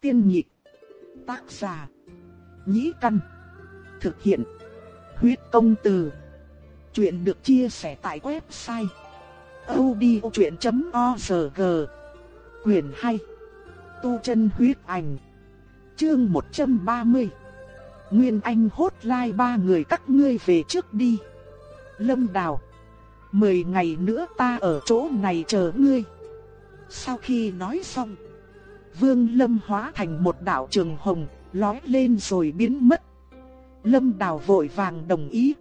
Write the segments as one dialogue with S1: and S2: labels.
S1: Tiên nhị Tác giả. Nhĩ căn. Thực hiện. Huyết công từ. Chuyện được chia sẻ tại website. odchuyện.org Quyền 2. Tu chân huyết ảnh. Chương 130. Nguyên Anh hốt lai ba người các ngươi về trước đi. Lâm Đào. Mười ngày nữa ta ở chỗ này chờ ngươi. Sau khi nói xong. Vương Lâm hóa thành một đạo trường hồng, lói lên rồi biến mất. Lâm Đào vội vàng đồng ý.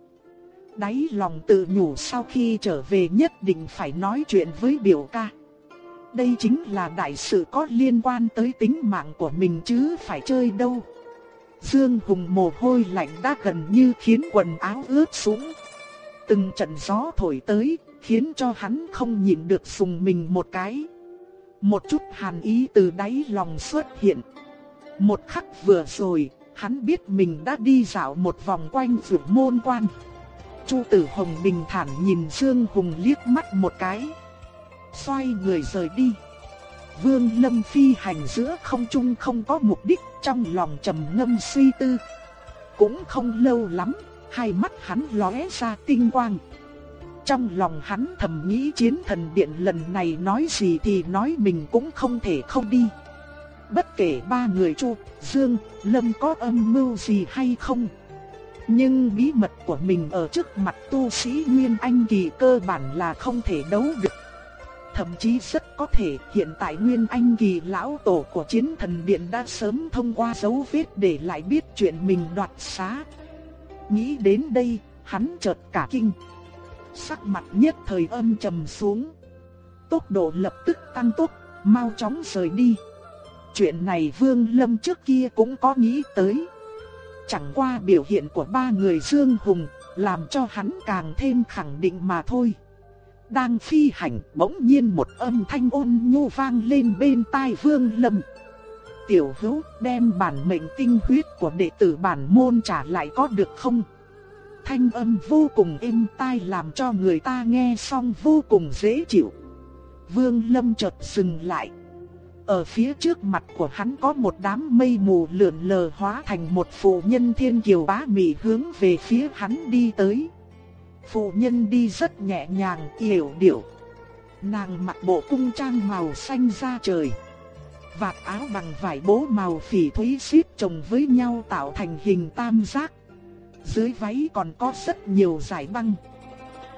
S1: Đáy lòng tự nhủ sau khi trở về nhất định phải nói chuyện với biểu ca. Đây chính là đại sự có liên quan tới tính mạng của mình chứ phải chơi đâu. Dương Hùng mồ hôi lạnh đã gần như khiến quần áo ướt sũng. Từng trận gió thổi tới, khiến cho hắn không nhịn được sùng mình một cái. Một chút hàn ý từ đáy lòng xuất hiện. Một khắc vừa rồi, hắn biết mình đã đi dạo một vòng quanh vượt môn quan. Chu Tử Hồng bình thản nhìn Dương Hùng liếc mắt một cái. Xoay người rời đi. Vương Lâm phi hành giữa không trung không có mục đích trong lòng trầm ngâm suy tư. Cũng không lâu lắm, hai mắt hắn lóe ra tinh quang. Trong lòng hắn thầm nghĩ chiến thần điện lần này nói gì thì nói mình cũng không thể không đi. Bất kể ba người Chu, Dương, Lâm có âm mưu gì hay không. Nhưng bí mật của mình ở trước mặt tu sĩ Nguyên Anh kỳ cơ bản là không thể đấu được. Thậm chí rất có thể hiện tại Nguyên Anh kỳ lão tổ của chiến thần điện đã sớm thông qua dấu vết để lại biết chuyện mình đoạt xá. Nghĩ đến đây, hắn chợt cả kinh sắc mặt nhất thời âm trầm xuống. Tốc độ lập tức tăng tốc, mau chóng rời đi. Chuyện này Vương Lâm trước kia cũng có nghĩ tới. Chẳng qua biểu hiện của ba người Dương Hùng, làm cho hắn càng thêm khẳng định mà thôi. Đang phi hành, bỗng nhiên một âm thanh ôn nhu vang lên bên tai Vương Lâm. Tiểu hữu đem bản mệnh tinh huyết của đệ tử bản môn trả lại có được không? Thanh âm vô cùng êm tai làm cho người ta nghe xong vô cùng dễ chịu. Vương Lâm chợt dừng lại. Ở phía trước mặt của hắn có một đám mây mù lượn lờ hóa thành một phụ nhân thiên kiều bá mị hướng về phía hắn đi tới. Phụ nhân đi rất nhẹ nhàng, yểu điệu. Nàng mặc bộ cung trang màu xanh da trời. Vạt áo bằng vải bố màu phỉ thúy xít chồng với nhau tạo thành hình tam giác dưới váy còn có rất nhiều giải băng.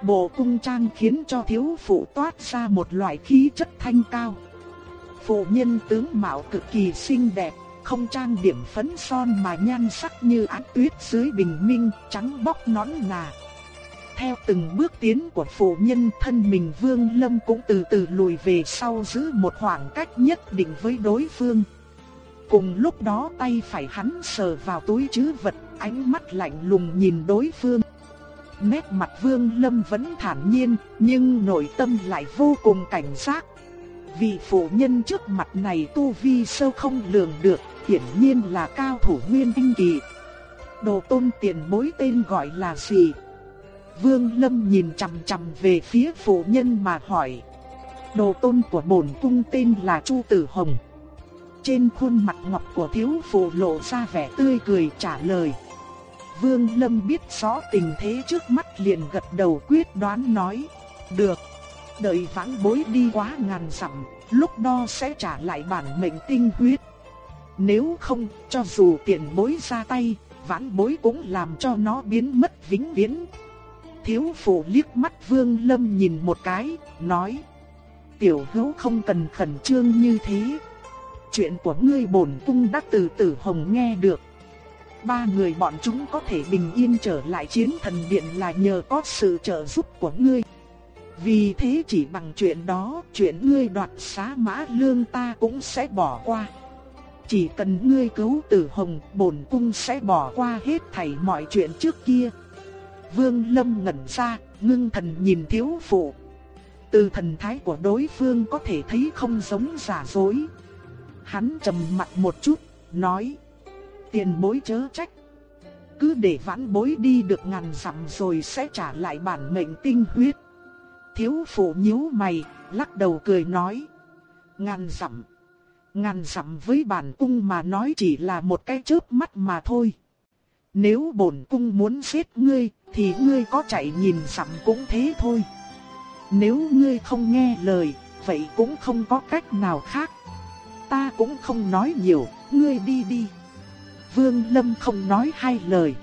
S1: Bộ cung trang khiến cho thiếu phụ toát ra một loại khí chất thanh cao. Phụ nhân tướng mạo cực kỳ xinh đẹp, không trang điểm phấn son mà nhan sắc như ánh tuyết dưới bình minh, trắng bóc nõn nà. Theo từng bước tiến của phụ nhân thân mình Vương Lâm cũng từ từ lùi về sau giữ một khoảng cách nhất định với đối phương. Cùng lúc đó tay phải hắn sờ vào túi chứ vật ánh mắt lạnh lùng nhìn đối phương. Nét mặt Vương Lâm vẫn thản nhiên, nhưng nội tâm lại vô cùng cảnh giác. Vị phụ nhân trước mặt này tu vi sâu không lường được, hiển nhiên là cao thủ nguyên anh kỳ. Đồ tôn tiền bối tên gọi là gì? Vương Lâm nhìn chằm chằm về phía phụ nhân mà hỏi. Đồ tôn của bổn cung tên là Chu Tử Hồng. Trên khuôn mặt ngọc của thiếu phụ lộ ra vẻ tươi cười trả lời. Vương Lâm biết rõ tình thế trước mắt liền gật đầu quyết đoán nói, được, đợi vãn bối đi quá ngàn dặm, lúc đó sẽ trả lại bản mệnh tinh huyết. Nếu không, cho dù tiền bối ra tay, vãn bối cũng làm cho nó biến mất vĩnh viễn. Thiếu phụ liếc mắt Vương Lâm nhìn một cái, nói, tiểu hữu không cần khẩn trương như thế. Chuyện của ngươi bổn cung đã từ tử hồng nghe được ba người bọn chúng có thể bình yên trở lại chiến thần điện là nhờ có sự trợ giúp của ngươi. Vì thế chỉ bằng chuyện đó, chuyện ngươi đoạt xá mã lương ta cũng sẽ bỏ qua. Chỉ cần ngươi cứu tử hồng, bổn cung sẽ bỏ qua hết thảy mọi chuyện trước kia. Vương Lâm ngẩn ra, ngưng thần nhìn thiếu phụ. Từ thần thái của đối phương có thể thấy không giống giả dối. Hắn trầm mặt một chút, nói tiền bối chớ trách. Cứ để vãn bối đi được ngàn dặm rồi sẽ trả lại bản mệnh tinh huyết. Thiếu phụ nhíu mày, lắc đầu cười nói. Ngàn dặm. Ngàn dặm với bản cung mà nói chỉ là một cái chớp mắt mà thôi. Nếu bổn cung muốn giết ngươi, thì ngươi có chạy nhìn dặm cũng thế thôi. Nếu ngươi không nghe lời, vậy cũng không có cách nào khác. Ta cũng không nói nhiều, ngươi đi đi. Vương Lâm không nói hai lời.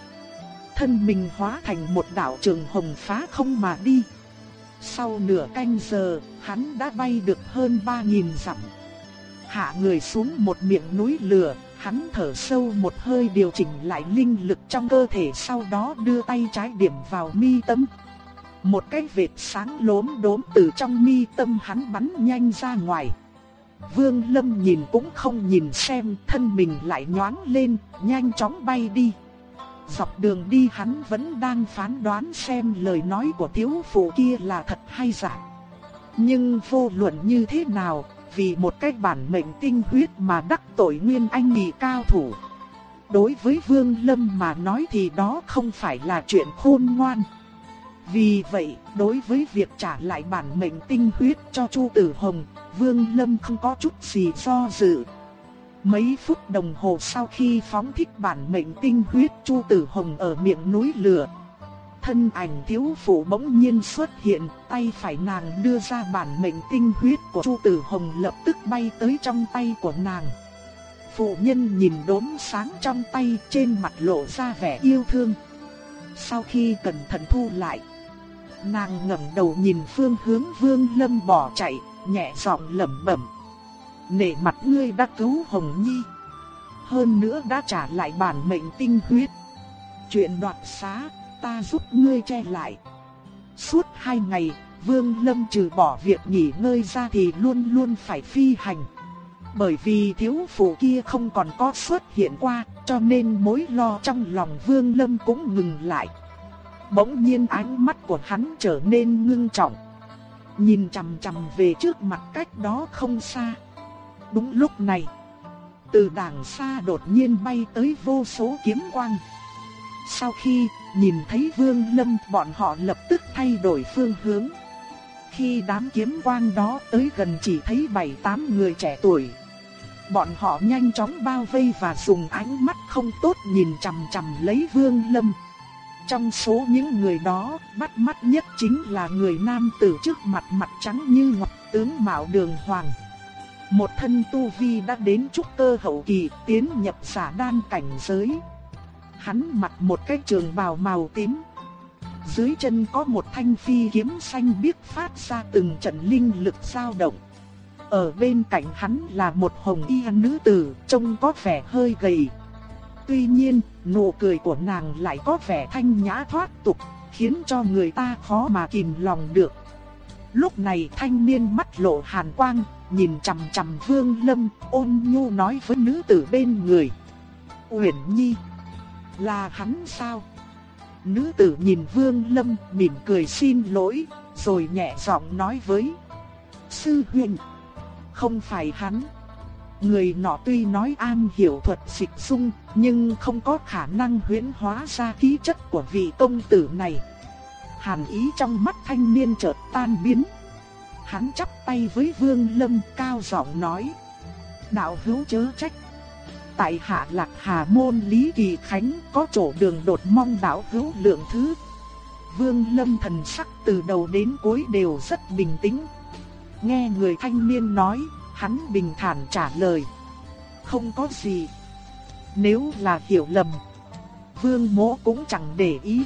S1: Thân mình hóa thành một đạo trường hồng phá không mà đi. Sau nửa canh giờ, hắn đã bay được hơn 3.000 dặm. Hạ người xuống một miệng núi lửa, hắn thở sâu một hơi điều chỉnh lại linh lực trong cơ thể sau đó đưa tay trái điểm vào mi tâm. Một cái vệt sáng lốm đốm từ trong mi tâm hắn bắn nhanh ra ngoài. Vương Lâm nhìn cũng không nhìn xem thân mình lại nhoáng lên, nhanh chóng bay đi. Dọc đường đi hắn vẫn đang phán đoán xem lời nói của thiếu phụ kia là thật hay giả. Nhưng vô luận như thế nào, vì một cái bản mệnh tinh huyết mà đắc tội nguyên anh nhị cao thủ. Đối với Vương Lâm mà nói thì đó không phải là chuyện khôn ngoan. Vì vậy, đối với việc trả lại bản mệnh tinh huyết cho Chu Tử Hồng, Vương Lâm không có chút gì do dự. Mấy phút đồng hồ sau khi phóng thích bản mệnh tinh huyết Chu Tử Hồng ở miệng núi lửa. Thân ảnh thiếu phụ bỗng nhiên xuất hiện, tay phải nàng đưa ra bản mệnh tinh huyết của Chu Tử Hồng lập tức bay tới trong tay của nàng. Phụ nhân nhìn đốm sáng trong tay trên mặt lộ ra vẻ yêu thương. Sau khi cẩn thận thu lại, nàng ngẩng đầu nhìn phương hướng Vương Lâm bỏ chạy, nhẹ giọng lẩm bẩm: "Nể mặt ngươi đã cứu Hồng Nhi, hơn nữa đã trả lại bản mệnh tinh huyết. Chuyện đoạt xá, ta giúp ngươi che lại." Suốt hai ngày, Vương Lâm trừ bỏ việc nghỉ ngơi ra thì luôn luôn phải phi hành. Bởi vì thiếu phụ kia không còn có xuất hiện qua, cho nên mối lo trong lòng Vương Lâm cũng ngừng lại. Bỗng nhiên ánh mắt của hắn trở nên ngưng trọng. Nhìn chằm chằm về trước mặt cách đó không xa. Đúng lúc này, từ đàng xa đột nhiên bay tới vô số kiếm quang. Sau khi nhìn thấy Vương Lâm, bọn họ lập tức thay đổi phương hướng. Khi đám kiếm quang đó tới gần chỉ thấy bảy tám người trẻ tuổi. Bọn họ nhanh chóng bao vây và dùng ánh mắt không tốt nhìn chằm chằm lấy Vương Lâm. Trong số những người đó, bắt mắt nhất chính là người nam tử trước mặt mặt trắng như ngọc tướng mạo đường hoàng. Một thân tu vi đã đến trúc cơ hậu kỳ tiến nhập giả đan cảnh giới. Hắn mặc một cái trường bào màu tím. Dưới chân có một thanh phi kiếm xanh biếc phát ra từng trận linh lực dao động. Ở bên cạnh hắn là một hồng y nữ tử, trông có vẻ hơi gầy, Tuy nhiên, nụ cười của nàng lại có vẻ thanh nhã thoát tục, khiến cho người ta khó mà kìm lòng được. Lúc này thanh niên mắt lộ hàn quang, nhìn chằm chằm Vương Lâm, ôn nhu nói với nữ tử bên người. Uyển Nhi, là hắn sao? Nữ tử nhìn Vương Lâm mỉm cười xin lỗi, rồi nhẹ giọng nói với Sư huyền: không phải hắn. Người nọ tuy nói an hiểu thuật dịch dung, nhưng không có khả năng huyễn hóa ra khí chất của vị công tử này. Hàn ý trong mắt thanh niên chợt tan biến. Hắn chắp tay với Vương Lâm cao giọng nói. Đạo hữu chớ trách. Tại hạ lạc hà môn Lý Kỳ Khánh có chỗ đường đột mong đạo hữu lượng thứ. Vương Lâm thần sắc từ đầu đến cuối đều rất bình tĩnh. Nghe người thanh niên nói, hắn bình thản trả lời. Không có gì. Nếu là hiểu lầm, Vương Mỗ cũng chẳng để ý.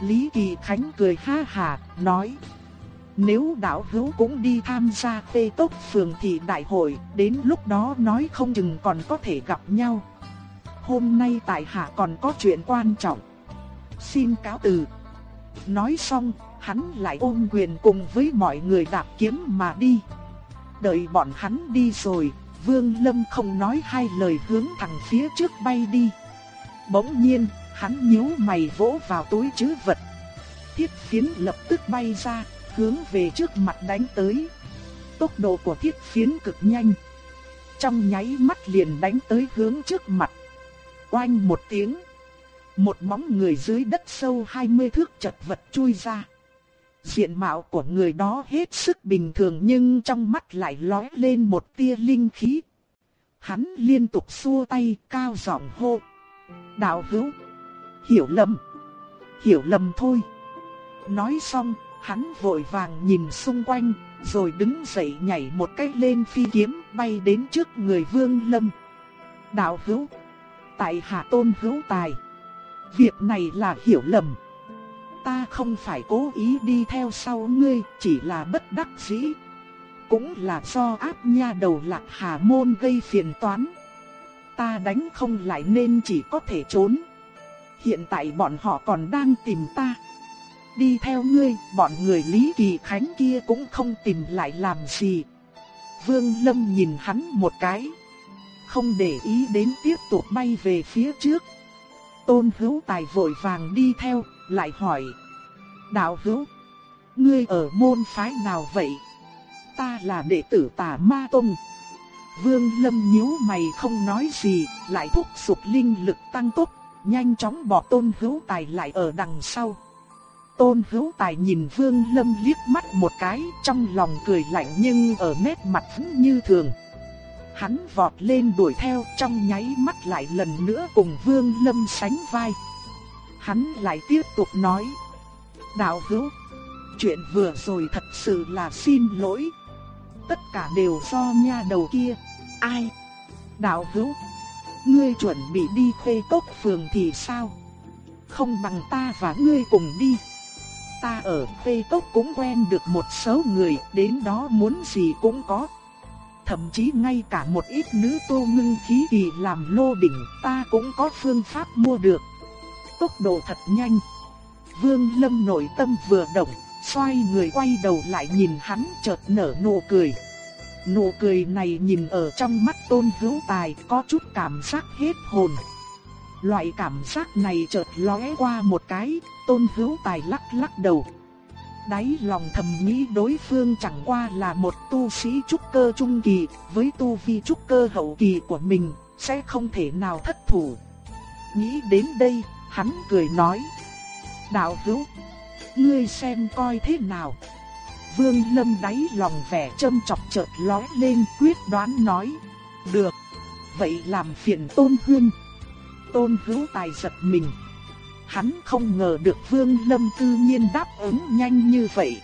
S1: Lý Kỳ Khánh cười ha hà, nói. Nếu đạo hữu cũng đi tham gia phê tốc phường thị đại hội, đến lúc đó nói không chừng còn có thể gặp nhau. Hôm nay tại hạ còn có chuyện quan trọng. Xin cáo từ. Nói xong, hắn lại ôm quyền cùng với mọi người đạp kiếm mà đi. Đợi bọn hắn đi rồi, Vương Lâm không nói hai lời hướng thẳng phía trước bay đi. Bỗng nhiên, hắn nhíu mày vỗ vào túi trữ vật. Thiết phiến lập tức bay ra, hướng về trước mặt đánh tới. Tốc độ của thiết phiến cực nhanh. Trong nháy mắt liền đánh tới hướng trước mặt. Oanh một tiếng. Một móng người dưới đất sâu 20 thước chật vật chui ra. Diện mạo của người đó hết sức bình thường nhưng trong mắt lại lóe lên một tia linh khí. hắn liên tục xua tay cao giọng hô. Đạo hữu, hiểu lầm, hiểu lầm thôi. Nói xong, hắn vội vàng nhìn xung quanh, rồi đứng dậy nhảy một cái lên phi kiếm bay đến trước người Vương Lâm. Đạo hữu, tại hạ tôn hữu tài. Việc này là hiểu lầm. Ta không phải cố ý đi theo sau ngươi, chỉ là bất đắc dĩ. Cũng là do áp nha đầu lạc hà môn gây phiền toán. Ta đánh không lại nên chỉ có thể trốn. Hiện tại bọn họ còn đang tìm ta. Đi theo ngươi, bọn người Lý Kỳ Khánh kia cũng không tìm lại làm gì. Vương Lâm nhìn hắn một cái. Không để ý đến tiếp tục bay về phía trước. Tôn hữu tài vội vàng đi theo, lại hỏi. Đạo hữu, ngươi ở môn phái nào vậy? Ta là đệ tử tà ma tông. Vương Lâm nhíu mày không nói gì, lại thúc giục linh lực tăng tốc, nhanh chóng bỏ tôn hữu tài lại ở đằng sau. Tôn hữu tài nhìn Vương Lâm liếc mắt một cái, trong lòng cười lạnh nhưng ở nét mặt vẫn như thường. Hắn vọt lên đuổi theo trong nháy mắt lại lần nữa cùng Vương Lâm sánh vai. Hắn lại tiếp tục nói. Đạo hữu, chuyện vừa rồi thật sự là xin lỗi. Tất cả đều do nha đầu kia. Ai? Đạo hữu, ngươi chuẩn bị đi thuê cốc phường thì sao? Không bằng ta và ngươi cùng đi. Ta ở khê cốc cũng quen được một số người, đến đó muốn gì cũng có thậm chí ngay cả một ít nữ tô ngưng khí kỳ làm lô đỉnh ta cũng có phương pháp mua được. Tốc độ thật nhanh. Vương Lâm nội tâm vừa động, xoay người quay đầu lại nhìn hắn chợt nở nụ cười. Nụ cười này nhìn ở trong mắt tôn hữu tài có chút cảm giác hết hồn. Loại cảm giác này chợt lóe qua một cái, tôn hữu tài lắc lắc đầu đáy lòng thầm nghĩ đối phương chẳng qua là một tu sĩ trúc cơ trung kỳ, với tu vi trúc cơ hậu kỳ của mình, sẽ không thể nào thất thủ. Nghĩ đến đây, hắn cười nói. Đạo hữu, ngươi xem coi thế nào. Vương lâm đáy lòng vẻ châm chọc chợt lóe lên quyết đoán nói. Được, vậy làm phiền tôn hương. Tôn hữu tài giật mình. Hắn không ngờ được Vương Lâm tự nhiên đáp ứng nhanh như vậy.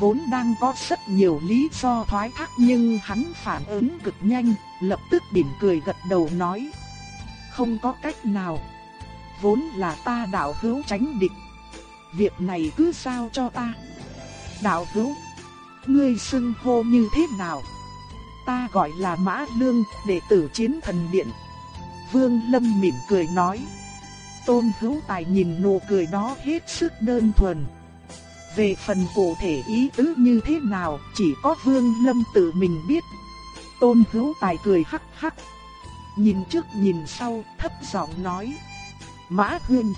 S1: Vốn đang có rất nhiều lý do thoái thác nhưng hắn phản ứng cực nhanh, lập tức mỉm cười gật đầu nói. Không có cách nào. Vốn là ta đạo hữu tránh địch. Việc này cứ sao cho ta. Đạo hữu, ngươi xưng hô như thế nào? Ta gọi là Mã Lương, đệ tử chiến thần điện. Vương Lâm mỉm cười nói. Tôn hữu tài nhìn nụ cười đó hết sức đơn thuần. Về phần cụ thể ý tứ như thế nào, chỉ có Vương Lâm tự mình biết. Tôn hữu tài cười hắc hắc. Nhìn trước nhìn sau, thấp giọng nói. Mã Hương,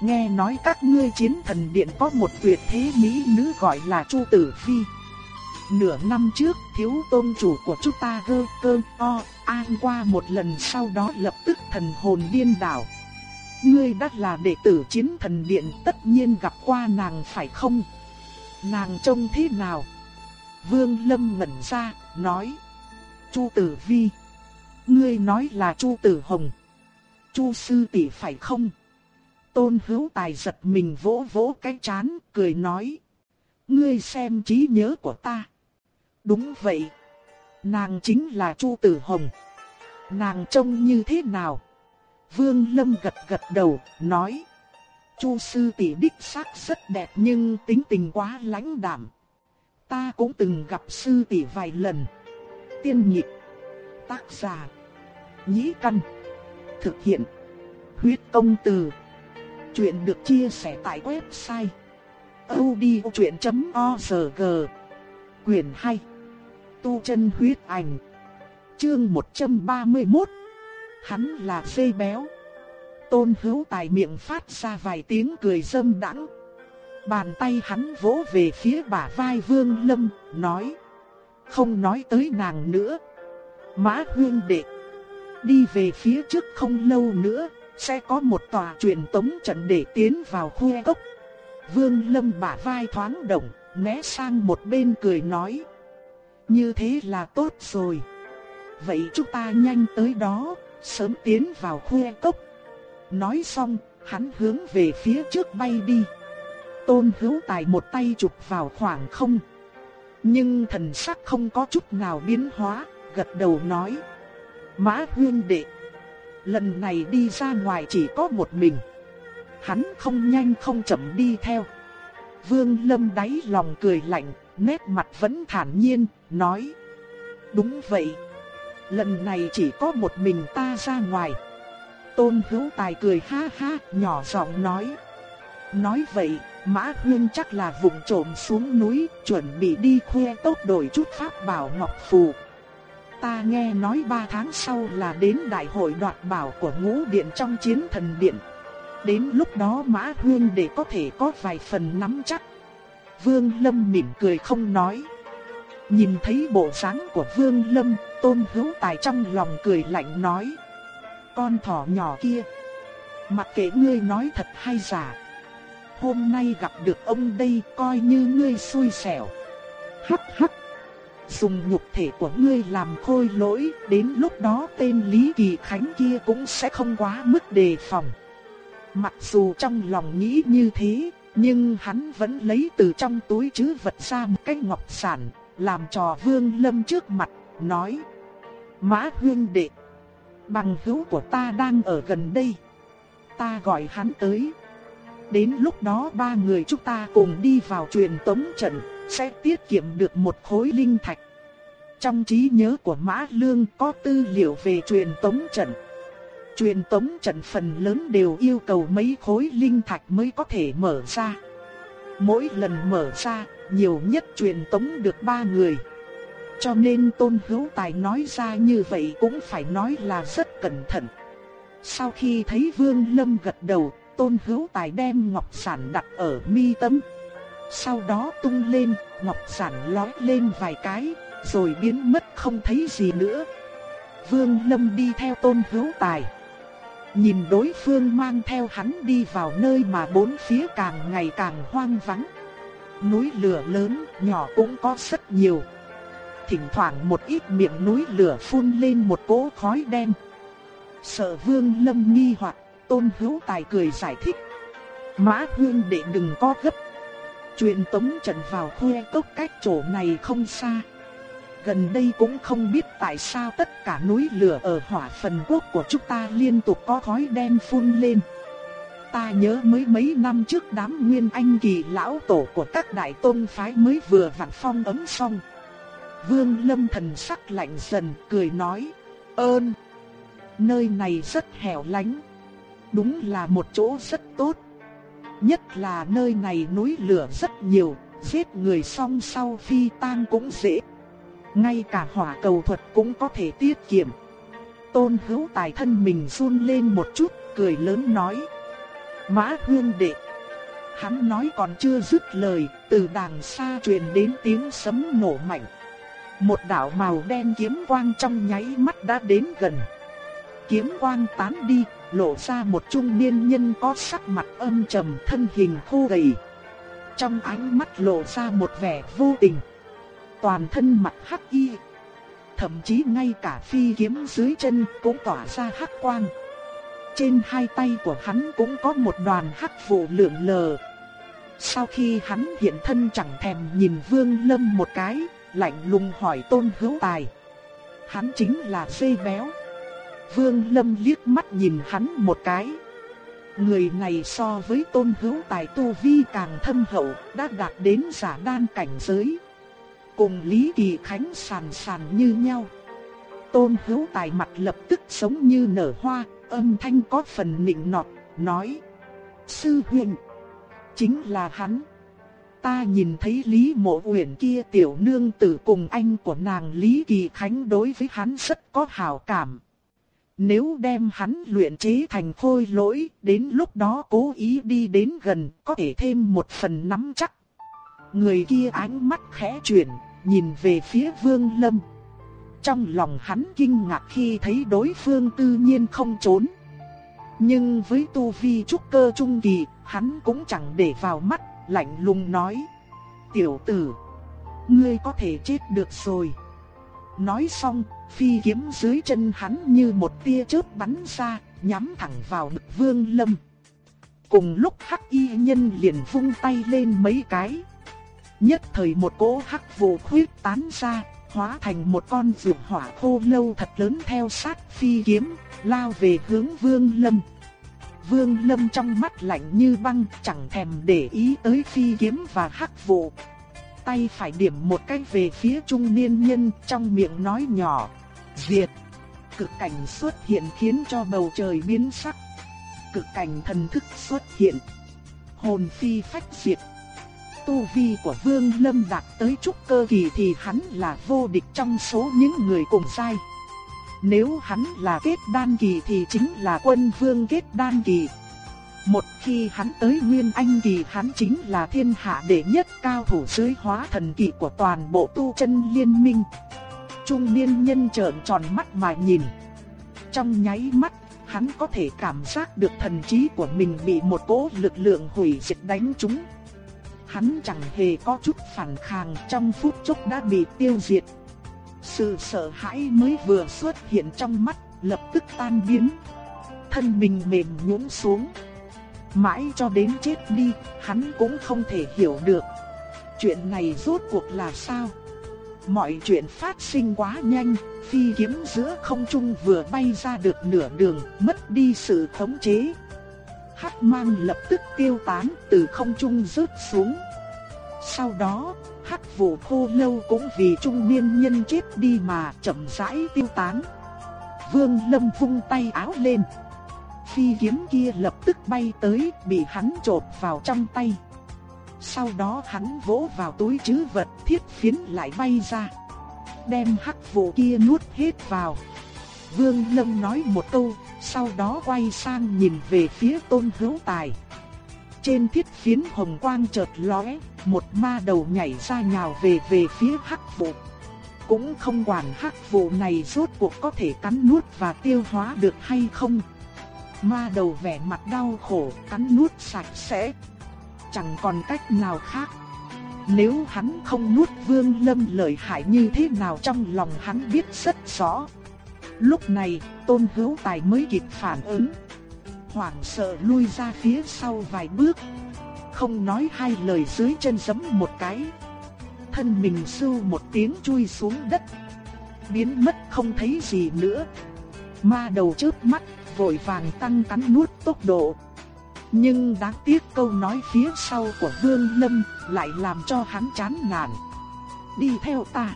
S1: nghe nói các ngươi chiến thần điện có một tuyệt thế mỹ nữ gọi là Chu Tử Phi. Nửa năm trước, thiếu tôn chủ của chúng ta gơ cơ o, an qua một lần sau đó lập tức thần hồn điên đảo. Ngươi đã là đệ tử chiến thần điện tất nhiên gặp qua nàng phải không? Nàng trông thế nào? Vương Lâm ngẩn ra, nói. Chu Tử Vi. Ngươi nói là Chu Tử Hồng. Chu Sư tỷ phải không? Tôn hữu tài giật mình vỗ vỗ cái chán, cười nói. Ngươi xem trí nhớ của ta. Đúng vậy. Nàng chính là Chu Tử Hồng. Nàng trông như thế nào? Vương Lâm gật gật đầu, nói. Chu sư tỷ đích xác rất đẹp nhưng tính tình quá lãnh đạm. Ta cũng từng gặp sư tỷ vài lần. Tiên nhịp. Tác giả. Nhĩ căn. Thực hiện. Huyết công từ. Chuyện được chia sẻ tại website. odchuyện.org Quyền 2. Tu chân huyết ảnh. Chương 131 Hắn là dây béo. Tôn hữu tài miệng phát ra vài tiếng cười dâm đãng. Bàn tay hắn vỗ về phía bả vai vương lâm, nói. Không nói tới nàng nữa. Mã huyên đệ. Đi về phía trước không lâu nữa, sẽ có một tòa truyền tống trận để tiến vào khu cốc. Vương lâm bả vai thoáng động, né sang một bên cười nói. Như thế là tốt rồi. vậy chúng ta nhanh tới đó, sớm tiến vào khuê cốc. Nói xong, hắn hướng về phía trước bay đi. Tôn hữu tài một tay chụp vào khoảng không. Nhưng thần sắc không có chút nào biến hóa, gật đầu nói. Mã huyên đệ, lần này đi ra ngoài chỉ có một mình. Hắn không nhanh không chậm đi theo. Vương Lâm đáy lòng cười lạnh, nét mặt vẫn thản nhiên, nói. Đúng vậy, lần này chỉ có một mình ta ra ngoài. Tôn hữu tài cười ha ha, nhỏ giọng nói. Nói vậy, Mã Huyên chắc là vùng trộm xuống núi, chuẩn bị đi khuê tốt đổi chút pháp bảo ngọc phù. Ta nghe nói ba tháng sau là đến đại hội đoạt bảo của ngũ điện trong chiến thần điện. Đến lúc đó Mã Huyên để có thể có vài phần nắm chắc. Vương Lâm mỉm cười không nói. Nhìn thấy bộ dáng của Vương Lâm, Tôn Hữu Tài trong lòng cười lạnh nói. Con thỏ nhỏ kia, mặc kệ ngươi nói thật hay giả, hôm nay gặp được ông đây coi như ngươi xui xẻo. Hắc hắc, dùng nhục thể của ngươi làm khôi lỗi, đến lúc đó tên Lý Kỳ Khánh kia cũng sẽ không quá mức đề phòng. Mặc dù trong lòng nghĩ như thế, nhưng hắn vẫn lấy từ trong túi chứ vật ra một cái ngọc sản, làm trò Vương Lâm trước mặt, nói: "Mã Huyên đệ, bằng hữu của ta đang ở gần đây, ta gọi hắn tới." Đến lúc đó ba người chúng ta cùng đi vào truyền tống trận, sẽ tiết kiệm được một khối linh thạch. Trong trí nhớ của Mã Lương có tư liệu về truyền tống trận. Truyền tống trận phần lớn đều yêu cầu mấy khối linh thạch mới có thể mở ra. Mỗi lần mở ra, nhiều nhất truyền tống được ba người. Cho nên Tôn Hữu Tài nói ra như vậy cũng phải nói là rất cẩn thận. Sau khi thấy Vương Lâm gật đầu, Tôn Hữu Tài đem ngọc sản đặt ở mi tâm. Sau đó tung lên, ngọc giản lói lên vài cái, rồi biến mất không thấy gì nữa. Vương Lâm đi theo Tôn Hữu Tài. Nhìn đối phương mang theo hắn đi vào nơi mà bốn phía càng ngày càng hoang vắng. Núi lửa lớn, nhỏ cũng có rất nhiều. Thỉnh thoảng một ít miệng núi lửa phun lên một cỗ khói đen. Sợ Vương Lâm nghi hoặc, Tôn Hữu Tài cười giải thích. Mã Hương đệ đừng có gấp. Truyền tống trận vào khuê cốc cách chỗ này không xa. Gần đây cũng không biết tại sao tất cả núi lửa ở hỏa phần quốc của chúng ta liên tục có khói đen phun lên. Ta nhớ mới mấy năm trước đám nguyên anh kỳ lão tổ của các đại tôn phái mới vừa vặn phong ấm xong. Vương lâm thần sắc lạnh dần cười nói, ơn, nơi này rất hẻo lánh. Đúng là một chỗ rất tốt. Nhất là nơi này núi lửa rất nhiều, giết người xong sau phi tang cũng dễ. Ngay cả hỏa cầu thuật cũng có thể tiết kiệm. Tôn hữu tài thân mình run lên một chút, cười lớn nói. Mã hương đệ. Hắn nói còn chưa dứt lời, từ đàng xa truyền đến tiếng sấm nổ mạnh. Một đạo màu đen kiếm quang trong nháy mắt đã đến gần. Kiếm quang tán đi, lộ ra một trung niên nhân có sắc mặt âm trầm thân hình khô gầy. Trong ánh mắt lộ ra một vẻ vô tình. Toàn thân mặt hắc y. Thậm chí ngay cả phi kiếm dưới chân cũng tỏa ra hắc quang. Trên hai tay của hắn cũng có một đoàn hắc vụ lượn lờ. Sau khi hắn hiện thân chẳng thèm nhìn Vương Lâm một cái, lạnh lùng hỏi Tôn Hữu Tài. Hắn chính là dây béo. Vương Lâm liếc mắt nhìn hắn một cái. Người này so với tôn hữu tài tu vi càng thâm hậu, đã đạt đến giả đan cảnh giới. Cùng Lý Kỳ Khánh sàn sàn như nhau. Tôn hữu tài mặt lập tức sống như nở hoa, âm thanh có phần nịnh nọt, nói. Sư huyền, chính là hắn. Ta nhìn thấy Lý Mộ Uyển kia tiểu nương tử cùng anh của nàng Lý Kỳ Khánh đối với hắn rất có hảo cảm. Nếu đem hắn luyện chế thành khôi lỗi, đến lúc đó cố ý đi đến gần, có thể thêm một phần nắm chắc. Người kia ánh mắt khẽ chuyển, nhìn về phía Vương Lâm. Trong lòng hắn kinh ngạc khi thấy đối phương tự nhiên không trốn. Nhưng với tu vi trúc cơ trung kỳ, hắn cũng chẳng để vào mắt, lạnh lùng nói. Tiểu tử, ngươi có thể chết được rồi. Nói xong, phi kiếm dưới chân hắn như một tia chớp bắn ra, nhắm thẳng vào ngực Vương Lâm. Cùng lúc Hắc Y Nhân liền vung tay lên mấy cái. Nhất thời một cỗ hắc vụ khuyết tán ra, hóa thành một con rượu hỏa khô lâu thật lớn theo sát phi kiếm, lao về hướng Vương Lâm. Vương Lâm trong mắt lạnh như băng, chẳng thèm để ý tới phi kiếm và hắc vụ. Tay phải điểm một cái về phía trung niên nhân, trong miệng nói nhỏ, diệt. Cực cảnh xuất hiện khiến cho bầu trời biến sắc. Cực cảnh thần thức xuất hiện. Hồn phi phách diệt. Tu vi của Vương Lâm đạt tới trúc cơ kỳ thì hắn là vô địch trong số những người cùng giai. Nếu hắn là kết đan kỳ thì chính là quân vương kết đan kỳ. Một khi hắn tới Nguyên Anh kỳ hắn chính là thiên hạ đệ nhất cao thủ dưới hóa thần kỳ của toàn bộ tu chân liên minh. Trung niên nhân trợn tròn mắt mà nhìn. Trong nháy mắt, hắn có thể cảm giác được thần trí của mình bị một cỗ lực lượng hủy diệt đánh trúng. Hắn chẳng hề có chút phản kháng trong phút chốc đã bị tiêu diệt. Sự sợ hãi mới vừa xuất hiện trong mắt, lập tức tan biến. Thân mình mềm nhũn xuống. Mãi cho đến chết đi, hắn cũng không thể hiểu được. Chuyện này rốt cuộc là sao? Mọi chuyện phát sinh quá nhanh, phi kiếm giữa không trung vừa bay ra được nửa đường, mất đi sự khống chế. Hắc mang lập tức tiêu tán từ không trung rớt xuống. Sau đó, hắc vụ khô lâu cũng vì trung niên nhân chết đi mà chậm rãi tiêu tán. Vương Lâm vung tay áo lên. Phi kiếm kia lập tức bay tới, bị hắn chộp vào trong tay. Sau đó hắn vỗ vào túi trữ vật, thiết phiến lại bay ra. Đem hắc vụ kia nuốt hết vào. Vương Lâm nói một câu, sau đó quay sang nhìn về phía tôn hữu tài. Trên thiết phiến hồng quang chợt lóe, một ma đầu nhảy ra nhào về về phía hắc vụ. Cũng không quản hắc vụ này rốt cuộc có thể cắn nuốt và tiêu hóa được hay không. Ma đầu vẻ mặt đau khổ, cắn nuốt sạch sẽ. Chẳng còn cách nào khác. Nếu hắn không nuốt vương lâm lợi hại như thế nào trong lòng hắn biết rất rõ. Lúc này, tôn hữu tài mới kịp phản ứng. Hoảng sợ lui ra phía sau vài bước. Không nói hai lời dưới chân giấm một cái. Thân mình sưu một tiếng chui xuống đất. Biến mất không thấy gì nữa. Ma đầu chớp mắt, vội vàng tăng cắn nuốt tốc độ. Nhưng đáng tiếc câu nói phía sau của Vương Lâm lại làm cho hắn chán nản. Đi theo ta.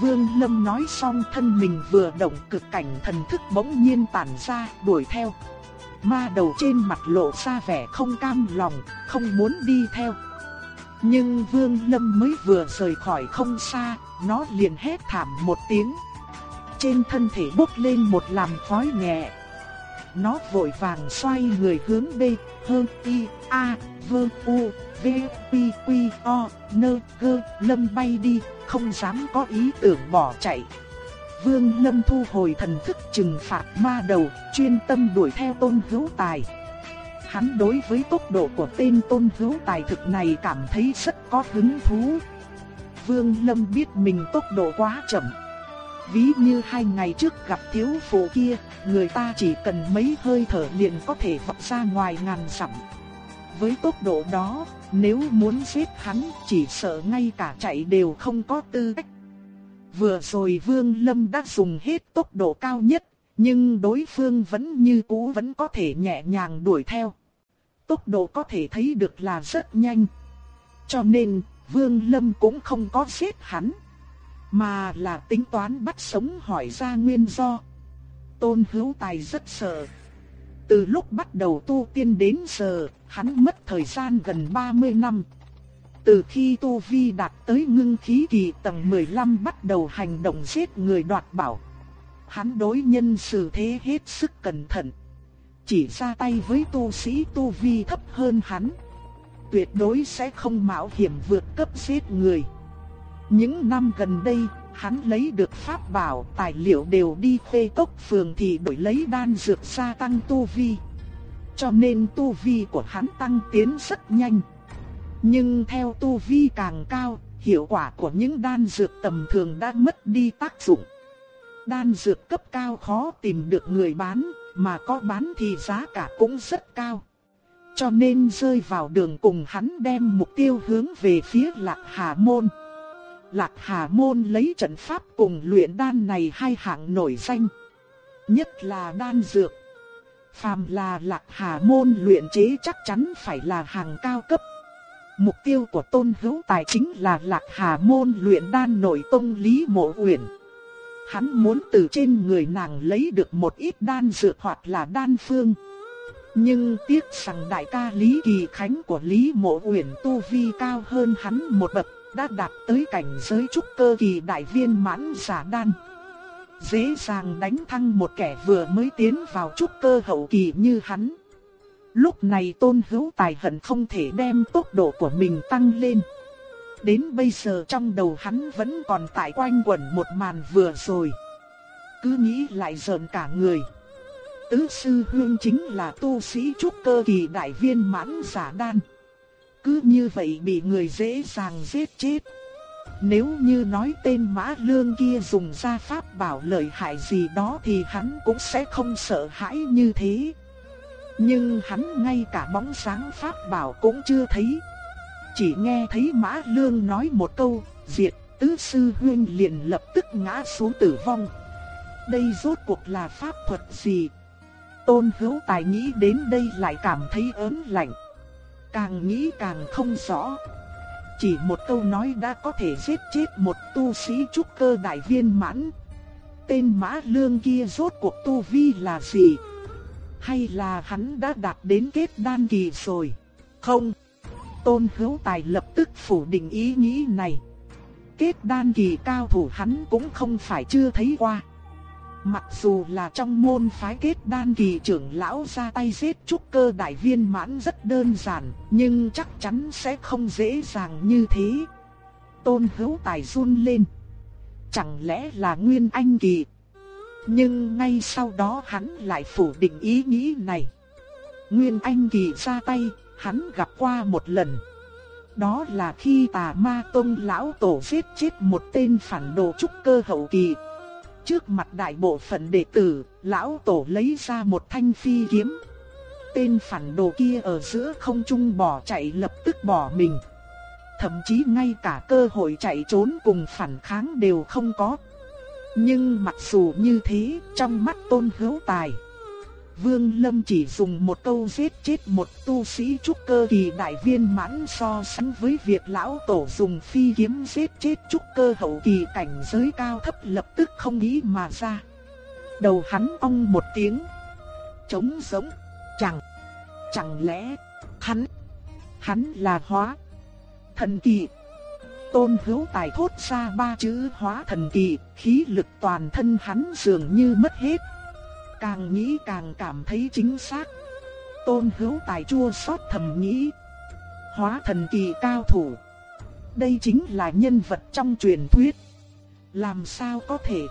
S1: Vương Lâm nói xong thân mình vừa động cực cảnh thần thức bỗng nhiên tản ra đuổi theo. Ma đầu trên mặt lộ ra vẻ không cam lòng, không muốn đi theo. Nhưng Vương Lâm mới vừa rời khỏi không xa, nó liền hét thảm một tiếng. Trên thân thể bốc lên một làn khói nhẹ. Nó vội vàng xoay người hướng B, hơn I, A, V, U, V, p q O, N, G, Lâm bay đi, không dám có ý tưởng bỏ chạy. Vương Lâm thu hồi thần thức trừng phạt ma đầu, chuyên tâm đuổi theo tôn hữu tài. Hắn đối với tốc độ của tên tôn hữu tài thực này cảm thấy rất có hứng thú. Vương Lâm biết mình tốc độ quá chậm. Ví như hai ngày trước gặp thiếu phụ kia, người ta chỉ cần mấy hơi thở liền có thể vọt ra ngoài ngàn dặm. Với tốc độ đó, nếu muốn giết hắn, chỉ sợ ngay cả chạy đều không có tư cách. Vừa rồi Vương Lâm đã dùng hết tốc độ cao nhất, nhưng đối phương vẫn như cũ vẫn có thể nhẹ nhàng đuổi theo. Tốc độ có thể thấy được là rất nhanh. Cho nên, Vương Lâm cũng không có giết hắn, mà là tính toán bắt sống hỏi ra nguyên do. Tôn Hữu Tài rất sợ. Từ lúc bắt đầu tu tiên đến giờ, hắn mất thời gian gần 30 năm. Từ khi Tu Vi đạt tới ngưng khí kỳ tầng 15 bắt đầu hành động giết người đoạt bảo. Hắn đối nhân xử thế hết sức cẩn thận. Chỉ ra tay với tu sĩ Tu Vi thấp hơn hắn. Tuyệt đối sẽ không mạo hiểm vượt cấp giết người. Những năm gần đây, hắn lấy được pháp bảo, tài liệu đều đi phê cốc phường thì đổi lấy đan dược gia tăng tu vi. Cho nên tu vi của hắn tăng tiến rất nhanh. Nhưng theo tu vi càng cao, hiệu quả của những đan dược tầm thường đã mất đi tác dụng. Đan dược cấp cao khó tìm được người bán, mà có bán thì giá cả cũng rất cao. Cho nên rơi vào đường cùng hắn đem mục tiêu hướng về phía Lạc Hà Môn. Lạc Hà Môn lấy trận pháp cùng luyện đan này hai hạng nổi danh. Nhất là đan dược. Phàm là Lạc Hà Môn luyện chế chắc chắn phải là hàng cao cấp. Mục tiêu của Tôn Hữu Tài chính là Lạc Hà Môn luyện đan nổi tông Lý Mộ Uyển. Hắn muốn từ trên người nàng lấy được một ít đan dược hoặc là đan phương. Nhưng tiếc rằng đại ca Lý Kỳ Khánh của Lý Mộ Uyển tu vi cao hơn hắn một bậc, đã đạt tới cảnh giới trúc cơ kỳ đại viên mãn giả đan. Dễ dàng đánh thăng một kẻ vừa mới tiến vào trúc cơ hậu kỳ như hắn. Lúc này Tôn Hữu Tài hận không thể đem tốc độ của mình tăng lên. Đến bây giờ trong đầu hắn vẫn còn tại quanh quẩn một màn vừa rồi. Cứ nghĩ lại giận cả người. Tứ sư huynh chính là tu sĩ trúc cơ kỳ đại viên mãn giả đan. Cứ như vậy bị người dễ dàng giết chết. Nếu như nói tên mã lương kia dùng ra pháp bảo lợi hại gì đó thì hắn cũng sẽ không sợ hãi như thế. Nhưng hắn ngay cả bóng sáng pháp bảo cũng chưa thấy. Chỉ nghe thấy mã lương nói một câu, diệt, tứ sư huynh liền lập tức ngã xuống tử vong. Đây rốt cuộc là pháp thuật gì? Tôn hữu tài nghĩ đến đây lại cảm thấy ớn lạnh. Càng nghĩ càng không rõ. Chỉ một câu nói đã có thể giết chết một tu sĩ trúc cơ đại viên mãn. Tên mã lương kia rốt cuộc tu vi là gì? Hay là hắn đã đạt đến kết đan kỳ rồi? Không. Tôn hữu tài lập tức phủ định ý nghĩ này. Kết đan kỳ cao thủ hắn cũng không phải chưa thấy qua. Mặc dù là trong môn phái kết đan kỳ trưởng lão ra tay giết trúc cơ đại viên mãn rất đơn giản, nhưng chắc chắn sẽ không dễ dàng như thế. Tôn hữu tài run lên. Chẳng lẽ là nguyên anh kỳ? Nhưng ngay sau đó hắn lại phủ định ý nghĩ này. Nguyên anh kỳ ra tay, hắn gặp qua một lần. Đó là khi tà ma tông lão tổ giết chết một tên phản đồ trúc cơ hậu kỳ. Trước mặt đại bộ phận đệ tử, lão tổ lấy ra một thanh phi kiếm. Tên phản đồ kia ở giữa không trung bỏ chạy lập tức bỏ mình. Thậm chí ngay cả cơ hội chạy trốn cùng phản kháng đều không có. Nhưng mặc dù như thế, trong mắt tôn hữu tài, Vương Lâm chỉ dùng một câu giết chết một tu sĩ trúc cơ kỳ đại viên mãn so sánh với việc lão tổ dùng phi kiếm giết chết trúc cơ hậu kỳ cảnh giới cao thấp lập tức không nghĩ mà ra. Đầu hắn ong một tiếng. Trống giống. Chẳng. Chẳng lẽ. Hắn. Hắn là hóa. Thần kỳ. Tôn hữu tài thốt ra ba chữ hóa thần kỳ. Khí lực toàn thân hắn dường như mất hết. Càng nghĩ càng cảm thấy chính xác. Tôn hữu tài chua xót thầm nghĩ. Hóa thần kỳ cao thủ. Đây chính là nhân vật trong truyền thuyết. Làm sao có thể?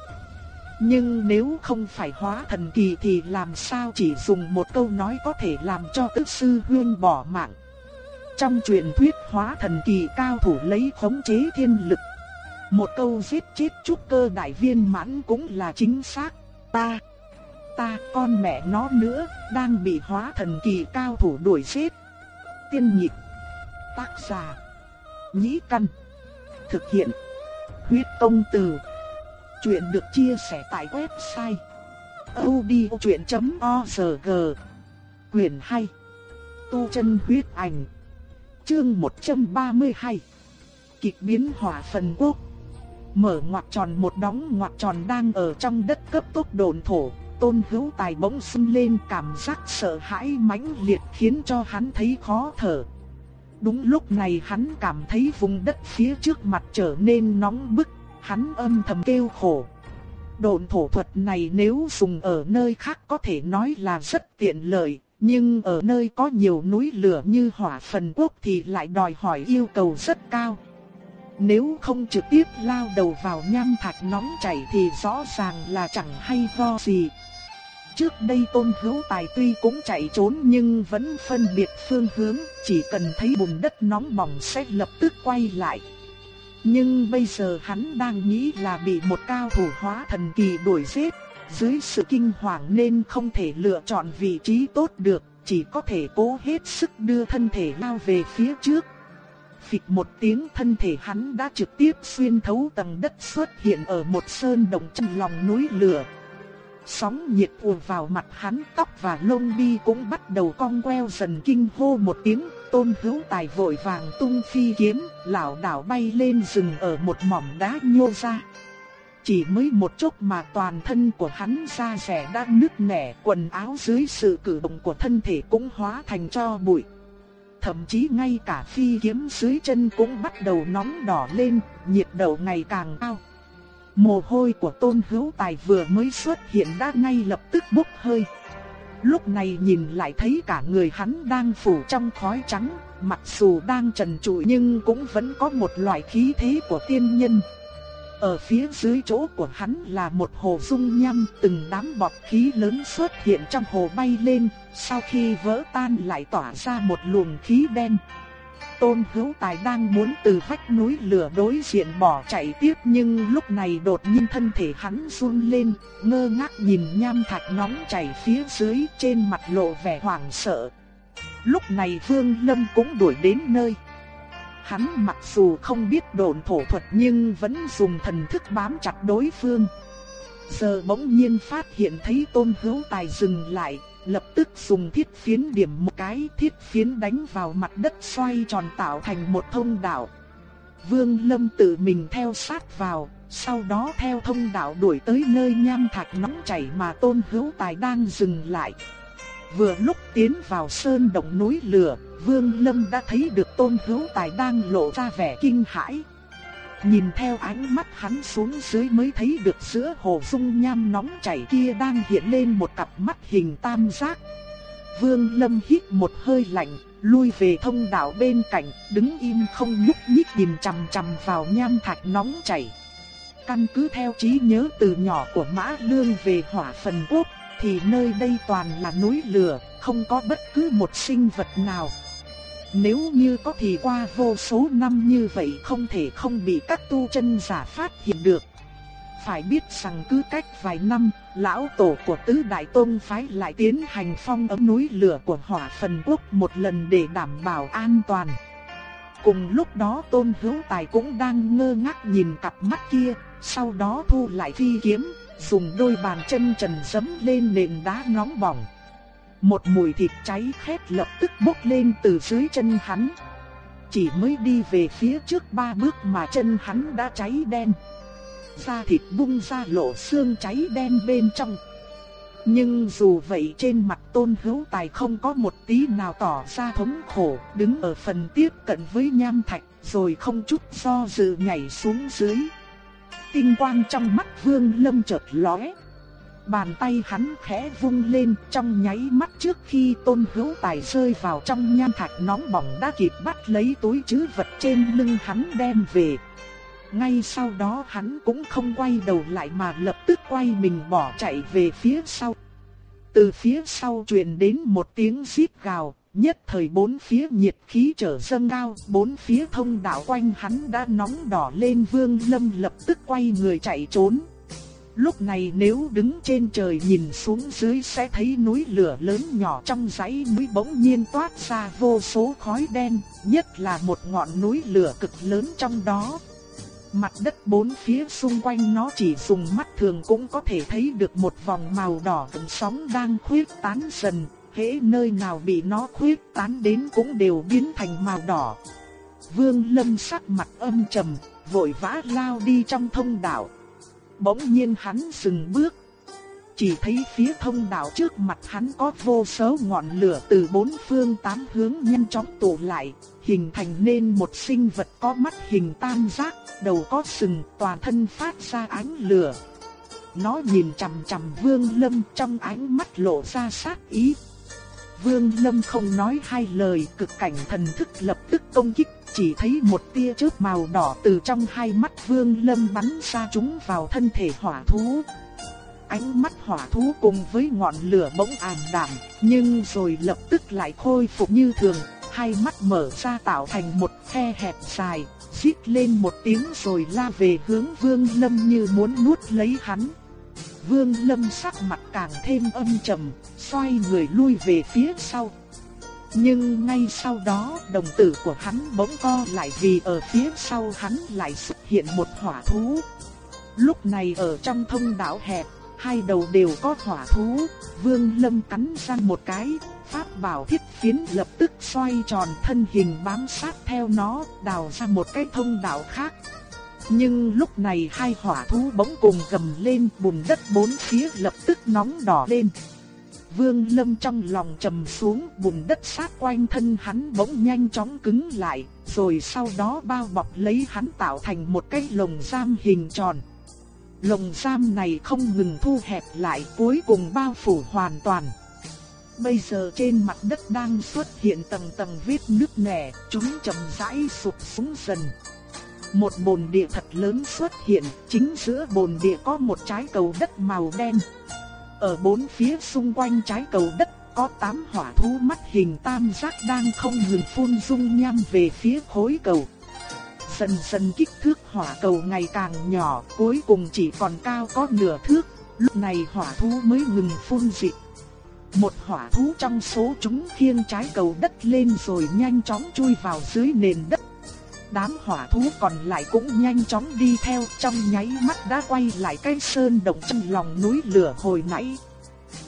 S1: Nhưng nếu không phải hóa thần kỳ thì làm sao chỉ dùng một câu nói có thể làm cho tức sư huyên bỏ mạng. Trong truyền thuyết hóa thần kỳ cao thủ lấy khống chế thiên lực. Một câu giết chết trúc cơ đại viên mãn cũng là chính xác. Ta ta con mẹ nó nữa, đang bị hóa thần kỳ cao thủ đuổi giết. Tiên nhịp, tác giả, nhĩ căn, thực hiện, huyết công từ. Chuyện được chia sẻ tại website odchuyện.org Quyền 2 Tu chân huyết ảnh Chương 132 Kịch biến hỏa phần quốc Mở ngoặc tròn một đóng ngoặc tròn đang ở trong đất cấp tốc đồn thổ tôn hữu tài bỗng sưng lên cảm giác sợ hãi mãnh liệt khiến cho hắn thấy khó thở. Đúng lúc này hắn cảm thấy vùng đất phía trước mặt trở nên nóng bức, hắn âm thầm kêu khổ. Độn thổ thuật này nếu dùng ở nơi khác có thể nói là rất tiện lợi, nhưng ở nơi có nhiều núi lửa như hỏa phần quốc thì lại đòi hỏi yêu cầu rất cao. Nếu không trực tiếp lao đầu vào nham thạch nóng chảy thì rõ ràng là chẳng hay ho gì. Trước đây tôn hữu tài tuy cũng chạy trốn nhưng vẫn phân biệt phương hướng, chỉ cần thấy bùn đất nóng bỏng sẽ lập tức quay lại. Nhưng bây giờ hắn đang nghĩ là bị một cao thủ hóa thần kỳ đuổi giết, dưới sự kinh hoàng nên không thể lựa chọn vị trí tốt được, chỉ có thể cố hết sức đưa thân thể lao về phía trước. Phịch một tiếng thân thể hắn đã trực tiếp xuyên thấu tầng đất xuất hiện ở một sơn động trong lòng núi lửa. Sóng nhiệt ùa vào mặt hắn tóc và lông bi cũng bắt đầu cong queo dần kinh hô một tiếng. Tôn hữu tài vội vàng tung phi kiếm, lảo đảo bay lên rừng ở một mỏm đá nhô ra. Chỉ mới một chốc mà toàn thân của hắn da rẻ đã nứt nẻ, quần áo dưới sự cử động của thân thể cũng hóa thành cho bụi. Thậm chí ngay cả phi kiếm dưới chân cũng bắt đầu nóng đỏ lên, nhiệt độ ngày càng cao. Mồ hôi của tôn hữu tài vừa mới xuất hiện đã ngay lập tức bốc hơi. Lúc này nhìn lại thấy cả người hắn đang phủ trong khói trắng, mặc dù đang trần trụi nhưng cũng vẫn có một loại khí thế của tiên nhân. Ở phía dưới chỗ của hắn là một hồ dung nham, từng đám bọt khí lớn xuất hiện trong hồ bay lên, sau khi vỡ tan lại tỏa ra một luồng khí đen. Tôn Hữu Tài đang muốn từ vách núi lửa đối diện bỏ chạy tiếp nhưng lúc này đột nhiên thân thể hắn run lên, ngơ ngác nhìn nham thạch nóng chảy phía dưới trên mặt lộ vẻ hoảng sợ. Lúc này Vương Lâm cũng đuổi đến nơi. Hắn mặc dù không biết độn thổ thuật nhưng vẫn dùng thần thức bám chặt đối phương. Giờ bỗng nhiên phát hiện thấy Tôn Hữu Tài dừng lại, lập tức dùng thiết phiến điểm một cái thiết phiến đánh vào mặt đất xoay tròn tạo thành một thông đạo. Vương Lâm tự mình theo sát vào, sau đó theo thông đạo đuổi tới nơi nham thạch nóng chảy mà Tôn Hữu Tài đang dừng lại. Vừa lúc tiến vào sơn động núi lửa, Vương Lâm đã thấy được Tôn Hữu Tài đang lộ ra vẻ kinh hãi. Nhìn theo ánh mắt hắn xuống dưới mới thấy được giữa hồ dung nham nóng chảy kia đang hiện lên một cặp mắt hình tam giác. Vương Lâm hít một hơi lạnh, lui về thông đạo bên cạnh, đứng im không nhúc nhích nhìn chằm chằm vào nham thạch nóng chảy. Căn cứ theo trí nhớ từ nhỏ của Mã Lương về hỏa phần quốc, thì nơi đây toàn là núi lửa, không có bất cứ một sinh vật nào. Nếu như có thì qua vô số năm như vậy không thể không bị các tu chân giả phát hiện được. Phải biết rằng cứ cách vài năm, lão tổ của tứ đại tôn phái lại tiến hành phong ấm núi lửa của hỏa phần quốc một lần để đảm bảo an toàn. Cùng lúc đó tôn hữu tài cũng đang ngơ ngác nhìn cặp mắt kia, sau đó thu lại phi kiếm, dùng đôi bàn chân trần dấm lên nền đá nóng bỏng. Một mùi thịt cháy khét lập tức bốc lên từ dưới chân hắn. Chỉ mới đi về phía trước ba bước mà chân hắn đã cháy đen. Da thịt bung ra lộ xương cháy đen bên trong. Nhưng dù vậy trên mặt tôn hữu tài không có một tí nào tỏ ra thống khổ, đứng ở phần tiếp cận với nham thạch, rồi không chút do dự nhảy xuống dưới. Tinh quang trong mắt vương lâm chợt lóe. Bàn tay hắn khẽ vung lên trong nháy mắt trước khi tôn hữu tài rơi vào trong nhan thạch nóng bỏng đã kịp bắt lấy túi chứ vật trên lưng hắn đem về. Ngay sau đó hắn cũng không quay đầu lại mà lập tức quay mình bỏ chạy về phía sau. Từ phía sau truyền đến một tiếng xít gào, nhất thời bốn phía nhiệt khí trở dâng cao, bốn phía thông đạo quanh hắn đã nóng đỏ lên vương lâm lập tức quay người chạy trốn. Lúc này nếu đứng trên trời nhìn xuống dưới sẽ thấy núi lửa lớn nhỏ trong dãy núi bỗng nhiên toát ra vô số khói đen, nhất là một ngọn núi lửa cực lớn trong đó. Mặt đất bốn phía xung quanh nó chỉ dùng mắt thường cũng có thể thấy được một vòng màu đỏ từng sóng đang khuyết tán dần, hễ nơi nào bị nó khuyết tán đến cũng đều biến thành màu đỏ. Vương Lâm sắc mặt âm trầm, vội vã lao đi trong thông đạo. Bỗng nhiên hắn dừng bước. Chỉ thấy phía thông đạo trước mặt hắn có vô số ngọn lửa từ bốn phương tám hướng nhanh chóng tụ lại, hình thành nên một sinh vật có mắt hình tam giác, đầu có sừng, toàn thân phát ra ánh lửa. Nó nhìn chằm chằm Vương Lâm trong ánh mắt lộ ra sát ý. Vương Lâm không nói hai lời, cực cảnh thần thức lập tức công kích chỉ thấy một tia chớp màu đỏ từ trong hai mắt Vương Lâm bắn ra chúng vào thân thể hỏa thú. Ánh mắt hỏa thú cùng với ngọn lửa bỗng ảm đạm, nhưng rồi lập tức lại khôi phục như thường, hai mắt mở ra tạo thành một khe hẹp dài, xít lên một tiếng rồi la về hướng Vương Lâm như muốn nuốt lấy hắn. Vương Lâm sắc mặt càng thêm âm trầm, xoay người lui về phía sau. Nhưng ngay sau đó đồng tử của hắn bỗng co lại vì ở phía sau hắn lại xuất hiện một hỏa thú. Lúc này ở trong thông đạo hẹp, hai đầu đều có hỏa thú, Vương Lâm cắn răng một cái, pháp bảo thiết phiến lập tức xoay tròn thân hình bám sát theo nó, đào ra một cái thông đạo khác. Nhưng lúc này hai hỏa thú bỗng cùng gầm lên bùn đất bốn phía lập tức nóng đỏ lên. Vương Lâm trong lòng trầm xuống bùn đất sát quanh thân hắn bỗng nhanh chóng cứng lại, rồi sau đó bao bọc lấy hắn tạo thành một cái lồng giam hình tròn. Lồng giam này không ngừng thu hẹp lại cuối cùng bao phủ hoàn toàn. Bây giờ trên mặt đất đang xuất hiện tầng tầng vết nước nẻ, chúng chậm rãi sụp xuống dần. Một bồn địa thật lớn xuất hiện, chính giữa bồn địa có một trái cầu đất màu đen. Ở bốn phía xung quanh trái cầu đất có tám hỏa thú mắt hình tam giác đang không ngừng phun dung nham về phía khối cầu. Dần dần kích thước hỏa cầu ngày càng nhỏ, cuối cùng chỉ còn cao có nửa thước. Lúc này hỏa thú mới ngừng phun dịch Một hỏa thú trong số chúng khiêng trái cầu đất lên rồi nhanh chóng chui vào dưới nền đất. Đám hỏa thú còn lại cũng nhanh chóng đi theo trong nháy mắt đã quay lại cái sơn động trong lòng núi lửa hồi nãy.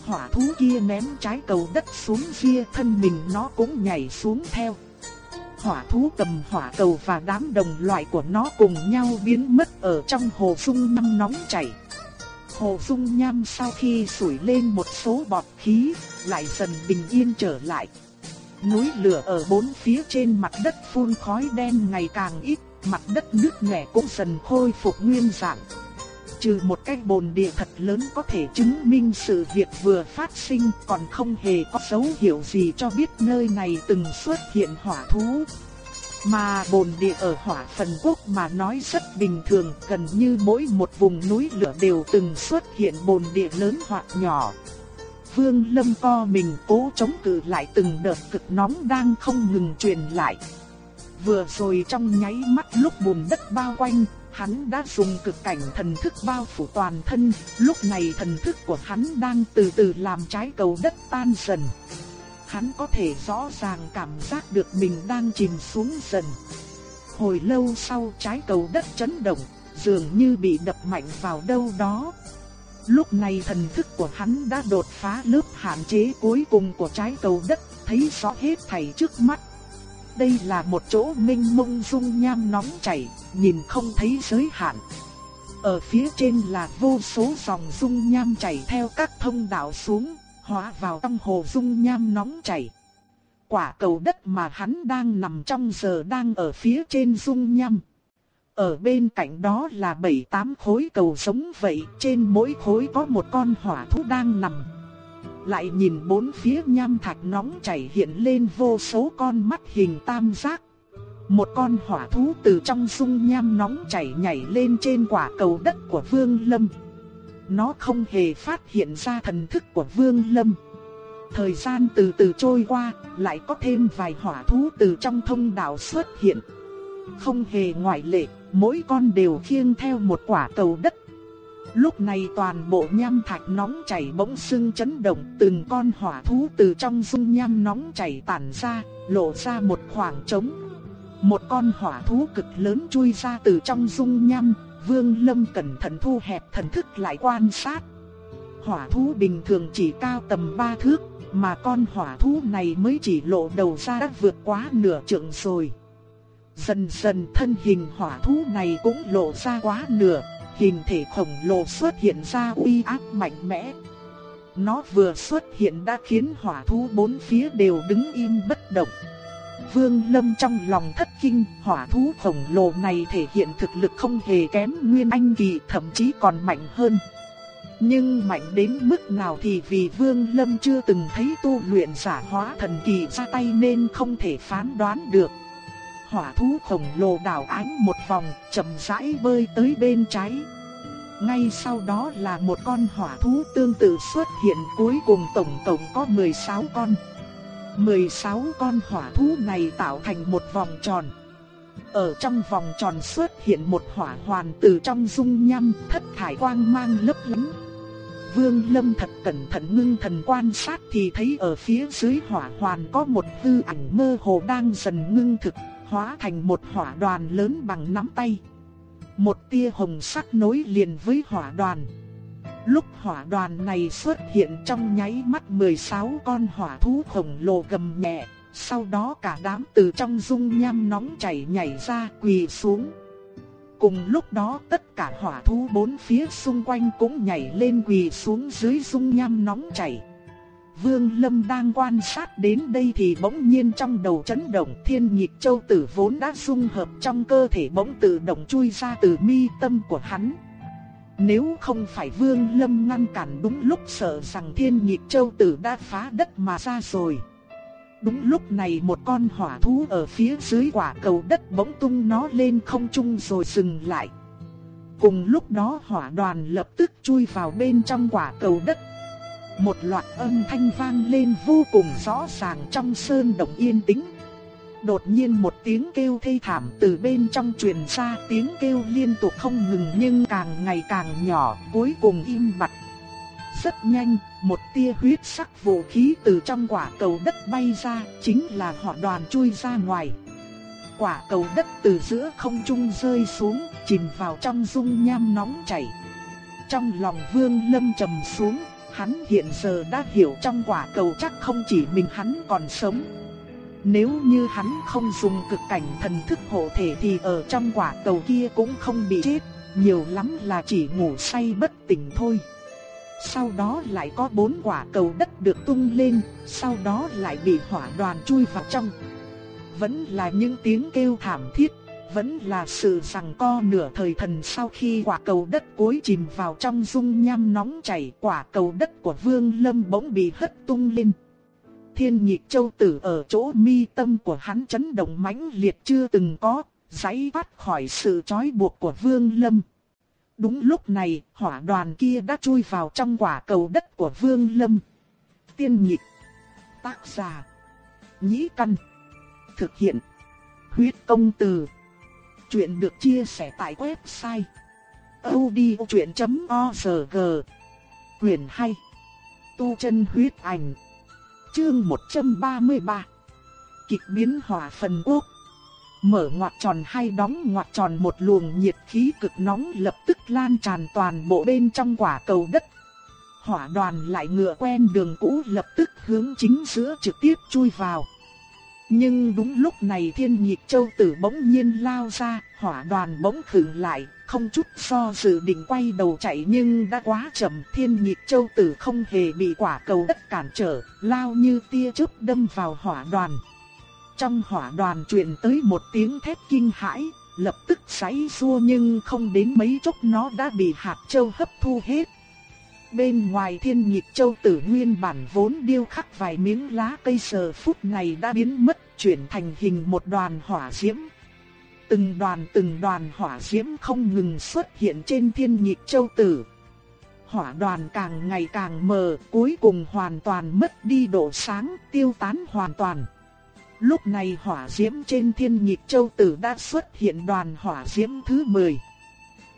S1: Hỏa thú kia ném trái cầu đất xuống kia thân mình nó cũng nhảy xuống theo. Hỏa thú cầm hỏa cầu và đám đồng loại của nó cùng nhau biến mất ở trong hồ sung năm nóng chảy. Hồ sung nham sau khi sủi lên một số bọt khí, lại dần bình yên trở lại. Núi lửa ở bốn phía trên mặt đất phun khói đen ngày càng ít, mặt đất nước nẻ cũng dần khôi phục nguyên dạng. Trừ một cái bồn địa thật lớn có thể chứng minh sự việc vừa phát sinh còn không hề có dấu hiệu gì cho biết nơi này từng xuất hiện hỏa thú. Mà bồn địa ở hỏa phần quốc mà nói rất bình thường, gần như mỗi một vùng núi lửa đều từng xuất hiện bồn địa lớn hoặc nhỏ. Vương Lâm co mình cố chống cự lại từng đợt cực nóng đang không ngừng truyền lại. Vừa rồi trong nháy mắt lúc bùn đất bao quanh, hắn đã dùng cực cảnh thần thức bao phủ toàn thân, lúc này thần thức của hắn đang từ từ làm trái cầu đất tan dần hắn có thể rõ ràng cảm giác được mình đang chìm xuống dần. Hồi lâu sau trái cầu đất chấn động, dường như bị đập mạnh vào đâu đó. Lúc này thần thức của hắn đã đột phá lớp hạn chế cuối cùng của trái cầu đất, thấy rõ hết thảy trước mắt. Đây là một chỗ minh mông dung nham nóng chảy, nhìn không thấy giới hạn. Ở phía trên là vô số dòng dung nham chảy theo các thông đạo xuống, hóa vào trong hồ dung nham nóng chảy. Quả cầu đất mà hắn đang nằm trong giờ đang ở phía trên dung nham. Ở bên cạnh đó là bảy tám khối cầu sống vậy, trên mỗi khối có một con hỏa thú đang nằm. Lại nhìn bốn phía nham thạch nóng chảy hiện lên vô số con mắt hình tam giác. Một con hỏa thú từ trong dung nham nóng chảy nhảy lên trên quả cầu đất của Vương Lâm nó không hề phát hiện ra thần thức của Vương Lâm. Thời gian từ từ trôi qua, lại có thêm vài hỏa thú từ trong thông đạo xuất hiện. Không hề ngoại lệ, mỗi con đều khiêng theo một quả cầu đất. Lúc này toàn bộ nham thạch nóng chảy bỗng sưng chấn động, từng con hỏa thú từ trong dung nham nóng chảy tản ra, lộ ra một khoảng trống. Một con hỏa thú cực lớn chui ra từ trong dung nham, Vương Lâm cẩn thận thu hẹp thần thức lại quan sát. Hỏa thú bình thường chỉ cao tầm 3 thước, mà con hỏa thú này mới chỉ lộ đầu ra đã vượt quá nửa trượng rồi. Dần dần thân hình hỏa thú này cũng lộ ra quá nửa, hình thể khổng lồ xuất hiện ra uy áp mạnh mẽ. Nó vừa xuất hiện đã khiến hỏa thú bốn phía đều đứng im bất động. Vương Lâm trong lòng thất kinh, hỏa thú khổng lồ này thể hiện thực lực không hề kém Nguyên Anh Kỳ thậm chí còn mạnh hơn. Nhưng mạnh đến mức nào thì vì Vương Lâm chưa từng thấy tu luyện giả hóa thần kỳ ra tay nên không thể phán đoán được. Hỏa thú khổng lồ đảo ánh một vòng, chậm rãi bơi tới bên trái. Ngay sau đó là một con hỏa thú tương tự xuất hiện cuối cùng tổng tổng có 16 con. 16 con hỏa thú này tạo thành một vòng tròn. Ở trong vòng tròn xuất hiện một hỏa hoàn từ trong dung nham thất thải quang mang lấp lánh. Vương Lâm thật cẩn thận ngưng thần quan sát thì thấy ở phía dưới hỏa hoàn có một hư ảnh mơ hồ đang dần ngưng thực, hóa thành một hỏa đoàn lớn bằng nắm tay. Một tia hồng sắc nối liền với hỏa đoàn. Lúc hỏa đoàn này xuất hiện trong nháy mắt 16 con hỏa thú khổng lồ gầm nhẹ, sau đó cả đám từ trong dung nham nóng chảy nhảy ra quỳ xuống. Cùng lúc đó tất cả hỏa thú bốn phía xung quanh cũng nhảy lên quỳ xuống dưới dung nham nóng chảy. Vương Lâm đang quan sát đến đây thì bỗng nhiên trong đầu chấn động, thiên nhịp châu tử vốn đã dung hợp trong cơ thể bỗng tự động chui ra từ mi tâm của hắn. Nếu không phải Vương Lâm ngăn cản đúng lúc sợ rằng thiên nhịp châu tử đã phá đất mà ra rồi. Đúng lúc này một con hỏa thú ở phía dưới quả cầu đất bỗng tung nó lên không trung rồi dừng lại. Cùng lúc đó hỏa đoàn lập tức chui vào bên trong quả cầu đất. Một loạt âm thanh vang lên vô cùng rõ ràng trong sơn động yên tĩnh. Đột nhiên một tiếng kêu thê thảm từ bên trong truyền ra tiếng kêu liên tục không ngừng nhưng càng ngày càng nhỏ cuối cùng im bặt. Rất nhanh, một tia huyết sắc vũ khí từ trong quả cầu đất bay ra, chính là họ đoàn chui ra ngoài. Quả cầu đất từ giữa không trung rơi xuống, chìm vào trong dung nham nóng chảy. Trong lòng Vương Lâm trầm xuống, hắn hiện giờ đã hiểu trong quả cầu chắc không chỉ mình hắn còn sống. Nếu như hắn không dùng cực cảnh thần thức hộ thể thì ở trong quả cầu kia cũng không bị chết, nhiều lắm là chỉ ngủ say bất tỉnh thôi. Sau đó lại có bốn quả cầu đất được tung lên, sau đó lại bị hỏa đoàn chui vào trong. Vẫn là những tiếng kêu thảm thiết, vẫn là sự rằng co nửa thời thần sau khi quả cầu đất cuối chìm vào trong dung nham nóng chảy quả cầu đất của Vương Lâm bỗng bị hất tung lên. Thiên nhịp châu tử ở chỗ mi tâm của hắn chấn động mãnh liệt chưa từng có, giấy thoát khỏi sự trói buộc của Vương Lâm. Đúng lúc này, hỏa đoàn kia đã chui vào trong quả cầu đất của Vương Lâm. Tiên nhịp. Tác giả. Nhĩ căn. Thực hiện. Huyết công từ. Chuyện được chia sẻ tại website. odchuyện.org Quyền hay Tu chân huyết ảnh. Chương 133. Kịch biến hỏa phần quốc. Mở ngoặt tròn hay đóng ngoặt tròn một luồng nhiệt khí cực nóng lập tức lan tràn toàn bộ bên trong quả cầu đất. Hỏa đoàn lại ngựa quen đường cũ lập tức hướng chính giữa trực tiếp chui vào. Nhưng đúng lúc này thiên nhịp châu tử bỗng nhiên lao ra, hỏa đoàn bỗng khựng lại, không chút do dự định quay đầu chạy nhưng đã quá chậm. Thiên nhịp châu tử không hề bị quả cầu đất cản trở, lao như tia chớp đâm vào hỏa đoàn. Trong hỏa đoàn truyền tới một tiếng thét kinh hãi, lập tức sáy xua nhưng không đến mấy chốc nó đã bị hạt châu hấp thu hết. Bên ngoài thiên nhịp châu tử nguyên bản vốn điêu khắc vài miếng lá cây sờ phút này đã biến mất chuyển thành hình một đoàn hỏa diễm. Từng đoàn từng đoàn hỏa diễm không ngừng xuất hiện trên thiên nhịp châu tử. Hỏa đoàn càng ngày càng mờ, cuối cùng hoàn toàn mất đi độ sáng, tiêu tán hoàn toàn. Lúc này hỏa diễm trên thiên nhịp châu tử đã xuất hiện đoàn hỏa diễm thứ 10.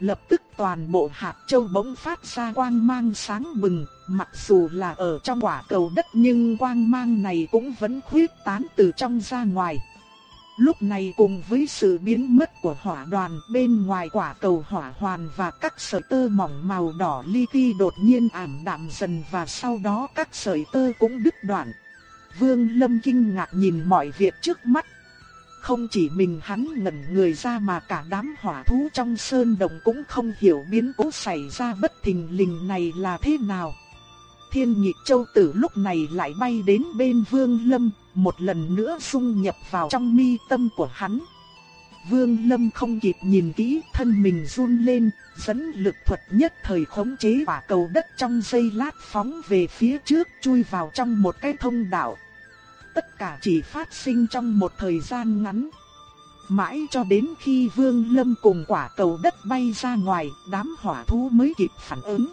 S1: Lập tức toàn bộ hạt châu bỗng phát ra quang mang sáng bừng, mặc dù là ở trong quả cầu đất nhưng quang mang này cũng vẫn khuyết tán từ trong ra ngoài. Lúc này cùng với sự biến mất của hỏa đoàn bên ngoài quả cầu hỏa hoàn và các sợi tơ mỏng màu đỏ li ti đột nhiên ảm đạm dần và sau đó các sợi tơ cũng đứt đoạn. Vương Lâm kinh ngạc nhìn mọi việc trước mắt. Không chỉ mình hắn ngẩn người ra mà cả đám hỏa thú trong sơn động cũng không hiểu biến cố xảy ra bất thình lình này là thế nào. Thiên nhịp châu tử lúc này lại bay đến bên Vương Lâm, một lần nữa xung nhập vào trong mi tâm của hắn. Vương Lâm không kịp nhìn kỹ, thân mình run lên, dẫn lực thuật nhất thời khống chế quả cầu đất trong giây lát phóng về phía trước, chui vào trong một cái thông đạo tất cả chỉ phát sinh trong một thời gian ngắn. Mãi cho đến khi Vương Lâm cùng quả cầu đất bay ra ngoài, đám hỏa thú mới kịp phản ứng.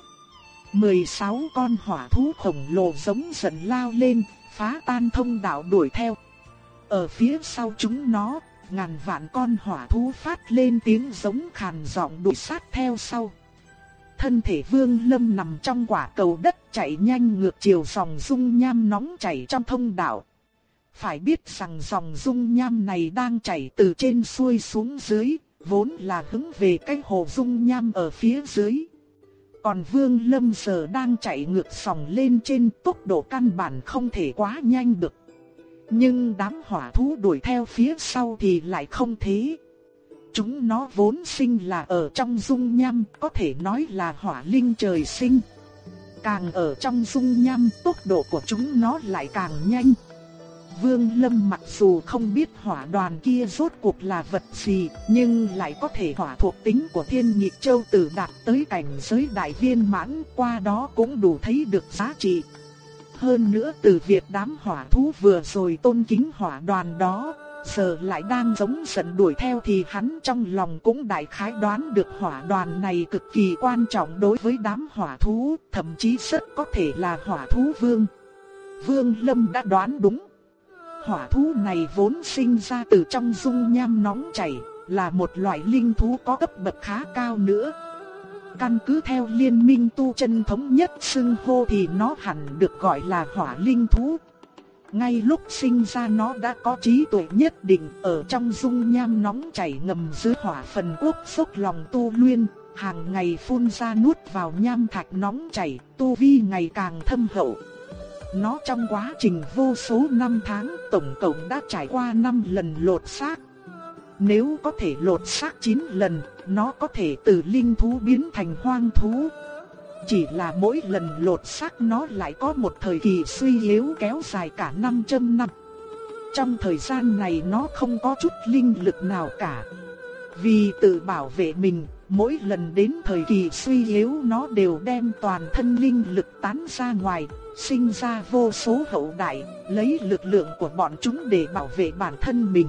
S1: 16 con hỏa thú khổng lồ giống giận lao lên, phá tan thông đạo đuổi theo. Ở phía sau chúng nó, ngàn vạn con hỏa thú phát lên tiếng giống khàn giọng đuổi sát theo sau. Thân thể Vương Lâm nằm trong quả cầu đất chạy nhanh ngược chiều dòng dung nham nóng chảy trong thông đạo. Phải biết rằng dòng dung nham này đang chảy từ trên xuôi xuống dưới, vốn là hướng về cái hồ dung nham ở phía dưới. Còn Vương Lâm giờ đang chạy ngược sòng lên trên tốc độ căn bản không thể quá nhanh được. Nhưng đám hỏa thú đuổi theo phía sau thì lại không thế. Chúng nó vốn sinh là ở trong dung nham, có thể nói là hỏa linh trời sinh. Càng ở trong dung nham, tốc độ của chúng nó lại càng nhanh. Vương Lâm mặc dù không biết hỏa đoàn kia rốt cuộc là vật gì, nhưng lại có thể hỏa thuộc tính của thiên nhị châu tử đạt tới cảnh giới đại viên mãn, qua đó cũng đủ thấy được giá trị. Hơn nữa từ việc đám hỏa thú vừa rồi tôn kính hỏa đoàn đó, giờ lại đang giống giận đuổi theo thì hắn trong lòng cũng đại khái đoán được hỏa đoàn này cực kỳ quan trọng đối với đám hỏa thú, thậm chí rất có thể là hỏa thú vương. Vương Lâm đã đoán đúng. Hỏa thú này vốn sinh ra từ trong dung nham nóng chảy, là một loại linh thú có cấp bậc khá cao nữa. Căn cứ theo liên minh tu chân thống nhất xưng hô thì nó hẳn được gọi là hỏa linh thú. Ngay lúc sinh ra nó đã có trí tuệ nhất định ở trong dung nham nóng chảy ngầm dưới hỏa phần quốc sốc lòng tu luyện, hàng ngày phun ra nuốt vào nham thạch nóng chảy, tu vi ngày càng thâm hậu. Nó trong quá trình vô số năm tháng tổng cộng đã trải qua 5 lần lột xác. Nếu có thể lột xác 9 lần, nó có thể từ linh thú biến thành hoang thú. Chỉ là mỗi lần lột xác nó lại có một thời kỳ suy yếu kéo dài cả 500 năm. Trong thời gian này nó không có chút linh lực nào cả. Vì tự bảo vệ mình, mỗi lần đến thời kỳ suy yếu nó đều đem toàn thân linh lực tán ra ngoài, sinh ra vô số hậu đại, lấy lực lượng của bọn chúng để bảo vệ bản thân mình.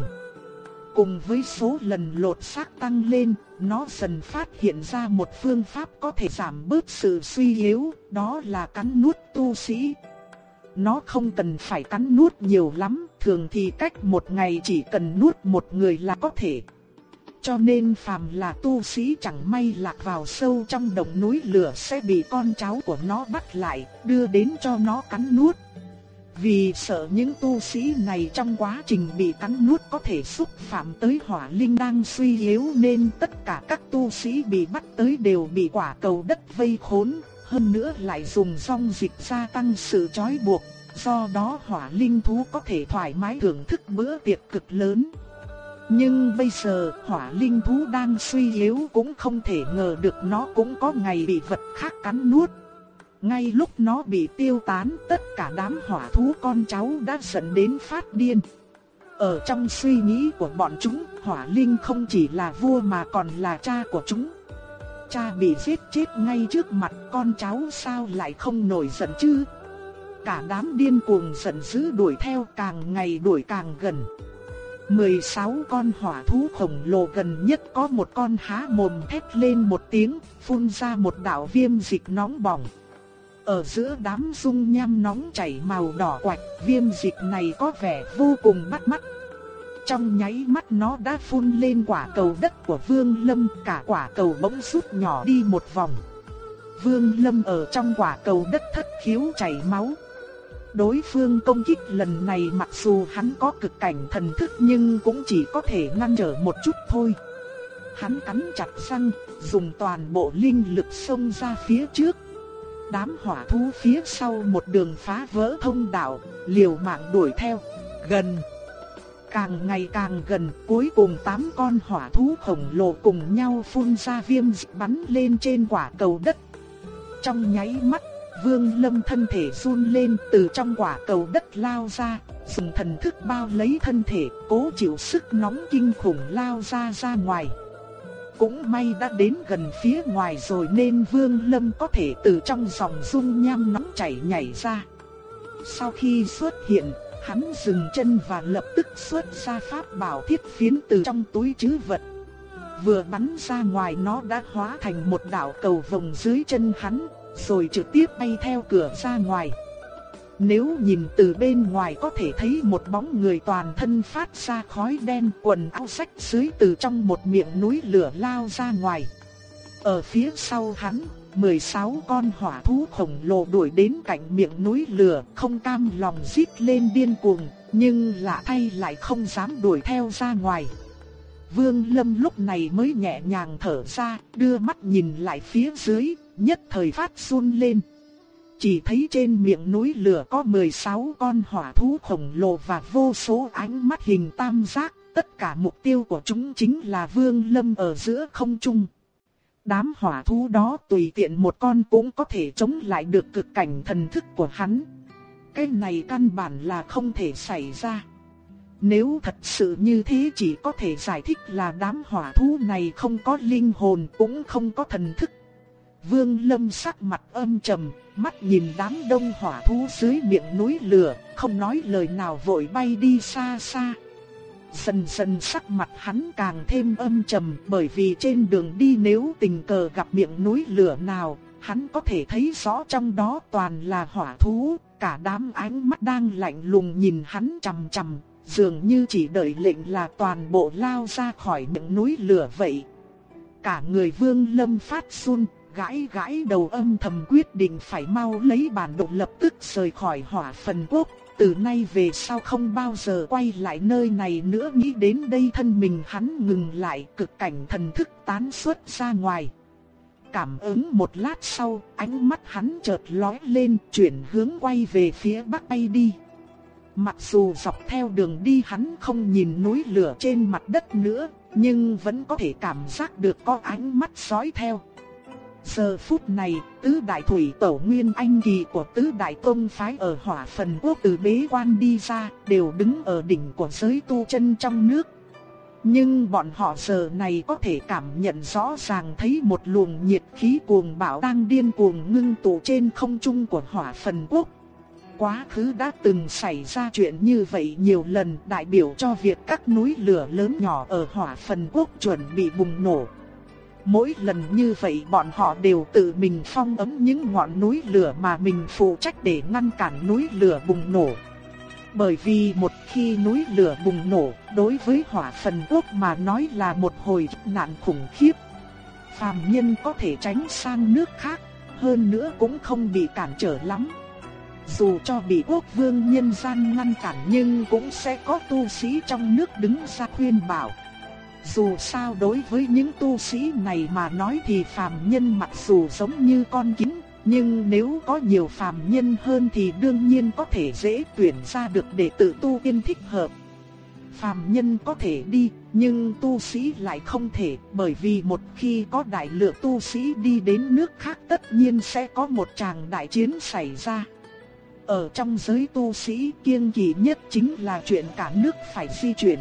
S1: Cùng với số lần lột xác tăng lên, nó dần phát hiện ra một phương pháp có thể giảm bớt sự suy yếu, đó là cắn nuốt tu sĩ. Nó không cần phải cắn nuốt nhiều lắm, thường thì cách một ngày chỉ cần nuốt một người là có thể. Cho nên phàm là tu sĩ chẳng may lạc vào sâu trong đồng núi lửa sẽ bị con cháu của nó bắt lại, đưa đến cho nó cắn nuốt. Vì sợ những tu sĩ này trong quá trình bị cắn nuốt có thể xúc phạm tới hỏa linh đang suy yếu nên tất cả các tu sĩ bị bắt tới đều bị quả cầu đất vây khốn, hơn nữa lại dùng song dịch gia tăng sự trói buộc, do đó hỏa linh thú có thể thoải mái thưởng thức bữa tiệc cực lớn. Nhưng bây giờ hỏa linh thú đang suy yếu cũng không thể ngờ được nó cũng có ngày bị vật khác cắn nuốt. Ngay lúc nó bị tiêu tán tất cả đám hỏa thú con cháu đã dẫn đến phát điên. Ở trong suy nghĩ của bọn chúng, hỏa linh không chỉ là vua mà còn là cha của chúng. Cha bị giết chết ngay trước mặt con cháu sao lại không nổi giận chứ? Cả đám điên cuồng giận dữ đuổi theo càng ngày đuổi càng gần. 16 con hỏa thú khổng lồ gần nhất có một con há mồm thét lên một tiếng, phun ra một đạo viêm dịch nóng bỏng. Ở giữa đám dung nham nóng chảy màu đỏ quạch, viêm dịch này có vẻ vô cùng bắt mắt. Trong nháy mắt nó đã phun lên quả cầu đất của Vương Lâm, cả quả cầu bỗng rút nhỏ đi một vòng. Vương Lâm ở trong quả cầu đất thất khiếu chảy máu. Đối phương công kích lần này mặc dù hắn có cực cảnh thần thức nhưng cũng chỉ có thể ngăn trở một chút thôi. Hắn cắn chặt răng, dùng toàn bộ linh lực xông ra phía trước, Đám hỏa thú phía sau một đường phá vỡ thông đạo, liều mạng đuổi theo, gần. Càng ngày càng gần, cuối cùng tám con hỏa thú khổng lồ cùng nhau phun ra viêm dịch bắn lên trên quả cầu đất. Trong nháy mắt, Vương Lâm thân thể run lên từ trong quả cầu đất lao ra, dùng thần thức bao lấy thân thể, cố chịu sức nóng kinh khủng lao ra ra ngoài. Cũng may đã đến gần phía ngoài rồi nên Vương Lâm có thể từ trong dòng dung nham nóng chảy nhảy ra. Sau khi xuất hiện, hắn dừng chân và lập tức xuất ra pháp bảo thiết phiến từ trong túi trữ vật. Vừa bắn ra ngoài nó đã hóa thành một đạo cầu vòng dưới chân hắn, rồi trực tiếp bay theo cửa ra ngoài. Nếu nhìn từ bên ngoài có thể thấy một bóng người toàn thân phát ra khói đen quần áo rách dưới từ trong một miệng núi lửa lao ra ngoài. Ở phía sau hắn, 16 con hỏa thú khổng lồ đuổi đến cạnh miệng núi lửa, không cam lòng rít lên điên cuồng, nhưng lạ thay lại không dám đuổi theo ra ngoài. Vương Lâm lúc này mới nhẹ nhàng thở ra, đưa mắt nhìn lại phía dưới, nhất thời phát run lên. Chỉ thấy trên miệng núi lửa có 16 con hỏa thú khổng lồ và vô số ánh mắt hình tam giác, tất cả mục tiêu của chúng chính là Vương Lâm ở giữa không trung. Đám hỏa thú đó tùy tiện một con cũng có thể chống lại được cực cảnh thần thức của hắn. Cái này căn bản là không thể xảy ra. Nếu thật sự như thế chỉ có thể giải thích là đám hỏa thú này không có linh hồn cũng không có thần thức. Vương Lâm sắc mặt âm trầm, mắt nhìn đám đông hỏa thú dưới miệng núi lửa, không nói lời nào vội bay đi xa xa. Dần dần sắc mặt hắn càng thêm âm trầm bởi vì trên đường đi nếu tình cờ gặp miệng núi lửa nào, hắn có thể thấy rõ trong đó toàn là hỏa thú, cả đám ánh mắt đang lạnh lùng nhìn hắn chằm chằm, dường như chỉ đợi lệnh là toàn bộ lao ra khỏi miệng núi lửa vậy. Cả người vương lâm phát run, gãi gãi đầu âm thầm quyết định phải mau lấy bản đồ lập tức rời khỏi hỏa phần quốc. Từ nay về sau không bao giờ quay lại nơi này nữa nghĩ đến đây thân mình hắn ngừng lại cực cảnh thần thức tán xuất ra ngoài. Cảm ứng một lát sau, ánh mắt hắn chợt lóe lên chuyển hướng quay về phía bắc bay đi. Mặc dù dọc theo đường đi hắn không nhìn núi lửa trên mặt đất nữa, nhưng vẫn có thể cảm giác được có ánh mắt dõi theo. Giờ phút này, tứ đại thủy tổ nguyên anh kỳ của tứ đại tông phái ở hỏa phần quốc từ bế quan đi ra, đều đứng ở đỉnh của giới tu chân trong nước. Nhưng bọn họ giờ này có thể cảm nhận rõ ràng thấy một luồng nhiệt khí cuồng bạo đang điên cuồng ngưng tụ trên không trung của hỏa phần quốc. Quá khứ đã từng xảy ra chuyện như vậy nhiều lần đại biểu cho việc các núi lửa lớn nhỏ ở hỏa phần quốc chuẩn bị bùng nổ. Mỗi lần như vậy bọn họ đều tự mình phong ấm những ngọn núi lửa mà mình phụ trách để ngăn cản núi lửa bùng nổ. Bởi vì một khi núi lửa bùng nổ, đối với hỏa phần quốc mà nói là một hồi nạn khủng khiếp. Phàm nhân có thể tránh sang nước khác, hơn nữa cũng không bị cản trở lắm. Dù cho bị quốc vương nhân gian ngăn cản nhưng cũng sẽ có tu sĩ trong nước đứng ra khuyên bảo. Dù sao đối với những tu sĩ này mà nói thì phàm nhân mặc dù giống như con kiến, nhưng nếu có nhiều phàm nhân hơn thì đương nhiên có thể dễ tuyển ra được để tự tu tiên thích hợp. Phàm nhân có thể đi, nhưng tu sĩ lại không thể, bởi vì một khi có đại lượng tu sĩ đi đến nước khác tất nhiên sẽ có một tràng đại chiến xảy ra. Ở trong giới tu sĩ kiêng kỵ nhất chính là chuyện cả nước phải di chuyển.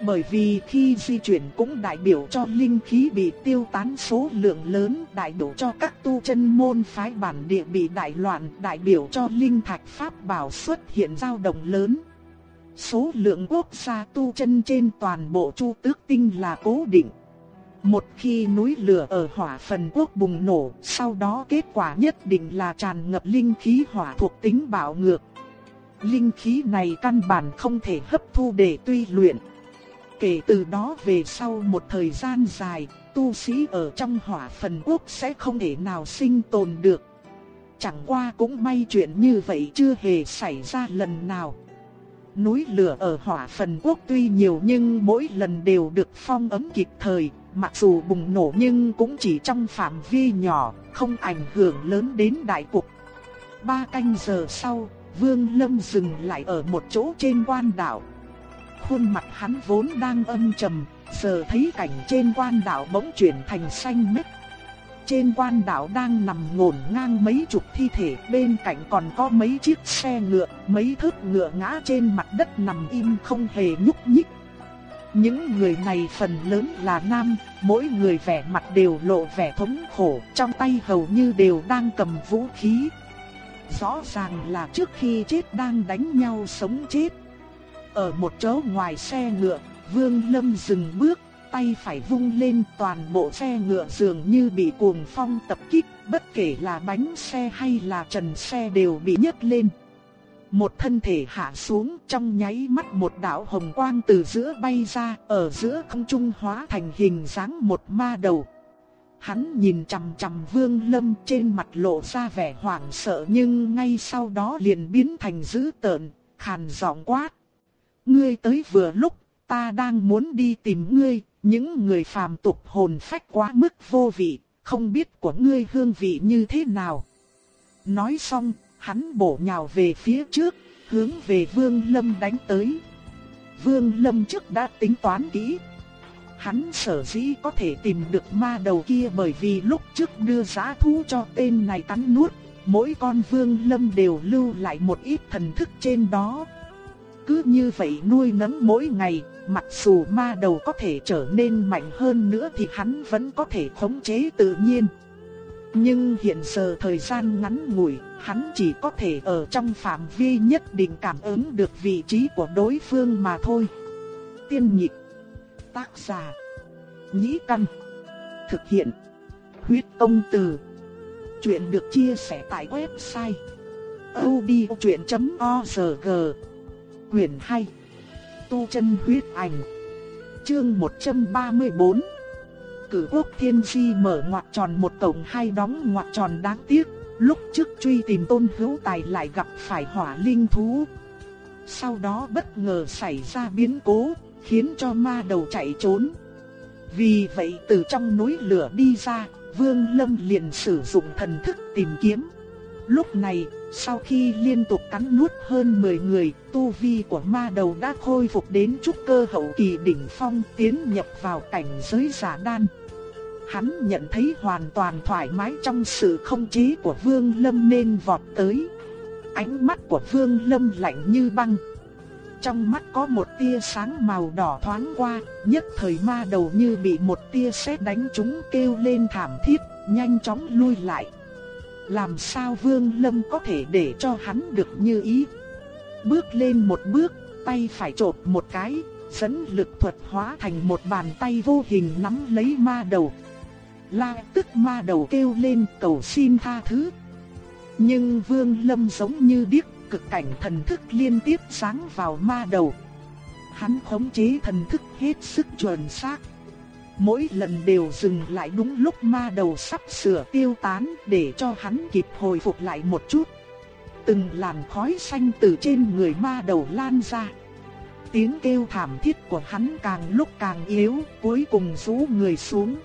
S1: Bởi vì khi di chuyển cũng đại biểu cho linh khí bị tiêu tán số lượng lớn, đại biểu cho các tu chân môn phái bản địa bị đại loạn, đại biểu cho linh thạch pháp bảo xuất hiện dao động lớn. Số lượng quốc gia tu chân trên toàn bộ chu tước tinh là cố định. Một khi núi lửa ở hỏa phần quốc bùng nổ, sau đó kết quả nhất định là tràn ngập linh khí hỏa thuộc tính bạo ngược. Linh khí này căn bản không thể hấp thu để tuy luyện. Kể từ đó về sau một thời gian dài, tu sĩ ở trong hỏa phần quốc sẽ không thể nào sinh tồn được. Chẳng qua cũng may chuyện như vậy chưa hề xảy ra lần nào. Núi lửa ở hỏa phần quốc tuy nhiều nhưng mỗi lần đều được phong ấm kịp thời, mặc dù bùng nổ nhưng cũng chỉ trong phạm vi nhỏ, không ảnh hưởng lớn đến đại cục. Ba canh giờ sau, Vương Lâm dừng lại ở một chỗ trên quan đảo. Khuôn mặt hắn vốn đang âm trầm, giờ thấy cảnh trên quan đảo bỗng chuyển thành xanh mét. Trên quan đảo đang nằm ngổn ngang mấy chục thi thể, bên cạnh còn có mấy chiếc xe ngựa, mấy thớt ngựa ngã trên mặt đất nằm im không hề nhúc nhích. Những người này phần lớn là nam, mỗi người vẻ mặt đều lộ vẻ thống khổ, trong tay hầu như đều đang cầm vũ khí. Rõ ràng là trước khi chết đang đánh nhau sống chết. Ở một chỗ ngoài xe ngựa, Vương Lâm dừng bước, tay phải vung lên toàn bộ xe ngựa dường như bị cuồng phong tập kích, bất kể là bánh xe hay là trần xe đều bị nhấc lên. Một thân thể hạ xuống trong nháy mắt một đạo hồng quang từ giữa bay ra, ở giữa không trung hóa thành hình dáng một ma đầu. Hắn nhìn chằm chằm Vương Lâm trên mặt lộ ra vẻ hoảng sợ nhưng ngay sau đó liền biến thành dữ tợn, khàn giọng quát. Ngươi tới vừa lúc, ta đang muốn đi tìm ngươi, những người phàm tục hồn phách quá mức vô vị, không biết của ngươi hương vị như thế nào. Nói xong, hắn bổ nhào về phía trước, hướng về Vương Lâm đánh tới. Vương Lâm trước đã tính toán kỹ. Hắn sở dĩ có thể tìm được ma đầu kia bởi vì lúc trước đưa giá thú cho tên này cắn nuốt, mỗi con Vương Lâm đều lưu lại một ít thần thức trên đó. Cứ như vậy nuôi nấng mỗi ngày, mặc dù ma đầu có thể trở nên mạnh hơn nữa thì hắn vẫn có thể khống chế tự nhiên. Nhưng hiện giờ thời gian ngắn ngủi, hắn chỉ có thể ở trong phạm vi nhất định cảm ứng được vị trí của đối phương mà thôi. Tiên nhịp, tác giả, nhĩ căn, thực hiện, huyết công từ. Chuyện được chia sẻ tại website odchuyện.org, quyển 2, tu chân huyết ảnh, chương 134 cử quốc thiên di mở ngoặc tròn một tổng hai đóng ngoặc tròn đáng tiếc, lúc trước truy tìm tôn hữu tài lại gặp phải hỏa linh thú. Sau đó bất ngờ xảy ra biến cố, khiến cho ma đầu chạy trốn. Vì vậy từ trong núi lửa đi ra, Vương Lâm liền sử dụng thần thức tìm kiếm. Lúc này, sau khi liên tục cắn nuốt hơn 10 người, tu vi của ma đầu đã khôi phục đến trúc cơ hậu kỳ đỉnh phong tiến nhập vào cảnh giới giả đan. Hắn nhận thấy hoàn toàn thoải mái trong sự không chế của Vương Lâm nên vọt tới. Ánh mắt của Vương Lâm lạnh như băng. Trong mắt có một tia sáng màu đỏ thoáng qua, nhất thời ma đầu như bị một tia sét đánh trúng kêu lên thảm thiết, nhanh chóng lui lại. Làm sao Vương Lâm có thể để cho hắn được như ý? Bước lên một bước, tay phải chộp một cái, dẫn lực thuật hóa thành một bàn tay vô hình nắm lấy ma đầu. La tức ma đầu kêu lên cầu xin tha thứ. Nhưng Vương Lâm giống như điếc, cực cảnh thần thức liên tiếp sáng vào ma đầu. Hắn khống chế thần thức hết sức chuẩn xác. Mỗi lần đều dừng lại đúng lúc ma đầu sắp sửa tiêu tán để cho hắn kịp hồi phục lại một chút. Từng làn khói xanh từ trên người ma đầu lan ra. Tiếng kêu thảm thiết của hắn càng lúc càng yếu, cuối cùng rú người xuống.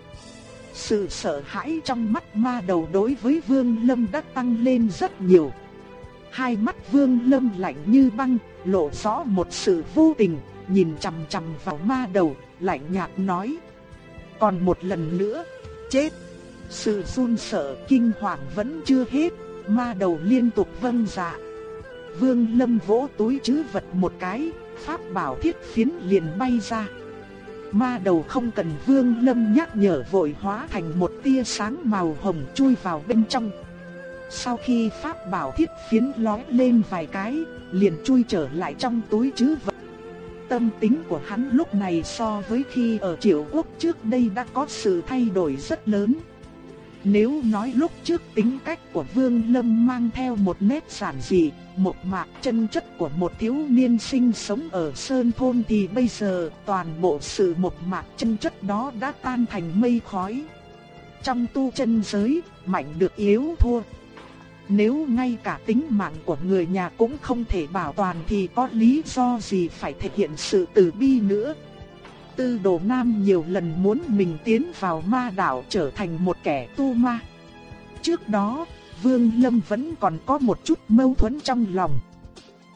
S1: Sự sợ hãi trong mắt ma đầu đối với Vương Lâm đã tăng lên rất nhiều. Hai mắt Vương Lâm lạnh như băng, lộ rõ một sự vô tình, nhìn chằm chằm vào ma đầu, lạnh nhạt nói: "Còn một lần nữa, chết." Sự run sợ kinh hoàng vẫn chưa hết, ma đầu liên tục vâng dạ. Vương Lâm vỗ túi trữ vật một cái, pháp bảo thiết phiến liền bay ra. Ma đầu không cần Vương Lâm nhắc nhở vội hóa thành một tia sáng màu hồng chui vào bên trong. Sau khi pháp bảo thiết phiến lói lên vài cái, liền chui trở lại trong túi trữ vật. Tâm tính của hắn lúc này so với khi ở Triệu Quốc trước đây đã có sự thay đổi rất lớn. Nếu nói lúc trước tính cách của Vương Lâm mang theo một nét giản dị, một mạc chân chất của một thiếu niên sinh sống ở Sơn Thôn thì bây giờ toàn bộ sự một mạc chân chất đó đã tan thành mây khói. Trong tu chân giới, mạnh được yếu thua. Nếu ngay cả tính mạng của người nhà cũng không thể bảo toàn thì có lý do gì phải thể hiện sự từ bi nữa. Tư đồ nam nhiều lần muốn mình tiến vào ma đảo trở thành một kẻ tu ma. Trước đó, Vương Lâm vẫn còn có một chút mâu thuẫn trong lòng.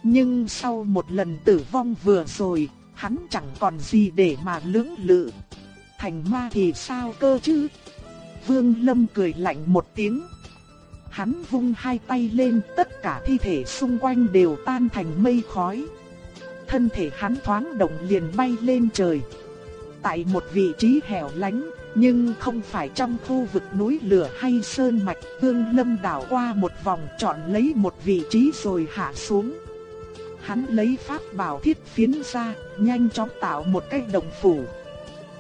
S1: Nhưng sau một lần tử vong vừa rồi, hắn chẳng còn gì để mà lưỡng lự. Thành ma thì sao cơ chứ? Vương Lâm cười lạnh một tiếng. Hắn vung hai tay lên tất cả thi thể xung quanh đều tan thành mây khói. Thân thể hắn thoáng động liền bay lên trời. Tại một vị trí hẻo lánh, nhưng không phải trong khu vực núi lửa hay sơn mạch, hương Lâm đảo qua một vòng chọn lấy một vị trí rồi hạ xuống. Hắn lấy pháp bảo thiết phiến ra, nhanh chóng tạo một cái đồng phủ.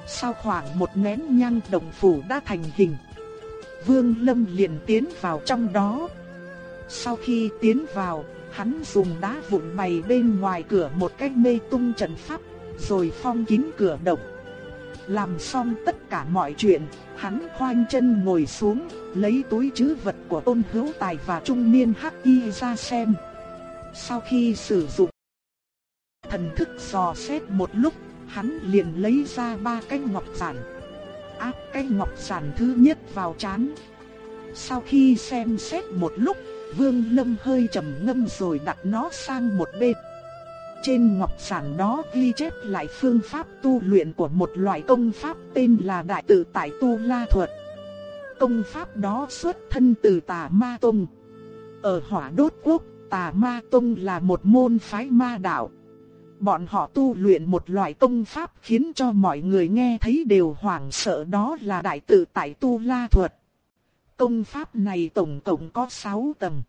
S1: Sau khoảng một nén nhang đồng phủ đã thành hình. Vương Lâm liền tiến vào trong đó. Sau khi tiến vào, Hắn dùng đá vụn bày bên ngoài cửa một cách mê tung trận pháp, rồi phong kín cửa động. Làm xong tất cả mọi chuyện, hắn khoanh chân ngồi xuống, lấy túi trữ vật của tôn hữu tài và trung niên hắc y ra xem. Sau khi sử dụng thần thức dò xét một lúc, hắn liền lấy ra ba cái ngọc giản. Áp cái ngọc giản thứ nhất vào chán. Sau khi xem xét một lúc, Vương Lâm hơi trầm ngâm rồi đặt nó sang một bên. Trên ngọc giản đó ghi chép lại phương pháp tu luyện của một loại công pháp tên là Đại Tự Tại Tu La Thuật. Công pháp đó xuất thân từ Tà Ma Tông. Ở Hỏa Đốt Quốc, Tà Ma Tông là một môn phái ma đạo. Bọn họ tu luyện một loại công pháp khiến cho mọi người nghe thấy đều hoảng sợ đó là Đại Tự Tại Tu La Thuật. Công pháp này tổng cộng có 6 tầng.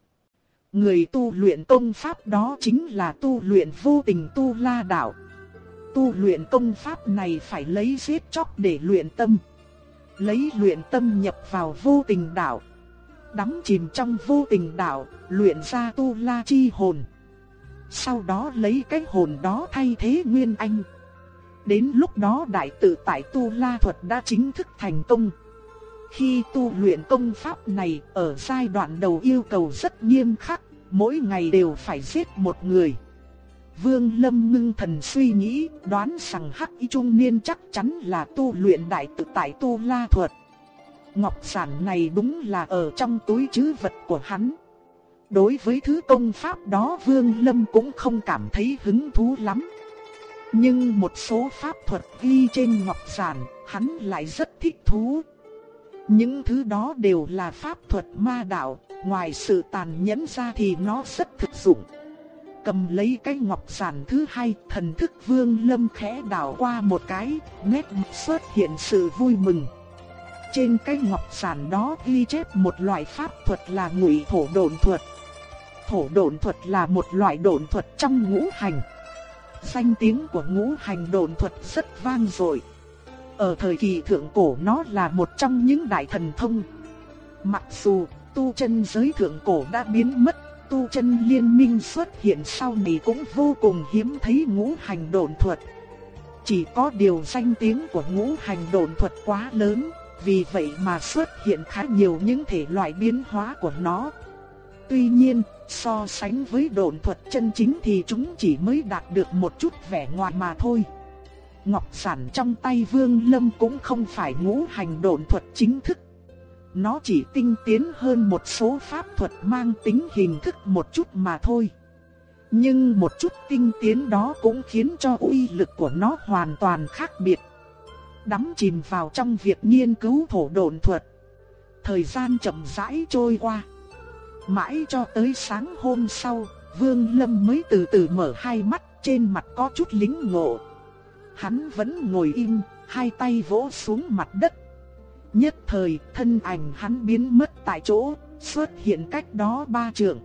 S1: Người tu luyện công pháp đó chính là tu luyện vô tình tu la đạo. Tu luyện công pháp này phải lấy giết chóc để luyện tâm. Lấy luyện tâm nhập vào vô tình đạo. Đắm chìm trong vô tình đạo, luyện ra tu la chi hồn. Sau đó lấy cái hồn đó thay thế nguyên anh. Đến lúc đó đại tự tại tu la thuật đã chính thức thành công. Khi tu luyện công pháp này ở giai đoạn đầu yêu cầu rất nghiêm khắc, mỗi ngày đều phải giết một người. Vương Lâm ngưng thần suy nghĩ, đoán rằng Hắc Y Trung Niên chắc chắn là tu luyện đại tự tại tu la thuật. Ngọc sản này đúng là ở trong túi trữ vật của hắn. Đối với thứ công pháp đó Vương Lâm cũng không cảm thấy hứng thú lắm. Nhưng một số pháp thuật ghi trên ngọc sản, hắn lại rất thích thú. Những thứ đó đều là pháp thuật ma đạo, ngoài sự tàn nhẫn ra thì nó rất thực dụng. Cầm lấy cái ngọc giản thứ hai, thần thức vương lâm khẽ đảo qua một cái, nét mặt xuất hiện sự vui mừng. Trên cái ngọc giản đó ghi chép một loại pháp thuật là ngụy thổ độn thuật. Thổ độn thuật là một loại độn thuật trong ngũ hành. Danh tiếng của ngũ hành độn thuật rất vang dội. Ở thời kỳ thượng cổ nó là một trong những đại thần thông. Mặc dù tu chân giới thượng cổ đã biến mất, tu chân liên minh xuất hiện sau này cũng vô cùng hiếm thấy ngũ hành độn thuật. Chỉ có điều danh tiếng của ngũ hành độn thuật quá lớn, vì vậy mà xuất hiện khá nhiều những thể loại biến hóa của nó. Tuy nhiên, so sánh với độn thuật chân chính thì chúng chỉ mới đạt được một chút vẻ ngoài mà thôi. Ngọc sản trong tay Vương Lâm cũng không phải ngũ hành độn thuật chính thức. Nó chỉ tinh tiến hơn một số pháp thuật mang tính hình thức một chút mà thôi. Nhưng một chút tinh tiến đó cũng khiến cho uy lực của nó hoàn toàn khác biệt. Đắm chìm vào trong việc nghiên cứu thổ độn thuật. Thời gian chậm rãi trôi qua. Mãi cho tới sáng hôm sau, Vương Lâm mới từ từ mở hai mắt trên mặt có chút lính ngộ. Hắn vẫn ngồi im, hai tay vỗ xuống mặt đất. Nhất thời, thân ảnh hắn biến mất tại chỗ, xuất hiện cách đó ba trượng.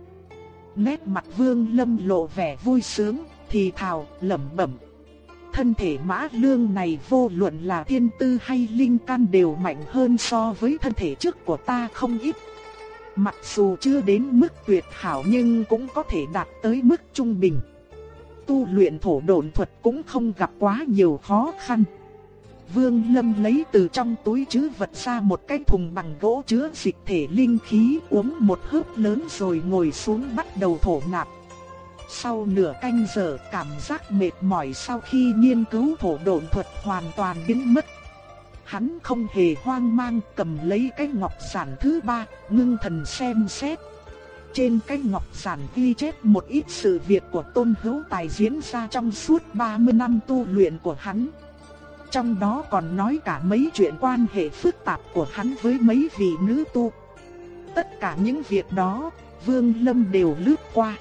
S1: Nét mặt Vương Lâm lộ vẻ vui sướng, thì thào, lẩm bẩm. Thân thể mã lương này vô luận là thiên tư hay linh căn đều mạnh hơn so với thân thể trước của ta không ít. Mặc dù chưa đến mức tuyệt hảo nhưng cũng có thể đạt tới mức trung bình tu luyện thổ độn thuật cũng không gặp quá nhiều khó khăn. Vương Lâm lấy từ trong túi trữ vật ra một cái thùng bằng gỗ chứa dịch thể linh khí, uống một hớp lớn rồi ngồi xuống bắt đầu thổ nạp. Sau nửa canh giờ, cảm giác mệt mỏi sau khi nghiên cứu thổ độn thuật hoàn toàn biến mất. Hắn không hề hoang mang cầm lấy cái ngọc sản thứ ba, ngưng thần xem xét. Trên cái ngọc giản ghi chép một ít sự việc của Tôn Hữu Tài diễn ra trong suốt 30 năm tu luyện của hắn. Trong đó còn nói cả mấy chuyện quan hệ phức tạp của hắn với mấy vị nữ tu. Tất cả những việc đó, Vương Lâm đều lướt qua.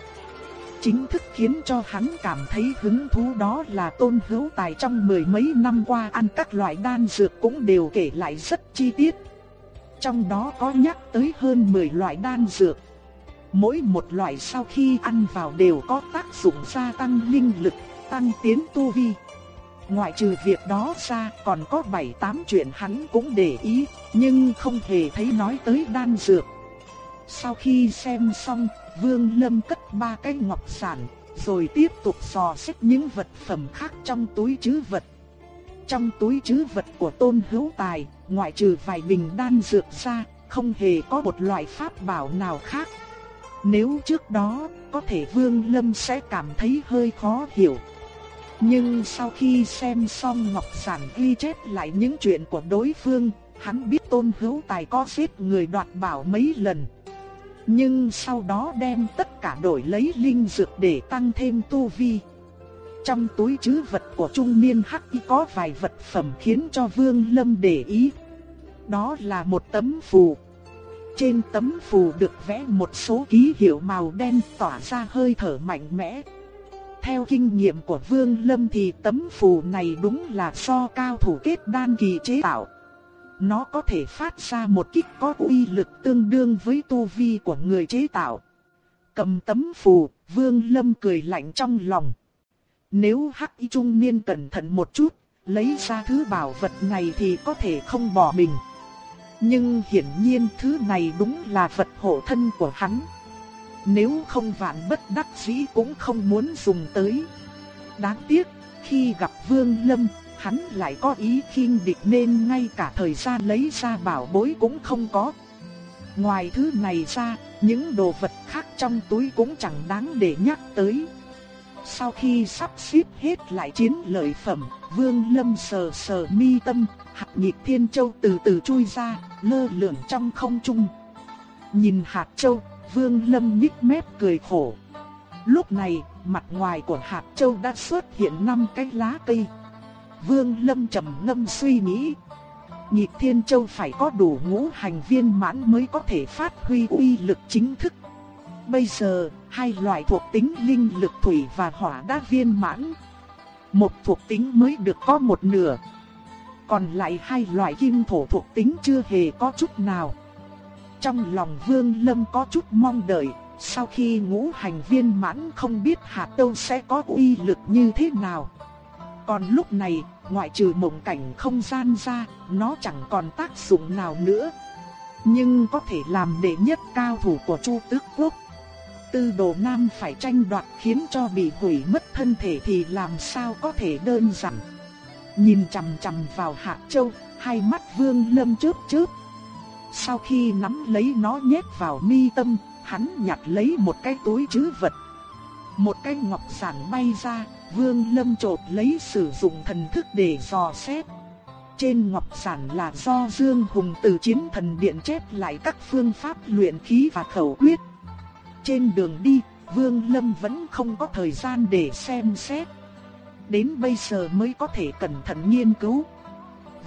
S1: Chính thức khiến cho hắn cảm thấy hứng thú đó là Tôn Hữu Tài trong mười mấy năm qua ăn các loại đan dược cũng đều kể lại rất chi tiết. Trong đó có nhắc tới hơn 10 loại đan dược. Mỗi một loại sau khi ăn vào đều có tác dụng gia tăng linh lực, tăng tiến tu vi. Ngoại trừ việc đó ra còn có 7-8 chuyện hắn cũng để ý, nhưng không hề thấy nói tới đan dược. Sau khi xem xong, Vương Lâm cất ba cái ngọc sản, rồi tiếp tục dò xét những vật phẩm khác trong túi trữ vật. Trong túi trữ vật của Tôn Hữu Tài, ngoại trừ vài bình đan dược ra, không hề có một loại pháp bảo nào khác. Nếu trước đó, có thể Vương Lâm sẽ cảm thấy hơi khó hiểu. Nhưng sau khi xem xong Ngọc Sản ghi chép lại những chuyện của đối phương, hắn biết Tôn Hữu Tài có giết người đoạt bảo mấy lần. Nhưng sau đó đem tất cả đổi lấy linh dược để tăng thêm tu vi. Trong túi chứ vật của trung niên hắc y có vài vật phẩm khiến cho Vương Lâm để ý. Đó là một tấm phù. Trên tấm phù được vẽ một số ký hiệu màu đen tỏa ra hơi thở mạnh mẽ. Theo kinh nghiệm của Vương Lâm thì tấm phù này đúng là do cao thủ kết đan kỳ chế tạo. Nó có thể phát ra một kích có uy lực tương đương với tu vi của người chế tạo. Cầm tấm phù, Vương Lâm cười lạnh trong lòng. Nếu hắc y trung niên cẩn thận một chút, lấy ra thứ bảo vật này thì có thể không bỏ mình. Nhưng hiển nhiên thứ này đúng là vật hộ thân của hắn. Nếu không vạn bất đắc dĩ cũng không muốn dùng tới. Đáng tiếc, khi gặp Vương Lâm, hắn lại có ý khinh địch nên ngay cả thời gian lấy ra bảo bối cũng không có. Ngoài thứ này ra, những đồ vật khác trong túi cũng chẳng đáng để nhắc tới. Sau khi sắp xếp hết lại chiến lợi phẩm, Vương Lâm sờ sờ mi tâm, hạt nhịp thiên châu từ từ chui ra, lơ lửng trong không trung. Nhìn hạt châu, Vương Lâm nhích mép cười khổ. Lúc này, mặt ngoài của hạt châu đã xuất hiện năm cái lá cây. Vương Lâm trầm ngâm suy nghĩ. Nhịp Thiên Châu phải có đủ ngũ hành viên mãn mới có thể phát huy uy lực chính thức. Bây giờ, hai loại thuộc tính linh lực thủy và hỏa đã viên mãn. Một thuộc tính mới được có một nửa. Còn lại hai loại kim thổ thuộc tính chưa hề có chút nào. Trong lòng Vương Lâm có chút mong đợi, sau khi ngũ hành viên mãn không biết hạt đâu sẽ có uy lực như thế nào. Còn lúc này, ngoại trừ mộng cảnh không gian ra, nó chẳng còn tác dụng nào nữa. Nhưng có thể làm đệ nhất cao thủ của Chu Tước Quốc. Tư đồ nam phải tranh đoạt khiến cho bị hủy mất thân thể thì làm sao có thể đơn giản. Nhìn chằm chằm vào hạ châu, hai mắt vương lâm chớp chớp. Sau khi nắm lấy nó nhét vào mi tâm, hắn nhặt lấy một cái túi trữ vật. Một cái ngọc sản bay ra, Vương Lâm trột lấy sử dụng thần thức để dò xét. Trên ngọc sản là do Dương Hùng từ chiến thần điện chép lại các phương pháp luyện khí và khẩu quyết. Trên đường đi, Vương Lâm vẫn không có thời gian để xem xét. Đến bây giờ mới có thể cẩn thận nghiên cứu.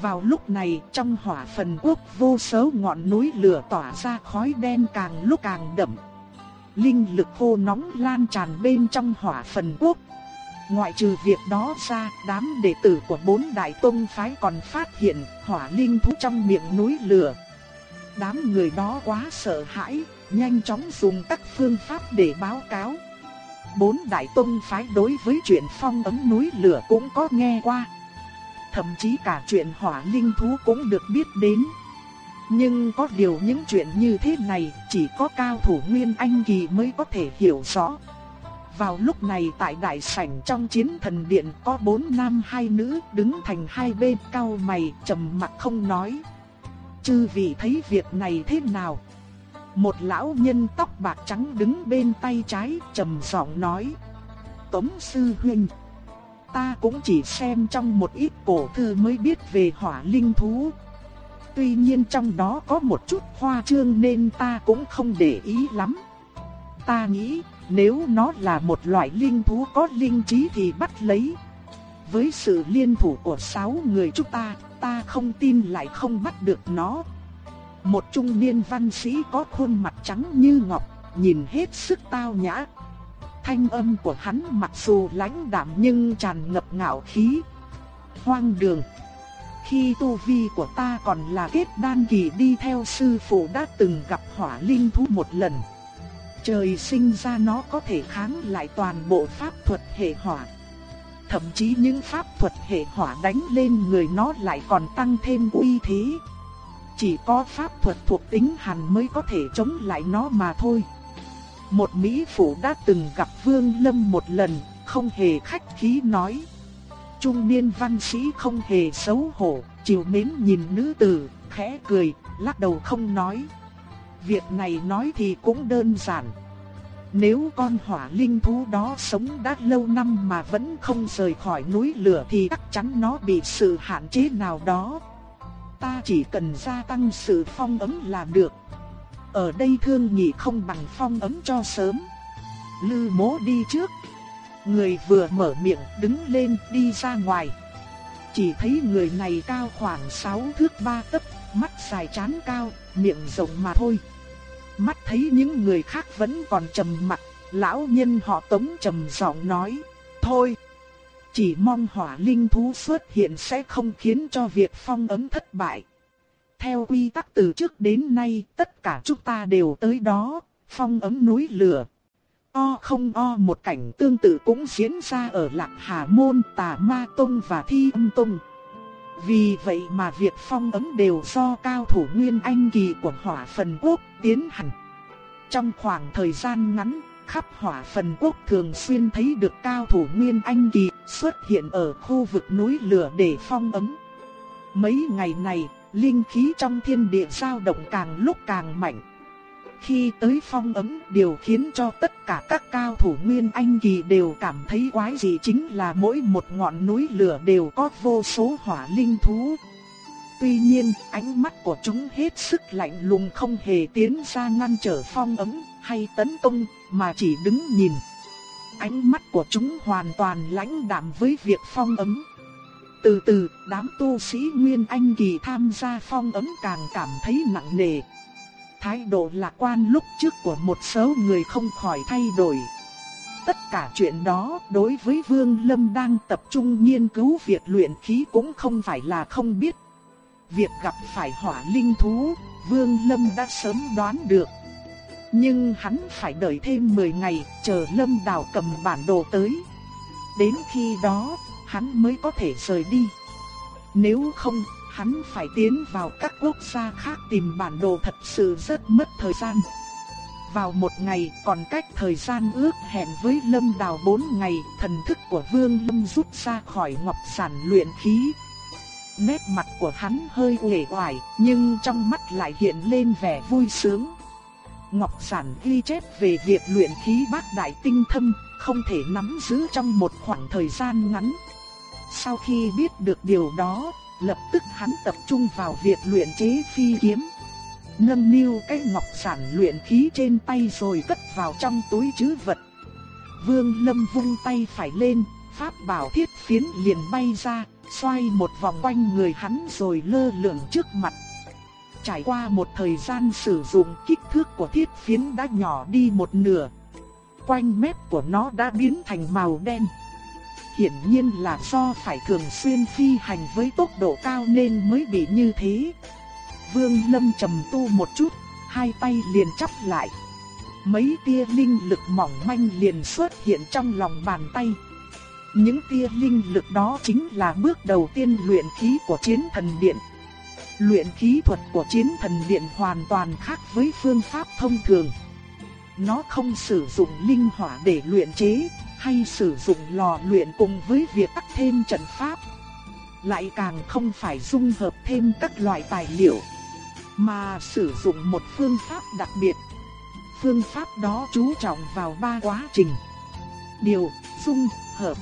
S1: Vào lúc này, trong hỏa phần quốc vô số ngọn núi lửa tỏa ra khói đen càng lúc càng đậm. Linh lực khô nóng lan tràn bên trong hỏa phần quốc, Ngoại trừ việc đó ra, đám đệ tử của bốn đại tông phái còn phát hiện hỏa linh thú trong miệng núi lửa. Đám người đó quá sợ hãi, nhanh chóng dùng các phương pháp để báo cáo. Bốn đại tông phái đối với chuyện phong ấn núi lửa cũng có nghe qua. Thậm chí cả chuyện hỏa linh thú cũng được biết đến. Nhưng có điều những chuyện như thế này chỉ có cao thủ Nguyên Anh Kỳ mới có thể hiểu rõ. Vào lúc này tại đại sảnh trong chiến thần điện có bốn nam hai nữ đứng thành hai bên cao mày, trầm mặt không nói. Chư vị thấy việc này thế nào? Một lão nhân tóc bạc trắng đứng bên tay trái, trầm giọng nói. Tống sư huynh. Ta cũng chỉ xem trong một ít cổ thư mới biết về hỏa linh thú. Tuy nhiên trong đó có một chút hoa trương nên ta cũng không để ý lắm. Ta nghĩ nếu nó là một loại linh thú có linh trí thì bắt lấy. Với sự liên thủ của sáu người chúng ta, ta không tin lại không bắt được nó. Một trung niên văn sĩ có khuôn mặt trắng như ngọc, nhìn hết sức tao nhã. Thanh âm của hắn mặc dù lãnh đạm nhưng tràn ngập ngạo khí. Hoang đường. Khi tu vi của ta còn là kết đan kỳ đi theo sư phụ đã từng gặp hỏa linh thú một lần. Trời sinh ra nó có thể kháng lại toàn bộ pháp thuật hệ hỏa. Thậm chí những pháp thuật hệ hỏa đánh lên người nó lại còn tăng thêm uy thế. chỉ có pháp thuật thuộc tính hàn mới có thể chống lại nó mà thôi. Một Mỹ Phụ đã từng gặp Vương Lâm một lần, không hề khách khí nói. Trung niên văn sĩ không hề xấu hổ, chiều mến nhìn nữ tử, khẽ cười, lắc đầu không nói. Việc này nói thì cũng đơn giản. Nếu con hỏa linh thú đó sống đã lâu năm mà vẫn không rời khỏi núi lửa thì chắc chắn nó bị sự hạn chế nào đó. Ta chỉ cần gia tăng sự phong ấm là được. Ở đây thương nhị không bằng phong ấm cho sớm. Lư mố đi trước. Người vừa mở miệng đứng lên đi ra ngoài. Chỉ thấy người này cao khoảng 6 thước 3 tấc, mắt dài chán cao, miệng rộng mà thôi. Mắt thấy những người khác vẫn còn trầm mặc, lão nhân họ Tống trầm giọng nói, "Thôi, chỉ mong hỏa linh thú xuất hiện sẽ không khiến cho việc phong ấn thất bại." Theo quy tắc từ trước đến nay, tất cả chúng ta đều tới đó, phong ấm núi lửa. O không o một cảnh tương tự cũng diễn ra ở Lạc Hà Môn, Tà Ma Tông và Thi Âm Tông. Vì vậy mà việc phong ấn đều do cao thủ Nguyên Anh Kỳ của hỏa phần quốc tiến hành. Trong khoảng thời gian ngắn, khắp hỏa phần quốc thường xuyên thấy được cao thủ Nguyên Anh Kỳ xuất hiện ở khu vực núi lửa để phong ấn Mấy ngày này, linh khí trong thiên địa dao động càng lúc càng mạnh. Khi tới phong ấm, điều khiến cho tất cả các cao thủ Nguyên Anh Kỳ đều cảm thấy quái dị chính là mỗi một ngọn núi lửa đều có vô số hỏa linh thú. Tuy nhiên, ánh mắt của chúng hết sức lạnh lùng không hề tiến ra ngăn trở phong ấm hay tấn công, mà chỉ đứng nhìn. Ánh mắt của chúng hoàn toàn lãnh đạm với việc phong ấm. Từ từ, đám tu sĩ Nguyên Anh Kỳ tham gia phong ấm càng cảm thấy nặng nề. Thái độ lạc quan lúc trước của một số người không khỏi thay đổi. Tất cả chuyện đó đối với Vương Lâm đang tập trung nghiên cứu việc luyện khí cũng không phải là không biết. Việc gặp phải hỏa linh thú, Vương Lâm đã sớm đoán được. Nhưng hắn phải đợi thêm 10 ngày, chờ Lâm Đào cầm bản đồ tới. Đến khi đó, hắn mới có thể rời đi. Nếu không, hắn phải tiến vào các quốc gia khác tìm bản đồ thật sự rất mất thời gian. Vào một ngày còn cách thời gian ước hẹn với Lâm Đào 4 ngày, thần thức của Vương Lâm rút ra khỏi ngọc sản luyện khí. Nét mặt của hắn hơi uể oải, nhưng trong mắt lại hiện lên vẻ vui sướng. Ngọc sản ghi chép về việc luyện khí bát đại tinh thâm, không thể nắm giữ trong một khoảng thời gian ngắn. Sau khi biết được điều đó, lập tức hắn tập trung vào việc luyện chế phi kiếm. Nâng niu cái ngọc sản luyện khí trên tay rồi cất vào trong túi chứ vật. Vương Lâm vung tay phải lên, pháp bảo thiết phiến liền bay ra, xoay một vòng quanh người hắn rồi lơ lửng trước mặt. Trải qua một thời gian sử dụng kích thước của thiết phiến đã nhỏ đi một nửa. Quanh mép của nó đã biến thành màu đen hiển nhiên là do phải thường xuyên phi hành với tốc độ cao nên mới bị như thế. Vương Lâm trầm tu một chút, hai tay liền chắp lại. Mấy tia linh lực mỏng manh liền xuất hiện trong lòng bàn tay. Những tia linh lực đó chính là bước đầu tiên luyện khí của chiến thần điện. Luyện khí thuật của chiến thần điện hoàn toàn khác với phương pháp thông thường. Nó không sử dụng linh hỏa để luyện chế, hay sử dụng lò luyện cùng với việc tắt thêm trận pháp. Lại càng không phải dung hợp thêm các loại tài liệu, mà sử dụng một phương pháp đặc biệt. Phương pháp đó chú trọng vào ba quá trình. Điều, dung, hợp.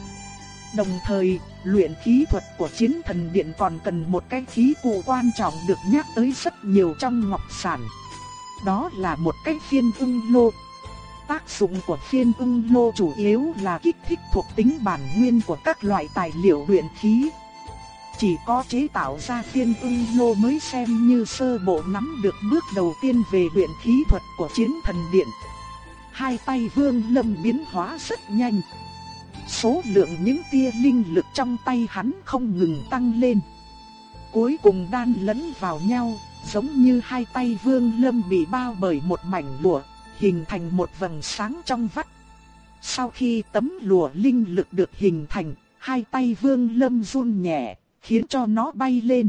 S1: Đồng thời, luyện khí thuật của chiến thần điện còn cần một cái khí cụ quan trọng được nhắc tới rất nhiều trong ngọc sản. Đó là một cái phiên ung lô Tác dụng của phiên ung lô chủ yếu là kích thích thuộc tính bản nguyên của các loại tài liệu luyện khí. Chỉ có chế tạo ra phiên ung lô mới xem như sơ bộ nắm được bước đầu tiên về luyện khí thuật của chiến thần điện. Hai tay vương lâm biến hóa rất nhanh. Số lượng những tia linh lực trong tay hắn không ngừng tăng lên. Cuối cùng đan lẫn vào nhau, giống như hai tay vương lâm bị bao bởi một mảnh lụa hình thành một vầng sáng trong vắt. Sau khi tấm lụa linh lực được hình thành, hai tay vương lâm run nhẹ, khiến cho nó bay lên.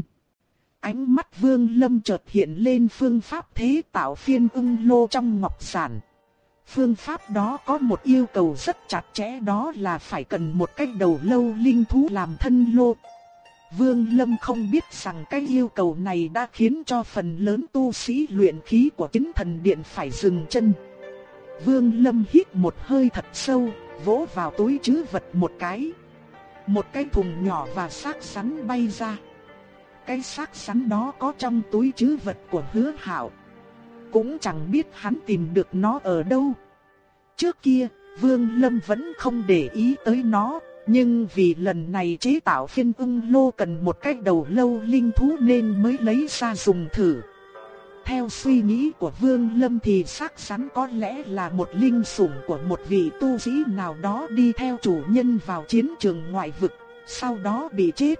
S1: Ánh mắt Vương Lâm chợt hiện lên phương pháp thế tạo phiên ưng lô trong ngọc sản. Phương pháp đó có một yêu cầu rất chặt chẽ đó là phải cần một cái đầu lâu linh thú làm thân lô. Vương Lâm không biết rằng cái yêu cầu này đã khiến cho phần lớn tu sĩ luyện khí của chính thần điện phải dừng chân. Vương Lâm hít một hơi thật sâu, vỗ vào túi trữ vật một cái. Một cái thùng nhỏ và xác sắn bay ra. Cái xác sắn đó có trong túi trữ vật của hứa hảo. Cũng chẳng biết hắn tìm được nó ở đâu. Trước kia, Vương Lâm vẫn không để ý tới nó, nhưng vì lần này chế tạo phiên ung lô cần một cái đầu lâu linh thú nên mới lấy ra dùng thử. Theo suy nghĩ của Vương Lâm thì xác sắn có lẽ là một linh sủng của một vị tu sĩ nào đó đi theo chủ nhân vào chiến trường ngoại vực, sau đó bị chết.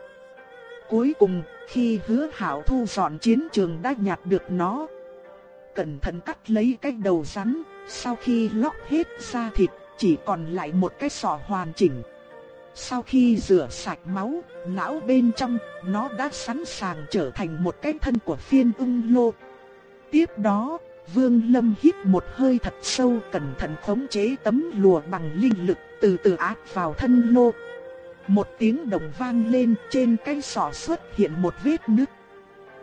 S1: Cuối cùng, khi hứa hảo thu dọn chiến trường đã nhặt được nó, cẩn thận cắt lấy cái đầu rắn, sau khi lóc hết da thịt, chỉ còn lại một cái sọ hoàn chỉnh. Sau khi rửa sạch máu, não bên trong, nó đã sẵn sàng trở thành một cái thân của phiên ung lô. Tiếp đó, Vương Lâm hít một hơi thật sâu cẩn thận khống chế tấm lùa bằng linh lực từ từ áp vào thân lô. Một tiếng đồng vang lên trên cái sọ xuất hiện một vết nứt.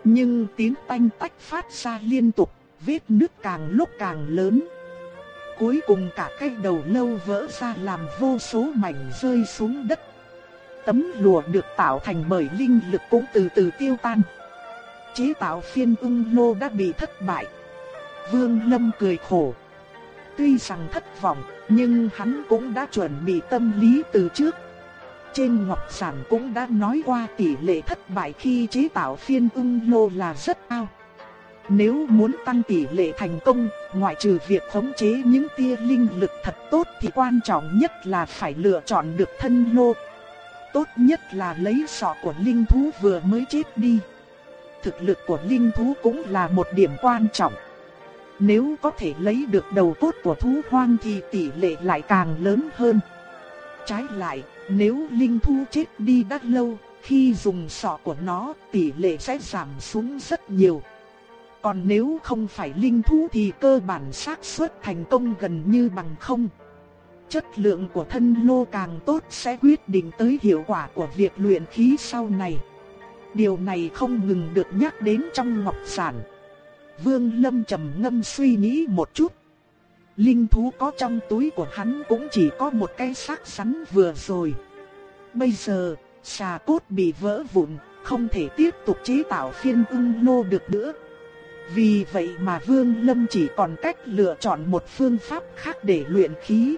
S1: Nhưng tiếng tanh tách phát ra liên tục, vết nứt càng lúc càng lớn. Cuối cùng cả cái đầu lâu vỡ ra làm vô số mảnh rơi xuống đất. Tấm lụa được tạo thành bởi linh lực cũng từ từ tiêu tan. Chế tạo phiên ung lô đã bị thất bại. Vương Lâm cười khổ. Tuy rằng thất vọng, nhưng hắn cũng đã chuẩn bị tâm lý từ trước. Trên ngọc sản cũng đã nói qua tỷ lệ thất bại khi chế tạo phiên ung lô là rất cao. Nếu muốn tăng tỷ lệ thành công, ngoại trừ việc khống chế những tia linh lực thật tốt thì quan trọng nhất là phải lựa chọn được thân lô. Tốt nhất là lấy sọ của linh thú vừa mới chết đi. Thực lực của linh thú cũng là một điểm quan trọng. Nếu có thể lấy được đầu cốt của thú hoang thì tỷ lệ lại càng lớn hơn. Trái lại, nếu linh thú chết đi đã lâu, khi dùng sọ của nó tỷ lệ sẽ giảm xuống rất nhiều. Còn nếu không phải linh thú thì cơ bản xác suất thành công gần như bằng không. Chất lượng của thân lô càng tốt sẽ quyết định tới hiệu quả của việc luyện khí sau này. Điều này không ngừng được nhắc đến trong ngọc sản. Vương Lâm trầm ngâm suy nghĩ một chút. Linh thú có trong túi của hắn cũng chỉ có một cái xác sắn vừa rồi. Bây giờ, xà cốt bị vỡ vụn, không thể tiếp tục chế tạo phiên ưng lô được nữa. Vì vậy mà Vương Lâm chỉ còn cách lựa chọn một phương pháp khác để luyện khí.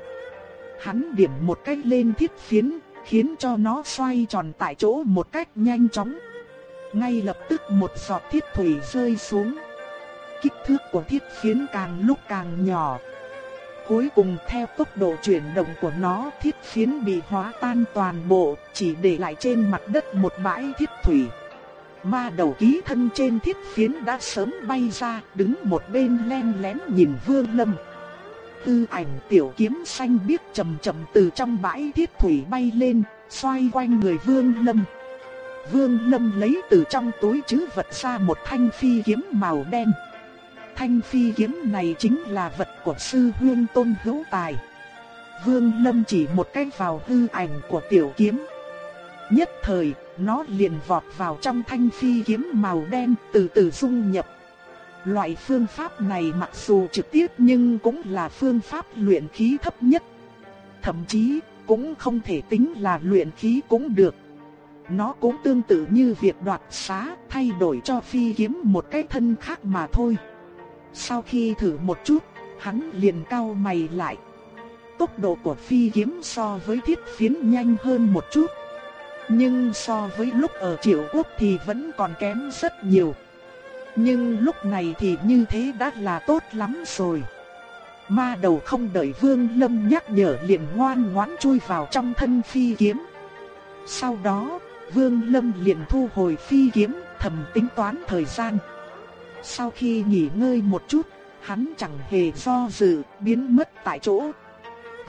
S1: Hắn điểm một cách lên thiết phiến, khiến cho nó xoay tròn tại chỗ một cách nhanh chóng. Ngay lập tức một giọt thiết thủy rơi xuống. Kích thước của thiết phiến càng lúc càng nhỏ. Cuối cùng theo tốc độ chuyển động của nó thiết phiến bị hóa tan toàn bộ, chỉ để lại trên mặt đất một bãi thiết thủy. Ma đầu ký thân trên thiết phiến đã sớm bay ra, đứng một bên len lén nhìn Vương Lâm. Tư ảnh tiểu kiếm xanh biếc chậm chậm từ trong bãi thiết thủy bay lên, xoay quanh người Vương Lâm. Vương Lâm lấy từ trong túi chứ vật ra một thanh phi kiếm màu đen. Thanh phi kiếm này chính là vật của sư huyên tôn hữu tài. Vương Lâm chỉ một cái vào hư ảnh của tiểu kiếm. Nhất thời, nó liền vọt vào trong thanh phi kiếm màu đen từ từ dung nhập. Loại phương pháp này mặc dù trực tiếp nhưng cũng là phương pháp luyện khí thấp nhất. Thậm chí cũng không thể tính là luyện khí cũng được. Nó cũng tương tự như việc đoạt xá thay đổi cho phi kiếm một cái thân khác mà thôi. Sau khi thử một chút, hắn liền cau mày lại. Tốc độ của phi kiếm so với thiết phiến nhanh hơn một chút. Nhưng so với lúc ở triệu quốc thì vẫn còn kém rất nhiều. Nhưng lúc này thì như thế đã là tốt lắm rồi. Ma đầu không đợi Vương Lâm nhắc nhở liền ngoan ngoãn chui vào trong thân phi kiếm. Sau đó, Vương Lâm liền thu hồi phi kiếm, thầm tính toán thời gian. Sau khi nghỉ ngơi một chút, hắn chẳng hề do dự, biến mất tại chỗ.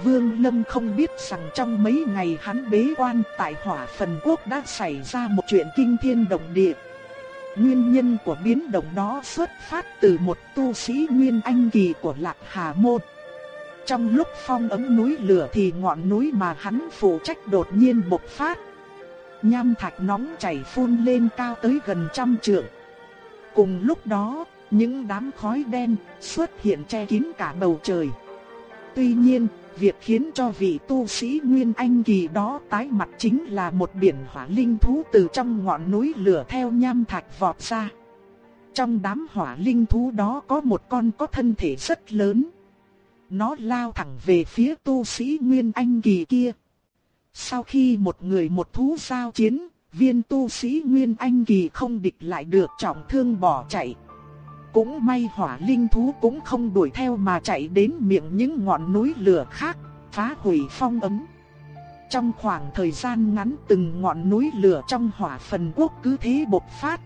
S1: Vương Lâm không biết rằng trong mấy ngày hắn bế quan tại hỏa phần quốc đã xảy ra một chuyện kinh thiên động địa. Nguyên nhân của biến động đó xuất phát từ một tu sĩ Nguyên Anh Kỳ của Lạc Hà Môn. Trong lúc phong ấm núi lửa thì ngọn núi mà hắn phụ trách đột nhiên bộc phát. Nham thạch nóng chảy phun lên cao tới gần trăm trượng. Cùng lúc đó, những đám khói đen xuất hiện che kín cả bầu trời. Tuy nhiên, việc khiến cho vị tu sĩ Nguyên Anh kỳ đó tái mặt chính là một biển hỏa linh thú từ trong ngọn núi lửa theo nham thạch vọt ra. Trong đám hỏa linh thú đó có một con có thân thể rất lớn. Nó lao thẳng về phía tu sĩ Nguyên Anh kỳ kia. Sau khi một người một thú giao chiến, viên tu sĩ Nguyên Anh kỳ không địch lại được trọng thương bỏ chạy. Cũng may hỏa linh thú cũng không đuổi theo mà chạy đến miệng những ngọn núi lửa khác, phá hủy phong ấm. Trong khoảng thời gian ngắn từng ngọn núi lửa trong hỏa phần quốc cứ thế bộc phát.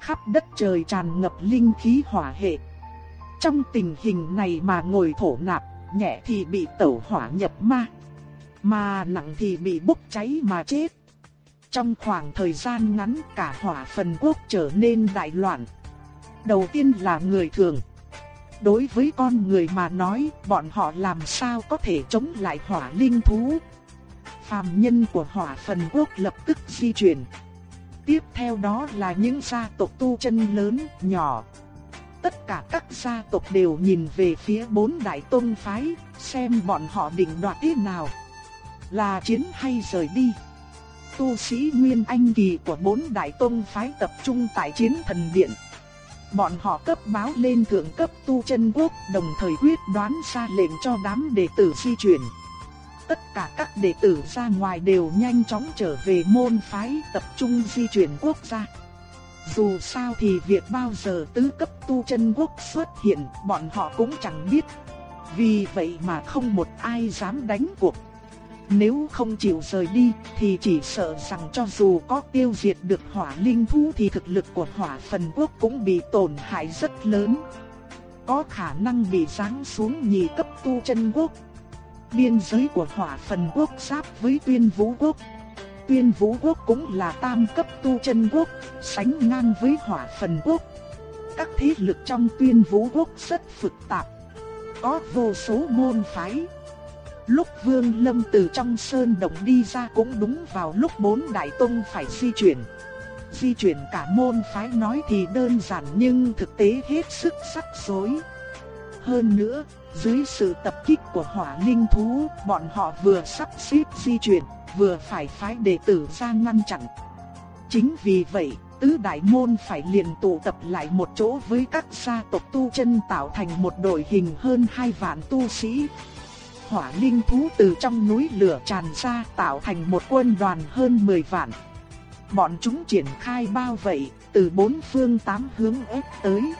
S1: Khắp đất trời tràn ngập linh khí hỏa hệ. Trong tình hình này mà ngồi thổ nạp, nhẹ thì bị tẩu hỏa nhập ma, mà nặng thì bị bốc cháy mà chết. Trong khoảng thời gian ngắn cả hỏa phần quốc trở nên đại loạn. Đầu tiên là người thường. Đối với con người mà nói, bọn họ làm sao có thể chống lại hỏa linh thú. Phàm nhân của hỏa phần quốc lập tức di chuyển. Tiếp theo đó là những gia tộc tu chân lớn, nhỏ. Tất cả các gia tộc đều nhìn về phía bốn đại tôn phái, xem bọn họ định đoạt thế nào. Là chiến hay rời đi. Tu sĩ Nguyên Anh Kỳ của bốn đại tôn phái tập trung tại chiến thần điện. Bọn họ cấp báo lên thượng cấp tu chân quốc, đồng thời quyết đoán ra lệnh cho đám đệ tử di chuyển. Tất cả các đệ tử ra ngoài đều nhanh chóng trở về môn phái tập trung di chuyển quốc gia. Dù sao thì việc bao giờ tứ cấp tu chân quốc xuất hiện bọn họ cũng chẳng biết. Vì vậy mà không một ai dám đánh cuộc. Nếu không chịu rời đi thì chỉ sợ rằng cho dù có tiêu diệt được hỏa linh thú thì thực lực của hỏa phần quốc cũng bị tổn hại rất lớn. Có khả năng bị giáng xuống nhị cấp tu chân quốc. Biên giới của hỏa phần quốc giáp với tuyên vũ quốc. Tuyên vũ quốc cũng là tam cấp tu chân quốc, sánh ngang với hỏa phần quốc. Các thế lực trong tuyên vũ quốc rất phức tạp. Có vô số môn phái. Lúc Vương Lâm từ trong sơn động đi ra cũng đúng vào lúc bốn đại tông phải di chuyển. Di chuyển cả môn phái nói thì đơn giản nhưng thực tế hết sức sắc rối. Hơn nữa, dưới sự tập kích của hỏa linh thú, bọn họ vừa sắp xếp di chuyển, vừa phải phái đệ tử ra ngăn chặn. Chính vì vậy, tứ đại môn phải liền tụ tập lại một chỗ với các gia tộc tu chân tạo thành một đội hình hơn hai vạn tu sĩ, hỏa linh thú từ trong núi lửa tràn ra tạo thành một quân đoàn hơn 10 vạn. Bọn chúng triển khai bao vây, từ bốn phương tám hướng ép tới.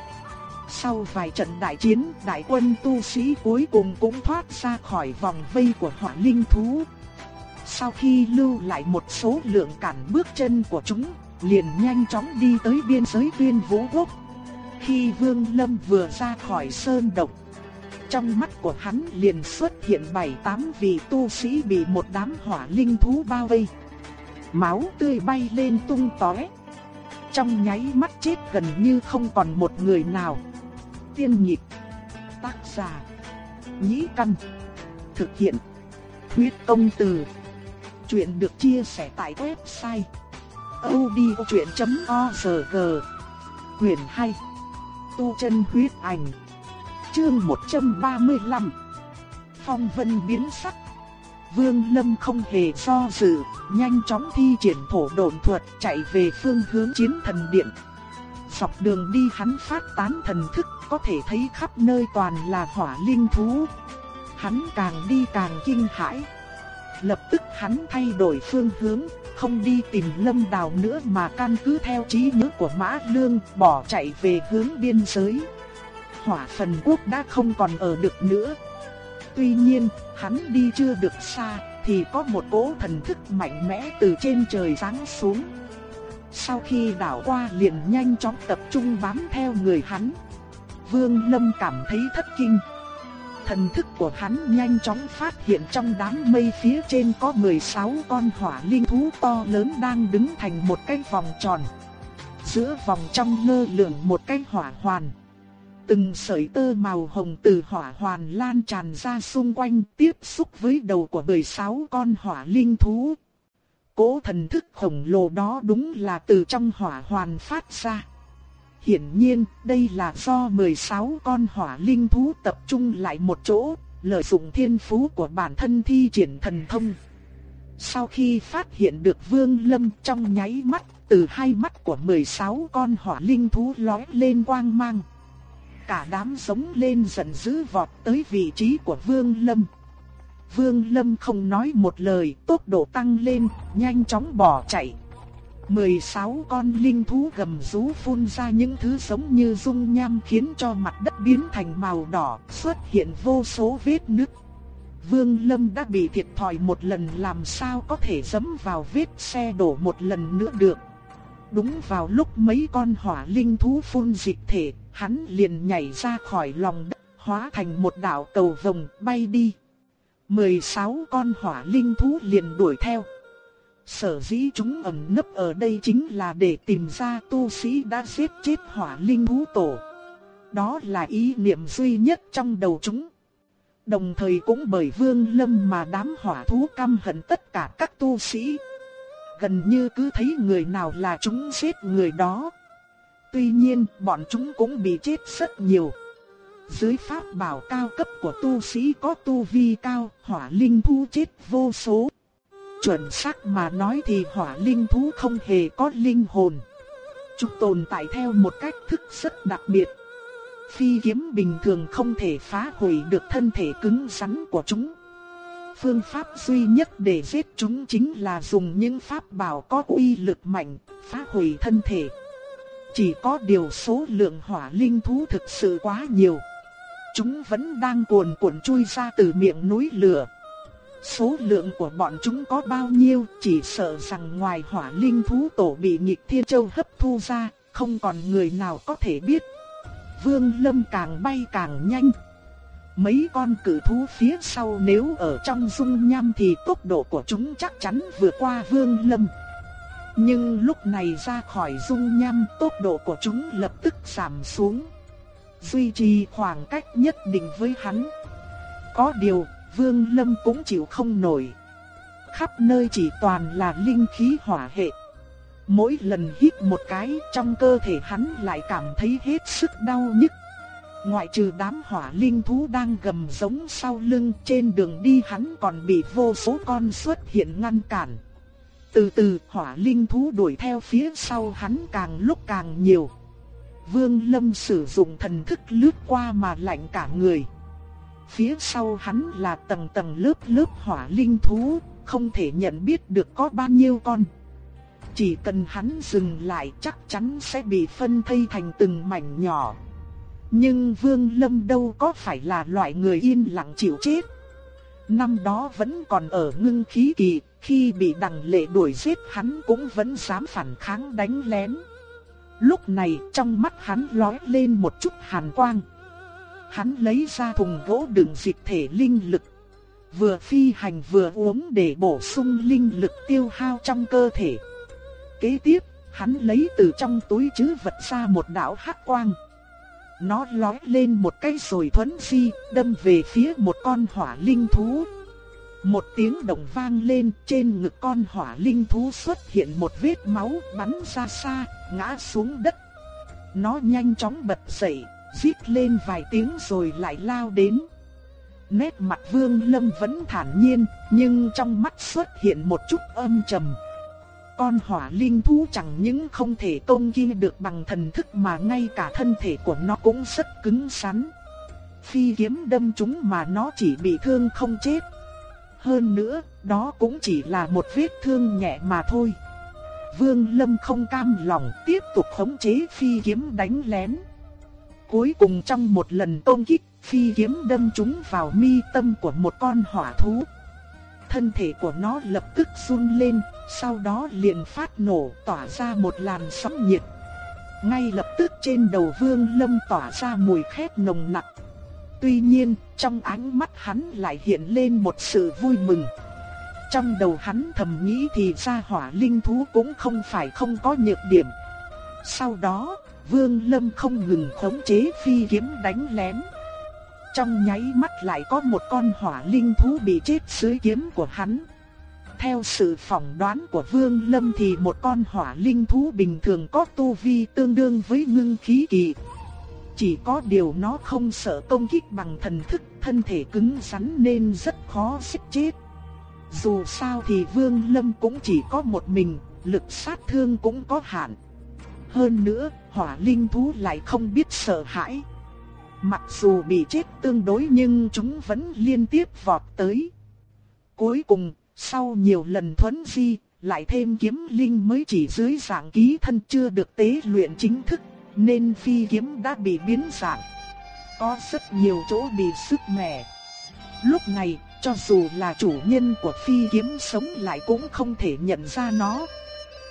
S1: Sau vài trận đại chiến, đại quân tu sĩ cuối cùng cũng thoát ra khỏi vòng vây của hỏa linh thú. Sau khi lưu lại một số lượng cản bước chân của chúng, liền nhanh chóng đi tới biên giới tuyên vũ quốc. Khi Vương Lâm vừa ra khỏi sơn động, trong mắt của hắn liền xuất hiện bảy tám vị tu sĩ bị một đám hỏa linh thú bao vây. Máu tươi bay lên tung tóe. Trong nháy mắt chết gần như không còn một người nào. Tiên nhịp. Tác giả. Nhĩ căn. Thực hiện. Huyết công từ. Chuyện được chia sẻ tại website. odchuyện.org Quyền 2 Tu chân huyết ảnh Chương 135 Phong vân biến sắc Vương Lâm không hề do dự, nhanh chóng thi triển thổ độn thuật chạy về phương hướng chiến thần điện. Dọc đường đi hắn phát tán thần thức, có thể thấy khắp nơi toàn là hỏa linh thú. Hắn càng đi càng kinh hãi. Lập tức hắn thay đổi phương hướng, không đi tìm Lâm Đào nữa mà căn cứ theo trí nhớ của Mã Lương, bỏ chạy về hướng biên giới hỏa phần quốc đã không còn ở được nữa. Tuy nhiên, hắn đi chưa được xa, thì có một cỗ thần thức mạnh mẽ từ trên trời giáng xuống. Sau khi đảo qua liền nhanh chóng tập trung bám theo người hắn. Vương Lâm cảm thấy thất kinh. Thần thức của hắn nhanh chóng phát hiện trong đám mây phía trên có 16 con hỏa linh thú to lớn đang đứng thành một cái vòng tròn. giữa vòng trong lơ lửng một cái hỏa hoàn. Từng sợi tơ màu hồng từ hỏa hoàn lan tràn ra xung quanh tiếp xúc với đầu của 16 con hỏa linh thú. Cố thần thức khổng lồ đó đúng là từ trong hỏa hoàn phát ra. Hiển nhiên, đây là do 16 con hỏa linh thú tập trung lại một chỗ, lợi dụng thiên phú của bản thân thi triển thần thông. Sau khi phát hiện được Vương Lâm trong nháy mắt, từ hai mắt của 16 con hỏa linh thú lóe lên quang mang. Cả đám giống lên giận dữ vọt tới vị trí của Vương Lâm. Vương Lâm không nói một lời, tốc độ tăng lên, nhanh chóng bỏ chạy. 16 con linh thú gầm rú phun ra những thứ giống như dung nham khiến cho mặt đất biến thành màu đỏ, xuất hiện vô số vết nứt. Vương Lâm đã bị thiệt thòi một lần làm sao có thể dẫm vào vết xe đổ một lần nữa được. Đúng vào lúc mấy con hỏa linh thú phun dịch thể, hắn liền nhảy ra khỏi lòng đất, hóa thành một đạo cầu vồng bay đi. 16 con hỏa linh thú liền đuổi theo. Sở dĩ chúng ẩn nấp ở đây chính là để tìm ra tu sĩ đã giết chết hỏa linh thú tổ. Đó là ý niệm duy nhất trong đầu chúng. Đồng thời cũng bởi vương lâm mà đám hỏa thú căm hận tất cả các tu sĩ. Gần như cứ thấy người nào là chúng giết người đó. Tuy nhiên bọn chúng cũng bị chết rất nhiều. Dưới pháp bảo cao cấp của tu sĩ có tu vi cao, hỏa linh thú chết vô số. Chuẩn xác mà nói thì hỏa linh thú không hề có linh hồn. Chúng tồn tại theo một cách thức rất đặc biệt. Phi kiếm bình thường không thể phá hủy được thân thể cứng rắn của chúng. Phương pháp duy nhất để giết chúng chính là dùng những pháp bảo có uy lực mạnh, phá hủy thân thể. Chỉ có điều số lượng hỏa linh thú thực sự quá nhiều. Chúng vẫn đang cuồn cuộn chui ra từ miệng núi lửa. Số lượng của bọn chúng có bao nhiêu chỉ sợ rằng ngoài hỏa linh thú tổ bị nghịch thiên châu hấp thu ra, không còn người nào có thể biết. Vương Lâm càng bay càng nhanh. Mấy con cử thú phía sau nếu ở trong dung nham thì tốc độ của chúng chắc chắn vượt qua Vương Lâm. Nhưng lúc này ra khỏi dung nham, tốc độ của chúng lập tức giảm xuống. Duy trì khoảng cách nhất định với hắn. Có điều, Vương Lâm cũng chịu không nổi. Khắp nơi chỉ toàn là linh khí hỏa hệ. Mỗi lần hít một cái, trong cơ thể hắn lại cảm thấy hết sức đau nhức. Ngoại trừ đám hỏa linh thú đang gầm giống sau lưng, trên đường đi hắn còn bị vô số con xuất hiện ngăn cản. Từ từ hỏa linh thú đuổi theo phía sau hắn càng lúc càng nhiều. Vương Lâm sử dụng thần thức lướt qua mà lạnh cả người. Phía sau hắn là tầng tầng lớp lớp hỏa linh thú, không thể nhận biết được có bao nhiêu con. Chỉ cần hắn dừng lại chắc chắn sẽ bị phân thây thành từng mảnh nhỏ. Nhưng Vương Lâm đâu có phải là loại người yên lặng chịu chết. Năm đó vẫn còn ở ngưng khí kỳ, khi bị đằng lệ đuổi giết hắn cũng vẫn dám phản kháng đánh lén. Lúc này trong mắt hắn lóe lên một chút hàn quang. Hắn lấy ra thùng gỗ đựng dịch thể linh lực. Vừa phi hành vừa uống để bổ sung linh lực tiêu hao trong cơ thể. Kế tiếp, hắn lấy từ trong túi chứ vật ra một đạo hắc quang. Nó lói lên một cái rồi thuấn phi, đâm về phía một con hỏa linh thú. Một tiếng động vang lên, trên ngực con hỏa linh thú xuất hiện một vết máu bắn ra xa, ngã xuống đất. Nó nhanh chóng bật dậy, rít lên vài tiếng rồi lại lao đến. Nét mặt Vương Lâm vẫn thản nhiên, nhưng trong mắt xuất hiện một chút âm trầm. Con hỏa linh thú chẳng những không thể công kia được bằng thần thức mà ngay cả thân thể của nó cũng rất cứng rắn. Phi kiếm đâm chúng mà nó chỉ bị thương không chết. Hơn nữa, đó cũng chỉ là một vết thương nhẹ mà thôi. Vương Lâm không cam lòng tiếp tục khống chế phi kiếm đánh lén. Cuối cùng trong một lần công kích, phi kiếm đâm trúng vào mi tâm của một con hỏa thú. Thân thể của nó lập tức run lên, sau đó liền phát nổ tỏa ra một làn sóng nhiệt. Ngay lập tức trên đầu vương lâm tỏa ra mùi khét nồng nặc. Tuy nhiên, trong ánh mắt hắn lại hiện lên một sự vui mừng. Trong đầu hắn thầm nghĩ thì ra hỏa linh thú cũng không phải không có nhược điểm. Sau đó, Vương Lâm không ngừng khống chế phi kiếm đánh lén. Trong nháy mắt lại có một con hỏa linh thú bị chết dưới kiếm của hắn. Theo sự phỏng đoán của Vương Lâm thì một con hỏa linh thú bình thường có tu vi tương đương với ngưng khí kỳ. Chỉ có điều nó không sợ công kích bằng thần thức, thân thể cứng rắn nên rất khó giết chết. Dù sao thì Vương Lâm cũng chỉ có một mình, lực sát thương cũng có hạn. Hơn nữa, hỏa linh thú lại không biết sợ hãi. Mặc dù bị chết tương đối nhưng chúng vẫn liên tiếp vọt tới. Cuối cùng, sau nhiều lần thuấn di, lại thêm kiếm linh mới chỉ dưới dạng ký thân chưa được tế luyện chính thức, nên phi kiếm đã bị biến dạng. Có rất nhiều chỗ bị sức mẻ. Lúc này, cho dù là chủ nhân của phi kiếm sống lại cũng không thể nhận ra nó.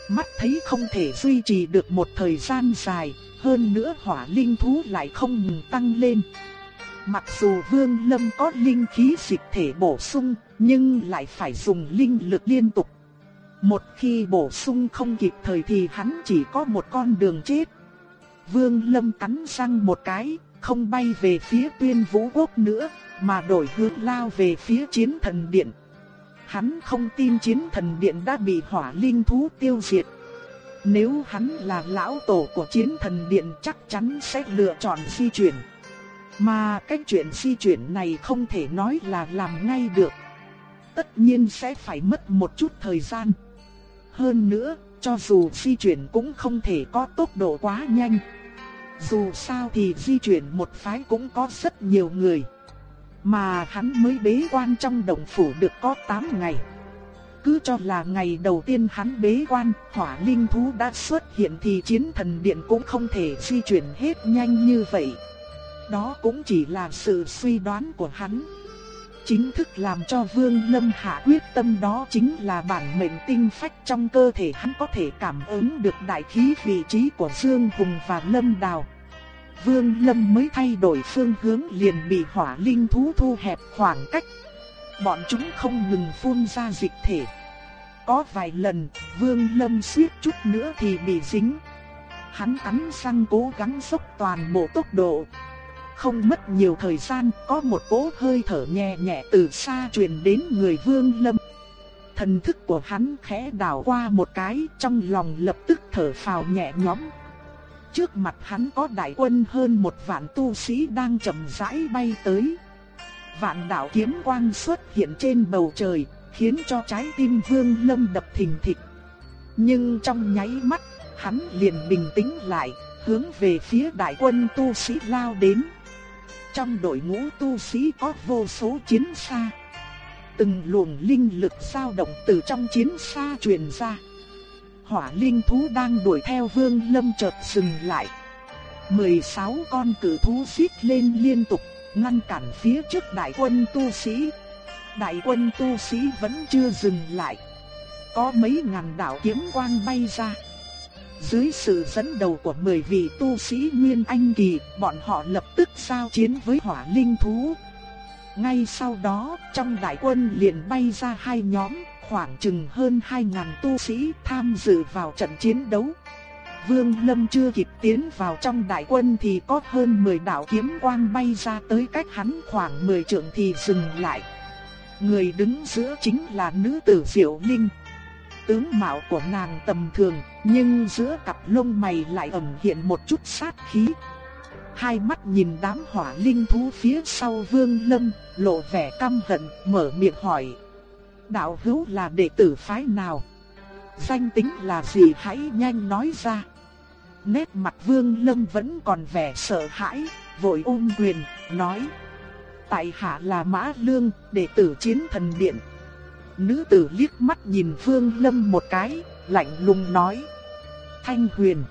S1: Mắt thấy không thể duy trì được một thời gian dài, hơn nữa hỏa linh thú lại không ngừng tăng lên. Mặc dù Vương Lâm có linh khí dịch thể bổ sung, nhưng lại phải dùng linh lực liên tục. Một khi bổ sung không kịp thời thì hắn chỉ có một con đường chết. Vương Lâm cắn răng một cái, không bay về phía tuyên vũ quốc nữa, mà đổi hướng lao về phía chiến thần điện. Hắn không tin chiến thần điện đã bị hỏa linh thú tiêu diệt. Nếu hắn là lão tổ của chiến thần điện chắc chắn sẽ lựa chọn di chuyển. Mà cái chuyện di chuyển này không thể nói là làm ngay được. Tất nhiên sẽ phải mất một chút thời gian. Hơn nữa, cho dù di chuyển cũng không thể có tốc độ quá nhanh. Dù sao thì di chuyển một phái cũng có rất nhiều người. Mà hắn mới bế quan trong động phủ được có 8 ngày. Cứ cho là ngày đầu tiên hắn bế quan, hỏa linh thú đã xuất hiện thì chiến thần điện cũng không thể di chuyển hết nhanh như vậy. Đó cũng chỉ là sự suy đoán của hắn. Chính thức làm cho Vương Lâm hạ quyết tâm đó chính là bản mệnh tinh phách trong cơ thể hắn có thể cảm ứng được đại khí vị trí của Dương Hùng và Lâm Đào. Vương Lâm mới thay đổi phương hướng liền bị hỏa linh thú thu hẹp khoảng cách. Bọn chúng không ngừng phun ra dịch thể. Có vài lần, Vương Lâm suýt chút nữa thì bị dính. Hắn cắn răng cố gắng dốc toàn bộ tốc độ. Không mất nhiều thời gian, có một cỗ hơi thở nhẹ nhẹ từ xa truyền đến người Vương Lâm. Thần thức của hắn khẽ đảo qua một cái, trong lòng lập tức thở phào nhẹ nhõm. Trước mặt hắn có đại quân hơn một vạn tu sĩ đang chậm rãi bay tới. Vạn đạo kiếm quang xuất hiện trên bầu trời, khiến cho trái tim Vương Lâm đập thình thịch. Nhưng trong nháy mắt, hắn liền bình tĩnh lại, hướng về phía đại quân tu sĩ lao đến. Trong đội ngũ tu sĩ có vô số chiến xa. Từng luồng linh lực dao động từ trong chiến xa truyền ra hỏa linh thú đang đuổi theo vương lâm chợt dừng lại. 16 con cử thú xít lên liên tục, ngăn cản phía trước đại quân tu sĩ. Đại quân tu sĩ vẫn chưa dừng lại. Có mấy ngàn đạo kiếm quang bay ra. Dưới sự dẫn đầu của 10 vị tu sĩ Nguyên Anh Kỳ, bọn họ lập tức giao chiến với hỏa linh thú. Ngay sau đó, trong đại quân liền bay ra hai nhóm, khoảng chừng hơn 2.000 tu sĩ tham dự vào trận chiến đấu. Vương Lâm chưa kịp tiến vào trong đại quân thì có hơn 10 đạo kiếm quang bay ra tới cách hắn khoảng 10 trượng thì dừng lại. Người đứng giữa chính là nữ tử Diệu Linh. Tướng mạo của nàng tầm thường, nhưng giữa cặp lông mày lại ẩn hiện một chút sát khí. Hai mắt nhìn đám hỏa linh thú phía sau Vương Lâm, lộ vẻ căm hận, mở miệng hỏi, đạo hữu là đệ tử phái nào? Danh tính là gì hãy nhanh nói ra. Nét mặt vương lâm vẫn còn vẻ sợ hãi, vội ôm quyền, nói. Tại hạ là Mã Lương, đệ tử chiến thần điện. Nữ tử liếc mắt nhìn vương lâm một cái, lạnh lùng nói. Thanh huyền.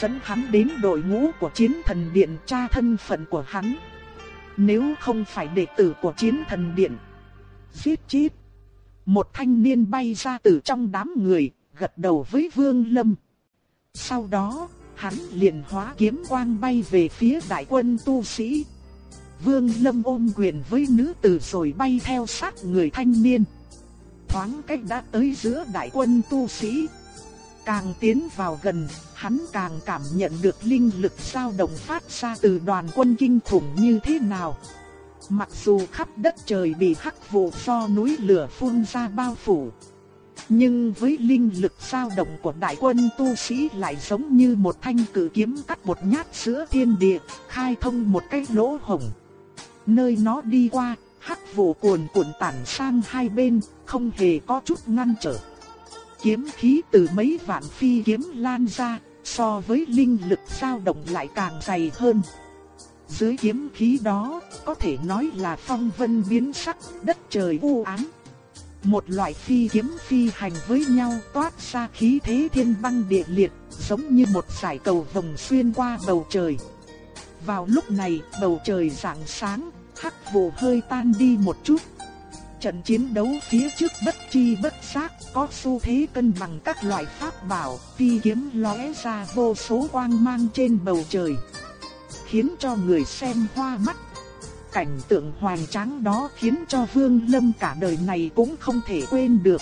S1: Dẫn hắn đến đội ngũ của chiến thần điện tra thân phận của hắn. Nếu không phải đệ tử của chiến thần điện, giết chết. Một thanh niên bay ra từ trong đám người, gật đầu với Vương Lâm. Sau đó, hắn liền hóa kiếm quang bay về phía đại quân tu sĩ. Vương Lâm ôm quyền với nữ tử rồi bay theo sát người thanh niên. Thoáng cách đã tới giữa đại quân tu sĩ. Càng tiến vào gần, hắn càng cảm nhận được linh lực sao động phát ra từ đoàn quân kinh khủng như thế nào. Mặc dù khắp đất trời bị hắc vụ do núi lửa phun ra bao phủ, nhưng với linh lực sao động của đại quân tu sĩ lại giống như một thanh cử kiếm cắt một nhát giữa thiên địa, khai thông một cái lỗ hổng. Nơi nó đi qua, hắc vụ cuồn cuộn tản sang hai bên, không hề có chút ngăn trở. Kiếm khí từ mấy vạn phi kiếm lan ra, so với linh lực dao động lại càng dày hơn. Dưới kiếm khí đó, có thể nói là phong vân biến sắc, đất trời u ám. Một loại phi kiếm phi hành với nhau toát ra khí thế thiên băng địa liệt, giống như một sải cầu vòng xuyên qua bầu trời. Vào lúc này, bầu trời rạng sáng, hắc vụ hơi tan đi một chút. Trận chiến đấu phía trước bất chi bất giác, có xu thế cân bằng các loại pháp bảo, phi kiếm lóe ra vô số quang mang trên bầu trời, khiến cho người xem hoa mắt. Cảnh tượng hoành tráng đó khiến cho Vương Lâm cả đời này cũng không thể quên được.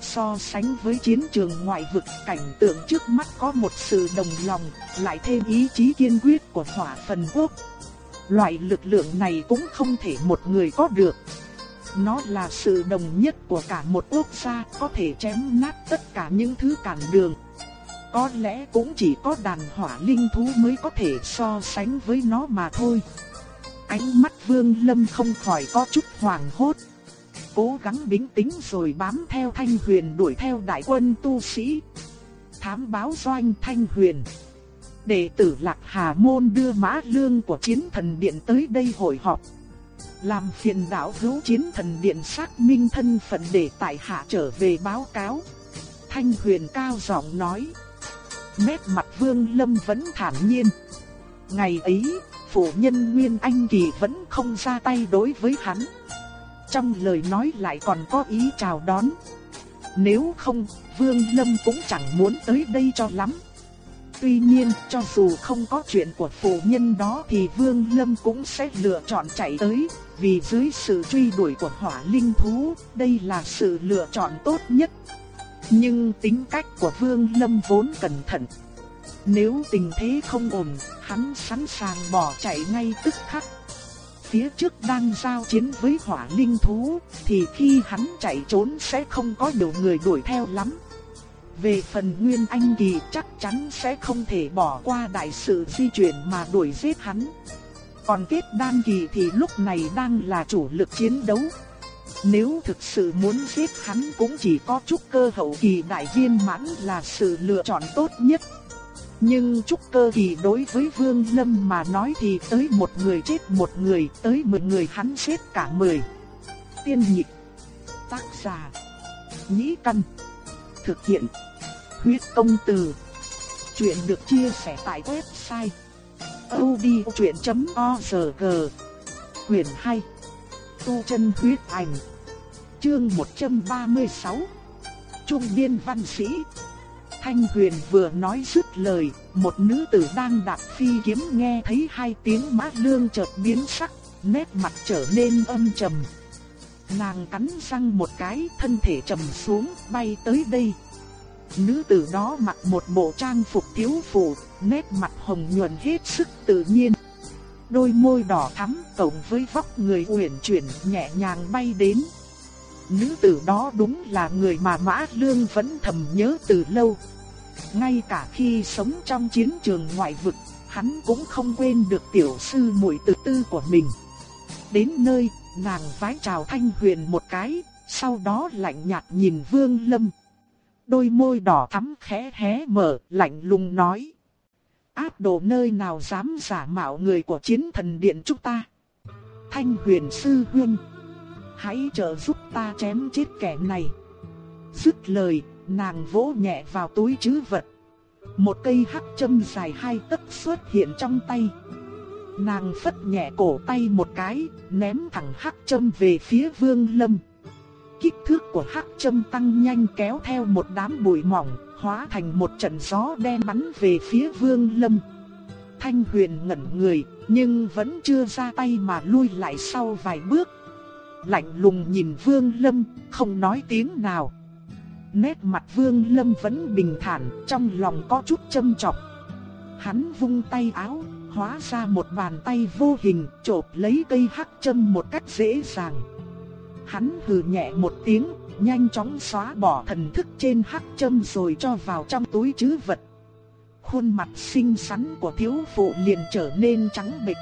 S1: So sánh với chiến trường ngoại vực, cảnh tượng trước mắt có một sự đồng lòng, lại thêm ý chí kiên quyết của hỏa phần quốc. Loại lực lượng này cũng không thể một người có được. Nó là sự đồng nhất của cả một quốc gia, có thể chém nát tất cả những thứ cản đường. Có lẽ cũng chỉ có đàn hỏa linh thú mới có thể so sánh với nó mà thôi. Ánh mắt Vương Lâm không khỏi có chút hoảng hốt. Cố gắng bình tĩnh rồi bám theo Thanh Huyền đuổi theo đại quân tu sĩ. Thám báo doanh Thanh Huyền. Đệ tử Lạc Hà Môn đưa mã lương của chiến thần điện tới đây hội họp. Làm phiền đạo hữu chiến thần điện xác minh thân phận để tại hạ trở về báo cáo. Thanh huyền cao giọng nói. Nét mặt vương lâm vẫn thản nhiên. Ngày ấy, phụ nhân Nguyên Anh Kỳ vẫn không ra tay đối với hắn. Trong lời nói lại còn có ý chào đón. Nếu không, Vương Lâm cũng chẳng muốn tới đây cho lắm. Tuy nhiên, cho dù không có chuyện của phụ nhân đó thì Vương Lâm cũng sẽ lựa chọn chạy tới, vì dưới sự truy đuổi của hỏa linh thú, đây là sự lựa chọn tốt nhất. Nhưng tính cách của Vương Lâm vốn cẩn thận. Nếu tình thế không ổn, hắn sẵn sàng bỏ chạy ngay tức khắc. Phía trước đang giao chiến với hỏa linh thú, thì khi hắn chạy trốn sẽ không có nhiều người đuổi theo lắm. Về phần Nguyên Anh Kỳ chắc chắn sẽ không thể bỏ qua đại sự di chuyển mà đuổi giết hắn. Còn kết đan kỳ thì lúc này đang là chủ lực chiến đấu. Nếu thực sự muốn giết hắn cũng chỉ có trúc cơ hậu kỳ đại viên mãn là sự lựa chọn tốt nhất. Nhưng trúc cơ kỳ đối với Vương Lâm mà nói thì tới một người chết một người, tới mười người hắn chết cả mười. Tiên nhịp, tác giả, nhĩ căn, thực hiện, huyết công từ. Chuyện được chia sẻ tại website odchuyện.org Quyền 2 Tu chân huyết ảnh Chương 136 Trung biên văn sĩ Thanh huyền vừa nói dứt lời, một nữ tử đang đạp phi kiếm nghe thấy hai tiếng mã lương chợt biến sắc, nét mặt trở nên âm trầm. Nàng cắn răng một cái, thân thể trầm xuống, bay tới đây. Nữ tử đó mặc một bộ trang phục thiếu phụ, nét mặt hồng nhuận hết sức tự nhiên. Đôi môi đỏ thắm cộng với vóc người uyển chuyển nhẹ nhàng bay đến. Nữ tử đó đúng là người mà Mã Lương vẫn thầm nhớ từ lâu. Ngay cả khi sống trong chiến trường ngoại vực, hắn cũng không quên được tiểu sư muội tự tư của mình. Đến nơi, nàng vái chào Thanh Huyền một cái, sau đó lạnh nhạt nhìn Vương Lâm. Đôi môi đỏ thắm khẽ hé mở, lạnh lùng nói. Áp đồ nơi nào dám giả mạo người của chiến thần điện chúng ta. Thanh huyền sư huynh. Hãy trợ giúp ta chém chết kẻ này. Dứt lời, nàng vỗ nhẹ vào túi chứ vật. Một cây hắc châm dài hai tấc xuất hiện trong tay. Nàng phất nhẹ cổ tay một cái, ném thẳng hắc châm về phía vương lâm kích thước của hắc châm tăng nhanh kéo theo một đám bụi mỏng, hóa thành một trận gió đen bắn về phía Vương Lâm. Thanh Huyền ngẩn người, nhưng vẫn chưa ra tay mà lui lại sau vài bước. Lạnh lùng nhìn Vương Lâm, không nói tiếng nào. nét mặt Vương Lâm vẫn bình thản, trong lòng có chút châm chọc. Hắn vung tay áo, hóa ra một bàn tay vô hình, chộp lấy cây hắc châm một cách dễ dàng. Hắn hừ nhẹ một tiếng, nhanh chóng xóa bỏ thần thức trên hắc châm rồi cho vào trong túi trữ vật. Khuôn mặt xinh xắn của thiếu phụ liền trở nên trắng bệch.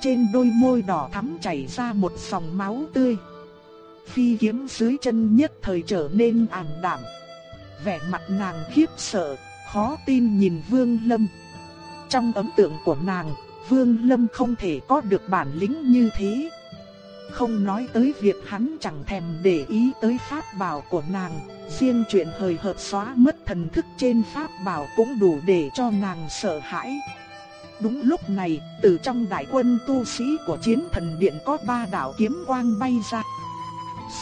S1: Trên đôi môi đỏ thắm chảy ra một dòng máu tươi. Phi kiếm dưới chân nhất thời trở nên ảm đạm. Vẻ mặt nàng khiếp sợ, khó tin nhìn Vương Lâm. Trong ấn tượng của nàng, Vương Lâm không thể có được bản lĩnh như thế. Không nói tới việc hắn chẳng thèm để ý tới pháp bảo của nàng, riêng chuyện hời hợt xóa mất thần thức trên pháp bảo cũng đủ để cho nàng sợ hãi. Đúng lúc này, từ trong đại quân tu sĩ của chiến thần điện có ba đạo kiếm quang bay ra.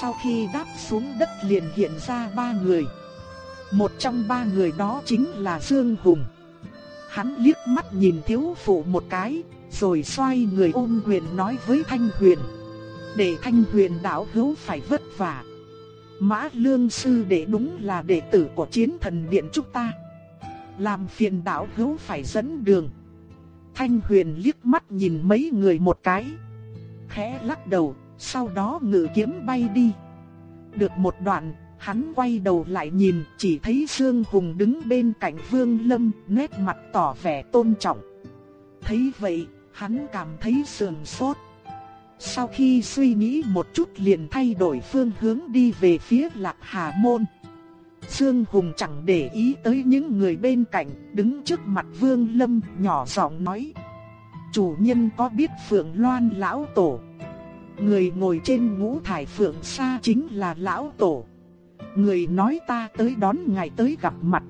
S1: Sau khi đáp xuống đất liền hiện ra ba người. Một trong ba người đó chính là Dương Hùng. Hắn liếc mắt nhìn thiếu phụ một cái, rồi xoay người ôm quyền nói với Thanh Huyền. Để Thanh Huyền đạo hữu phải vất vả. Mã Lương Sư đệ đúng là đệ tử của chiến thần điện chúng ta. Làm phiền đạo hữu phải dẫn đường. Thanh Huyền liếc mắt nhìn mấy người một cái. Khẽ lắc đầu, sau đó ngự kiếm bay đi. Được một đoạn, hắn quay đầu lại nhìn, chỉ thấy Dương Hùng đứng bên cạnh Vương Lâm, nét mặt tỏ vẻ tôn trọng. Thấy vậy, hắn cảm thấy sườn sốt. Sau khi suy nghĩ một chút liền thay đổi phương hướng đi về phía Lạc Hà Môn. Dương Hùng chẳng để ý tới những người bên cạnh, đứng trước mặt Vương Lâm nhỏ giọng nói. Chủ nhân có biết Phượng Loan Lão Tổ? Người ngồi trên ngũ thải Phượng Sa chính là Lão Tổ. Người nói ta tới đón ngài tới gặp mặt.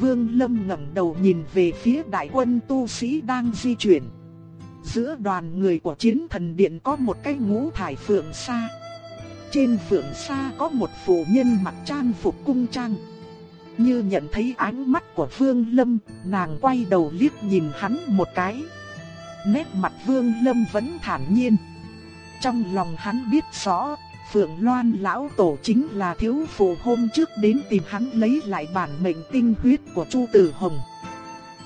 S1: Vương Lâm ngẩng đầu nhìn về phía đại quân tu sĩ đang di chuyển. Giữa đoàn người của chiến thần điện có một cái ngũ thải Phượng Sa. Trên phượng xa có một phụ nhân mặc trang phục cung trang. Như nhận thấy ánh mắt của Vương Lâm, nàng quay đầu liếc nhìn hắn một cái. Nét mặt Vương Lâm vẫn thản nhiên. Trong lòng hắn biết rõ, Phượng Loan lão tổ chính là thiếu phụ hôm trước đến tìm hắn lấy lại bản mệnh tinh huyết của Chu Tử Hồng.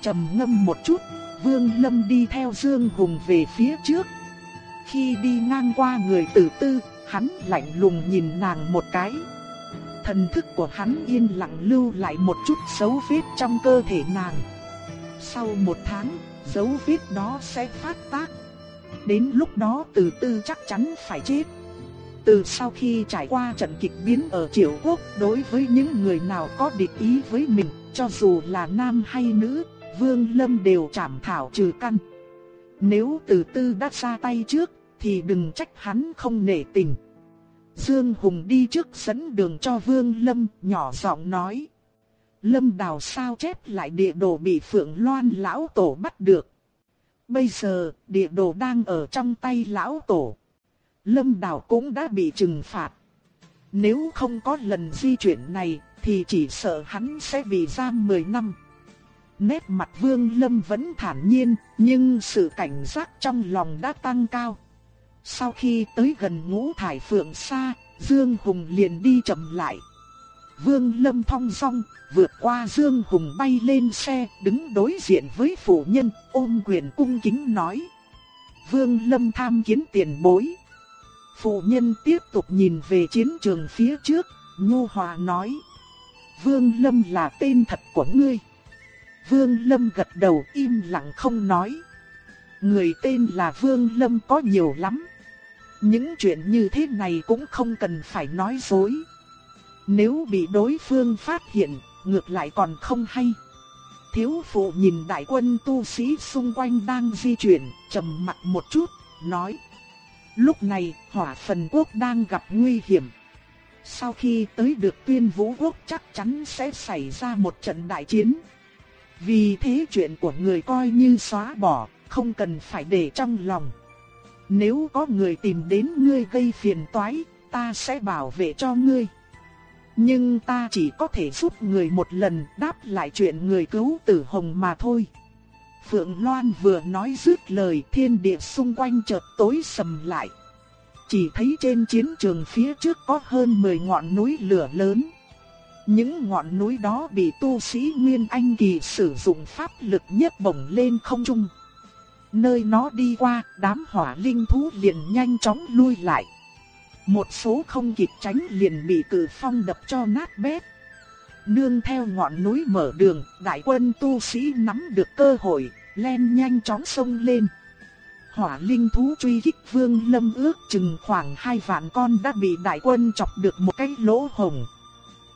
S1: Trầm ngâm một chút, Vương Lâm đi theo Dương Hùng về phía trước. Khi đi ngang qua người tử tư, hắn lạnh lùng nhìn nàng một cái. Thần thức của hắn yên lặng lưu lại một chút dấu vết trong cơ thể nàng. Sau một tháng, dấu vết đó sẽ phát tác. Đến lúc đó từ tư chắc chắn phải chết. Từ sau khi trải qua trận kịch biến ở Triều Quốc, đối với những người nào có địch ý với mình, cho dù là nam hay nữ, Vương Lâm đều chảm thảo trừ căn. Nếu từ tư đã ra tay trước, thì đừng trách hắn không nể tình. Dương Hùng đi trước dẫn đường cho Vương Lâm, nhỏ giọng nói. Lâm đào sao chép lại địa đồ bị Phượng Loan lão tổ bắt được. Bây giờ, địa đồ đang ở trong tay lão tổ. Lâm đào cũng đã bị trừng phạt. Nếu không có lần di chuyển này, thì chỉ sợ hắn sẽ bị giam 10 năm. Nét mặt Vương Lâm vẫn thản nhiên, nhưng sự cảnh giác trong lòng đã tăng cao. Sau khi tới gần ngũ thải phượng xa, Dương Hùng liền đi chậm lại. Vương Lâm thong song vượt qua Dương Hùng bay lên xe, đứng đối diện với phụ nhân, ôm quyền cung kính nói. Vương Lâm tham kiến tiền bối. Phụ nhân tiếp tục nhìn về chiến trường phía trước, Nhu Hòa nói. Vương Lâm là tên thật của ngươi. Vương Lâm gật đầu im lặng không nói. Người tên là Vương Lâm có nhiều lắm. Những chuyện như thế này cũng không cần phải nói dối. Nếu bị đối phương phát hiện, ngược lại còn không hay. Thiếu phụ nhìn đại quân tu sĩ xung quanh đang di chuyển, trầm mặt một chút, nói. Lúc này, hỏa phần quốc đang gặp nguy hiểm. Sau khi tới được tuyên vũ quốc chắc chắn sẽ xảy ra một trận đại chiến. Vì thế chuyện của người coi như xóa bỏ, không cần phải để trong lòng. Nếu có người tìm đến ngươi gây phiền toái, ta sẽ bảo vệ cho ngươi. Nhưng ta chỉ có thể giúp người một lần đáp lại chuyện người cứu tử hồng mà thôi. Phượng Loan vừa nói dứt lời thiên địa xung quanh chợt tối sầm lại. Chỉ thấy trên chiến trường phía trước có hơn 10 ngọn núi lửa lớn. Những ngọn núi đó bị tu sĩ Nguyên Anh Kỳ sử dụng pháp lực nhất bổng lên không trung. Nơi nó đi qua, đám hỏa linh thú liền nhanh chóng lui lại. Một số không kịp tránh liền bị cử phong đập cho nát bét. Nương theo ngọn núi mở đường, đại quân tu sĩ nắm được cơ hội, len nhanh chóng xông lên. Hỏa linh thú truy kích vương lâm ước chừng khoảng hai vạn con đã bị đại quân chọc được một cái lỗ hồng.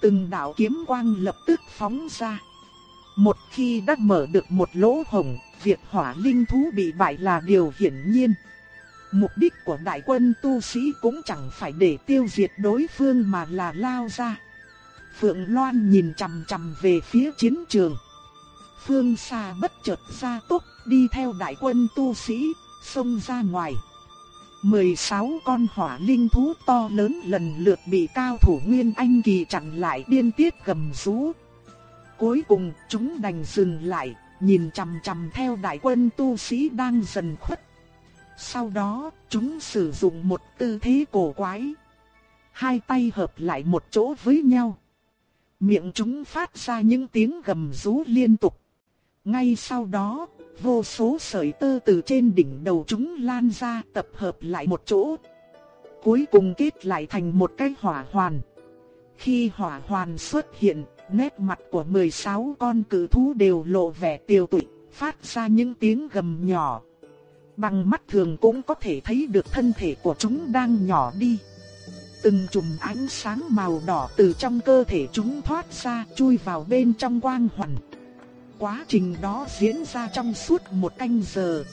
S1: Từng đạo kiếm quang lập tức phóng ra. Một khi đã mở được một lỗ hổng, việc hỏa linh thú bị bại là điều hiển nhiên. Mục đích của đại quân tu sĩ cũng chẳng phải để tiêu diệt đối phương mà là lao ra. Phượng Loan nhìn chằm chằm về phía chiến trường. Phương xa bất chợt ra tốc, đi theo đại quân tu sĩ, xông ra ngoài. 16 con hỏa linh thú to lớn lần lượt bị cao thủ Nguyên Anh Kỳ chặn lại điên tiết gầm rú. Cuối cùng chúng đành dừng lại, nhìn chằm chằm theo đại quân tu sĩ đang dần khuất. Sau đó, chúng sử dụng một tư thế cổ quái. Hai tay hợp lại một chỗ với nhau. Miệng chúng phát ra những tiếng gầm rú liên tục. Ngay sau đó, vô số sợi tơ từ trên đỉnh đầu chúng lan ra tập hợp lại một chỗ. Cuối cùng kết lại thành một cái hỏa hoàn. Khi hỏa hoàn xuất hiện, nét mặt của 16 con cử thú đều lộ vẻ tiêu tụy, phát ra những tiếng gầm nhỏ. Bằng mắt thường cũng có thể thấy được thân thể của chúng đang nhỏ đi. Từng chùm ánh sáng màu đỏ từ trong cơ thể chúng thoát ra chui vào bên trong quang hoàn. Quá trình đó diễn ra trong suốt một canh giờ.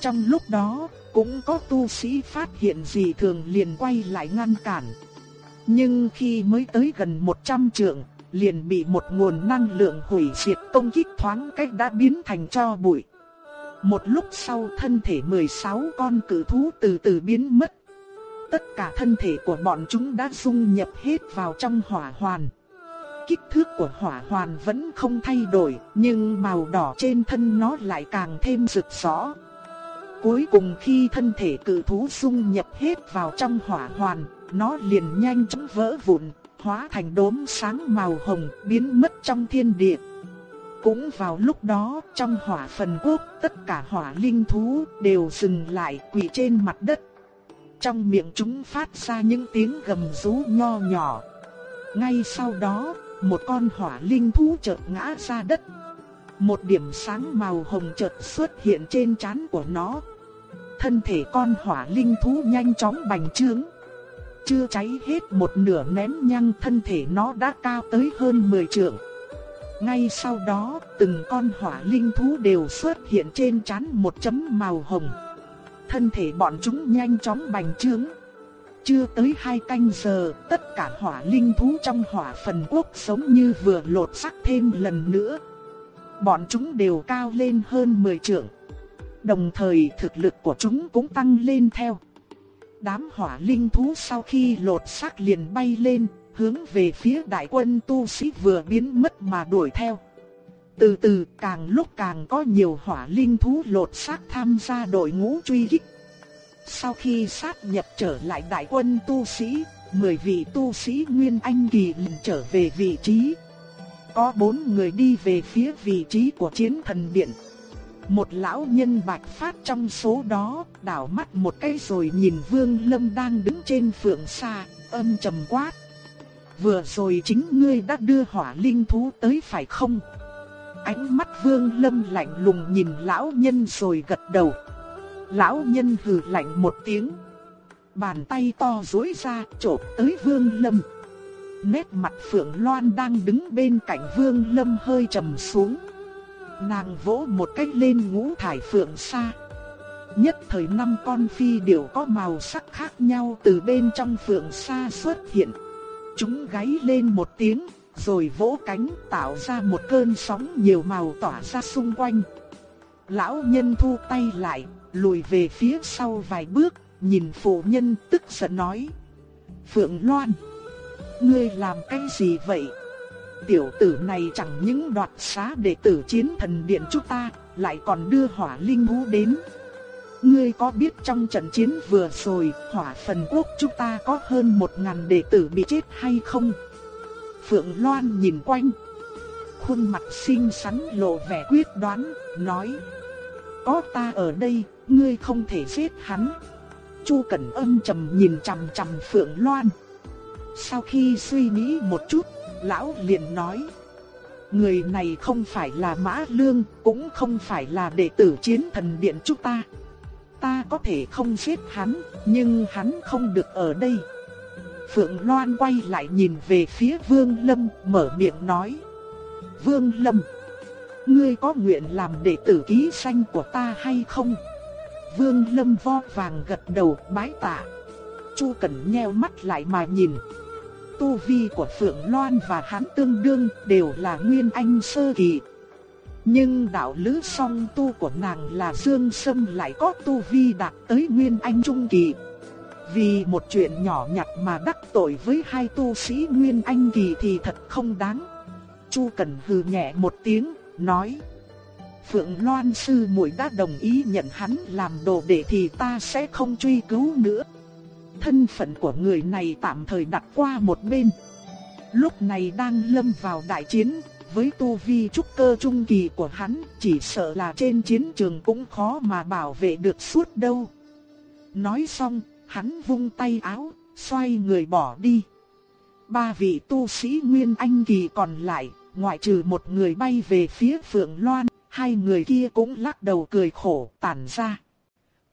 S1: Trong lúc đó, cũng có tu sĩ phát hiện gì thường liền quay lại ngăn cản. Nhưng khi mới tới gần 100 trượng, liền bị một nguồn năng lượng hủy diệt công kích thoáng cách đã biến thành cho bụi. Một lúc sau thân thể 16 con cử thú từ từ biến mất. Tất cả thân thể của bọn chúng đã dung nhập hết vào trong hỏa hoàn. Kích thước của hỏa hoàn vẫn không thay đổi, nhưng màu đỏ trên thân nó lại càng thêm rực rõ. Cuối cùng khi thân thể cự thú dung nhập hết vào trong hỏa hoàn, nó liền nhanh chóng vỡ vụn, hóa thành đốm sáng màu hồng biến mất trong thiên địa. Cũng vào lúc đó, trong hỏa phần quốc, tất cả hỏa linh thú đều dừng lại quỳ trên mặt đất. Trong miệng chúng phát ra những tiếng gầm rú nho nhỏ. Ngay sau đó, một con hỏa linh thú chợt ngã ra đất. Một điểm sáng màu hồng chợt xuất hiện trên trán của nó. Thân thể con hỏa linh thú nhanh chóng bành trướng. Chưa cháy hết một nửa nén nhang thân thể nó đã cao tới hơn 10 trượng. Ngay sau đó, từng con hỏa linh thú đều xuất hiện trên trán một chấm màu hồng. Thân thể bọn chúng nhanh chóng bành trướng. Chưa tới hai canh giờ, tất cả hỏa linh thú trong hỏa phần quốc giống như vừa lột xác thêm lần nữa. Bọn chúng đều cao lên hơn 10 trượng. Đồng thời thực lực của chúng cũng tăng lên theo. Đám hỏa linh thú sau khi lột xác liền bay lên, hướng về phía đại quân tu sĩ vừa biến mất mà đuổi theo. Từ từ càng lúc càng có nhiều hỏa linh thú lột xác tham gia đội ngũ truy kích. Sau khi sát nhập trở lại đại quân tu sĩ, 10 vị tu sĩ Nguyên Anh Kỳ liền trở về vị trí. Có 4 người đi về phía vị trí của chiến thần điện. Một lão nhân bạch phát trong số đó, đảo mắt một cái rồi nhìn Vương Lâm đang đứng trên phượng xa, âm trầm quát. Vừa rồi chính ngươi đã đưa hỏa linh thú tới phải không? Ánh mắt Vương Lâm lạnh lùng nhìn lão nhân rồi gật đầu. Lão nhân hừ lạnh một tiếng. Bàn tay to duỗi ra chộp tới Vương Lâm. Nét mặt Phượng Loan đang đứng bên cạnh Vương Lâm hơi trầm xuống. Nàng vỗ một cách lên ngũ thải phượng xa. Nhất thời năm con phi đều có màu sắc khác nhau từ bên trong phượng xa xuất hiện. Chúng gáy lên một tiếng, rồi vỗ cánh tạo ra một cơn sóng nhiều màu tỏa ra xung quanh. Lão nhân thu tay lại, lùi về phía sau vài bước, nhìn phụ nhân tức giận nói. Phượng Loan, ngươi làm cái gì vậy? Tiểu tử này chẳng những đoạt xá đệ tử chiến thần điện chúng ta, lại còn đưa hỏa linh thú đến. Ngươi có biết trong trận chiến vừa rồi, hỏa phần quốc chúng ta có hơn một ngàn đệ tử bị chết hay không? Phượng Loan nhìn quanh. Khuôn mặt xinh xắn lộ vẻ quyết đoán, nói. Có ta ở đây, ngươi không thể giết hắn. Chu Cẩn âm trầm nhìn chằm chằm Phượng Loan. Sau khi suy nghĩ một chút, lão liền nói. Người này không phải là Mã Lương, cũng không phải là đệ tử chiến thần điện chúng ta. Ta có thể không giết hắn, nhưng hắn không được ở đây. Phượng Loan quay lại nhìn về phía Vương Lâm, mở miệng nói. Vương Lâm, ngươi có nguyện làm đệ tử ký sanh của ta hay không? Vương Lâm vo vàng gật đầu bái tạ. Chu Cẩn nheo mắt lại mà nhìn. Tu vi của Phượng Loan và hắn tương đương đều là Nguyên Anh Sơ Kỳ. Nhưng đạo lữ song tu của nàng là Dương Sâm lại có tu vi đạt tới Nguyên Anh Trung Kỳ. Vì một chuyện nhỏ nhặt mà đắc tội với hai tu sĩ Nguyên Anh Kỳ thì thật không đáng. Chu Cẩn hừ nhẹ một tiếng, nói. Phượng Loan sư muội đã đồng ý nhận hắn làm đồ đệ thì ta sẽ không truy cứu nữa. Thân phận của người này tạm thời đặt qua một bên. Lúc này đang lâm vào đại chiến, với tu vi trúc cơ trung kỳ của hắn, chỉ sợ là trên chiến trường cũng khó mà bảo vệ được suốt đâu. Nói xong, hắn vung tay áo, xoay người bỏ đi. Ba vị tu sĩ Nguyên Anh kỳ còn lại, ngoại trừ một người bay về phía Phượng Loan, hai người kia cũng lắc đầu cười khổ tản ra.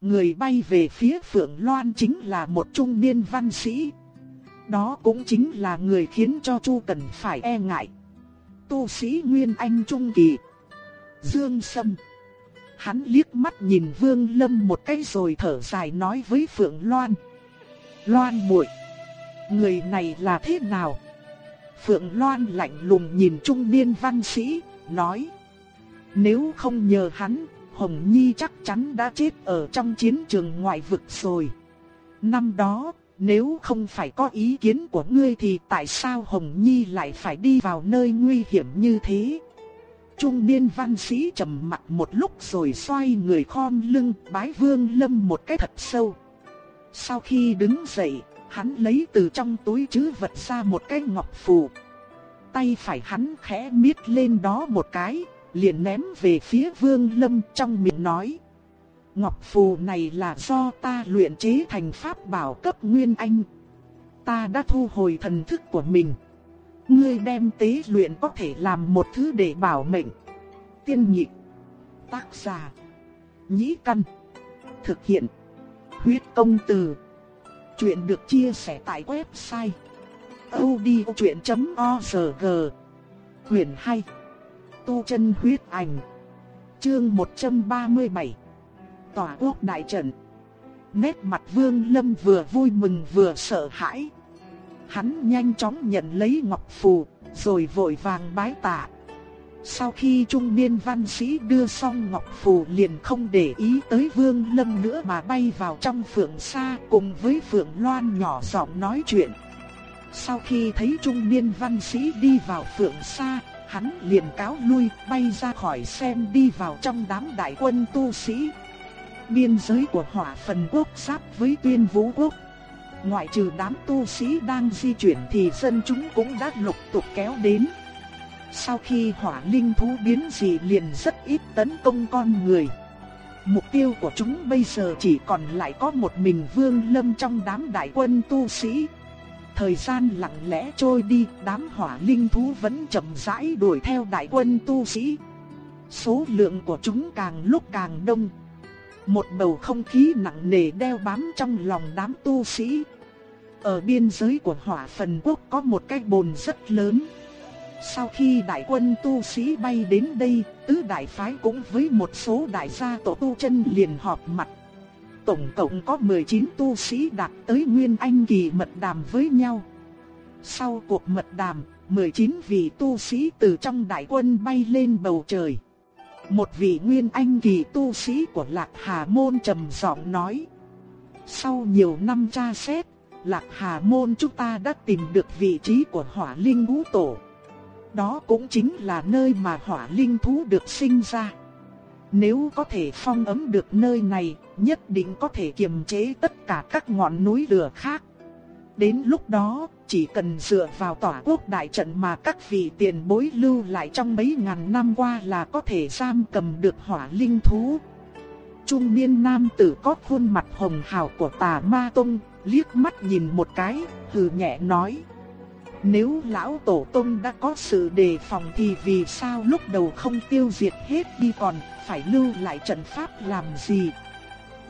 S1: Người bay về phía Phượng Loan chính là một trung niên văn sĩ. Đó cũng chính là người khiến cho Chu Cần phải e ngại. Tu sĩ Nguyên Anh Trung Kỳ. Dương Sâm. Hắn liếc mắt nhìn Vương Lâm một cái rồi thở dài nói với Phượng Loan. Loan muội, người này là thế nào? Phượng Loan lạnh lùng nhìn trung niên văn sĩ, nói. Nếu không nhờ hắn, Hồng Nhi chắc chắn đã chết ở trong chiến trường ngoại vực rồi. Năm đó, nếu không phải có ý kiến của ngươi thì tại sao Hồng Nhi lại phải đi vào nơi nguy hiểm như thế? Trung niên văn sĩ trầm mặt một lúc rồi xoay người khom lưng bái vương lâm một cái thật sâu. Sau khi đứng dậy, hắn lấy từ trong túi chứ vật ra một cái ngọc phù. Tay phải hắn khẽ miết lên đó một cái, liền ném về phía vương lâm trong miệng nói. Ngọc phù này là do ta luyện chế thành pháp bảo cấp nguyên anh. Ta đã thu hồi thần thức của mình. Ngươi đem tế luyện có thể làm một thứ để bảo mệnh. Tiên nhị, Tác giả. Nhĩ căn. Thực hiện. Huyết công từ. Chuyện được chia sẻ tại website. odchuyện.org Quyền 2 Tu chân huyết ảnh. Chương 137 Tòa quốc đại trận. Nét mặt vương lâm vừa vui mừng vừa sợ hãi. Hắn nhanh chóng nhận lấy ngọc phù, Rồi vội vàng bái tạ. Sau khi trung niên văn sĩ đưa xong ngọc phù liền không để ý tới vương lâm nữa mà bay vào trong phượng xa cùng với phượng loan nhỏ giọng nói chuyện. Sau khi thấy trung niên văn sĩ đi vào phượng xa hắn liền cáo lui, bay ra khỏi xem đi vào trong đám đại quân tu sĩ. Biên giới của hỏa phần quốc giáp với tuyên vũ quốc. Ngoại trừ đám tu sĩ đang di chuyển thì dân chúng cũng đã lục tục kéo đến. Sau khi hỏa linh thú biến dị liền rất ít tấn công con người. Mục tiêu của chúng bây giờ chỉ còn lại có một mình vương lâm trong đám đại quân tu sĩ. Thời gian lặng lẽ trôi đi, đám hỏa linh thú vẫn chậm rãi đuổi theo đại quân tu sĩ. Số lượng của chúng càng lúc càng đông. Một bầu không khí nặng nề đeo bám trong lòng đám tu sĩ. Ở biên giới của hỏa phần quốc có một cái bồn rất lớn. Sau khi đại quân tu sĩ bay đến đây, tứ đại phái cũng với một số đại gia tổ tu chân liền họp mặt tổng cộng có 19 tu sĩ đạt tới Nguyên Anh kỳ mật đàm với nhau. Sau cuộc mật đàm, 19 vị tu sĩ từ trong đại quân bay lên bầu trời. Một vị Nguyên Anh kỳ tu sĩ của Lạc Hà Môn trầm giọng nói. Sau nhiều năm tra xét, Lạc Hà Môn chúng ta đã tìm được vị trí của hỏa linh ngũ tổ. Đó cũng chính là nơi mà hỏa linh thú được sinh ra. Nếu có thể phong ấm được nơi này, nhất định có thể kiềm chế tất cả các ngọn núi lửa khác. Đến lúc đó, chỉ cần dựa vào tỏa quốc đại trận mà các vị tiền bối lưu lại trong mấy ngàn năm qua là có thể giam cầm được hỏa linh thú. Trung niên nam tử có khuôn mặt hồng hào của tà ma tông, liếc mắt nhìn một cái, hừ nhẹ nói. Nếu lão tổ tông đã có sự đề phòng thì vì sao lúc đầu không tiêu diệt hết đi còn phải lưu lại trận pháp làm gì?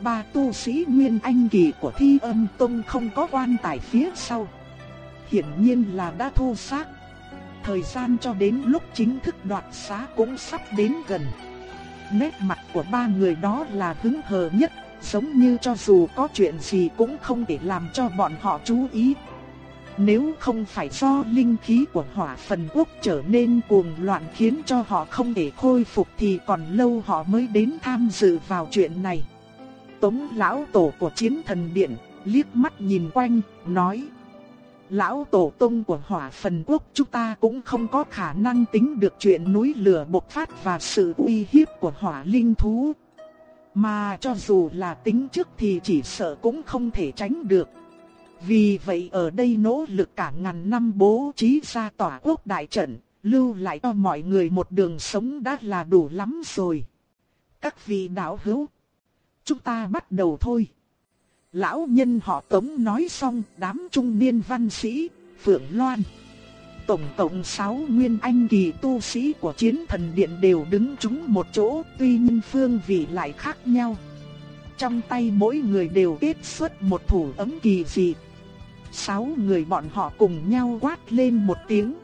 S1: Ba tu sĩ Nguyên Anh Kỳ của Thi Âm Tông không có quan tài phía sau. Hiển nhiên là đã thu xác. Thời gian cho đến lúc chính thức đoạt xá cũng sắp đến gần. Nét mặt của ba người đó là hứng hờ nhất, giống như cho dù có chuyện gì cũng không thể làm cho bọn họ chú ý. Nếu không phải do linh khí của hỏa phần quốc trở nên cuồng loạn khiến cho họ không thể khôi phục thì còn lâu họ mới đến tham dự vào chuyện này. Tống lão tổ của chiến thần điện, liếc mắt nhìn quanh, nói. Lão tổ tông của hỏa phần quốc chúng ta cũng không có khả năng tính được chuyện núi lửa bộc phát và sự uy hiếp của hỏa linh thú. Mà cho dù là tính trước thì chỉ sợ cũng không thể tránh được. Vì vậy ở đây nỗ lực cả ngàn năm bố trí ra tỏa quốc đại trận, lưu lại cho mọi người một đường sống đã là đủ lắm rồi. Các vị đạo hữu, chúng ta bắt đầu thôi. Lão nhân họ Tống nói xong đám trung niên văn sĩ, Phượng Loan. Tổng cộng 6 nguyên anh kỳ tu sĩ của chiến thần điện đều đứng chúng một chỗ, tuy nhiên phương vị lại khác nhau. Trong tay mỗi người đều kết xuất một thủ ấm kỳ dị. Sáu người bọn họ cùng nhau quát lên một tiếng.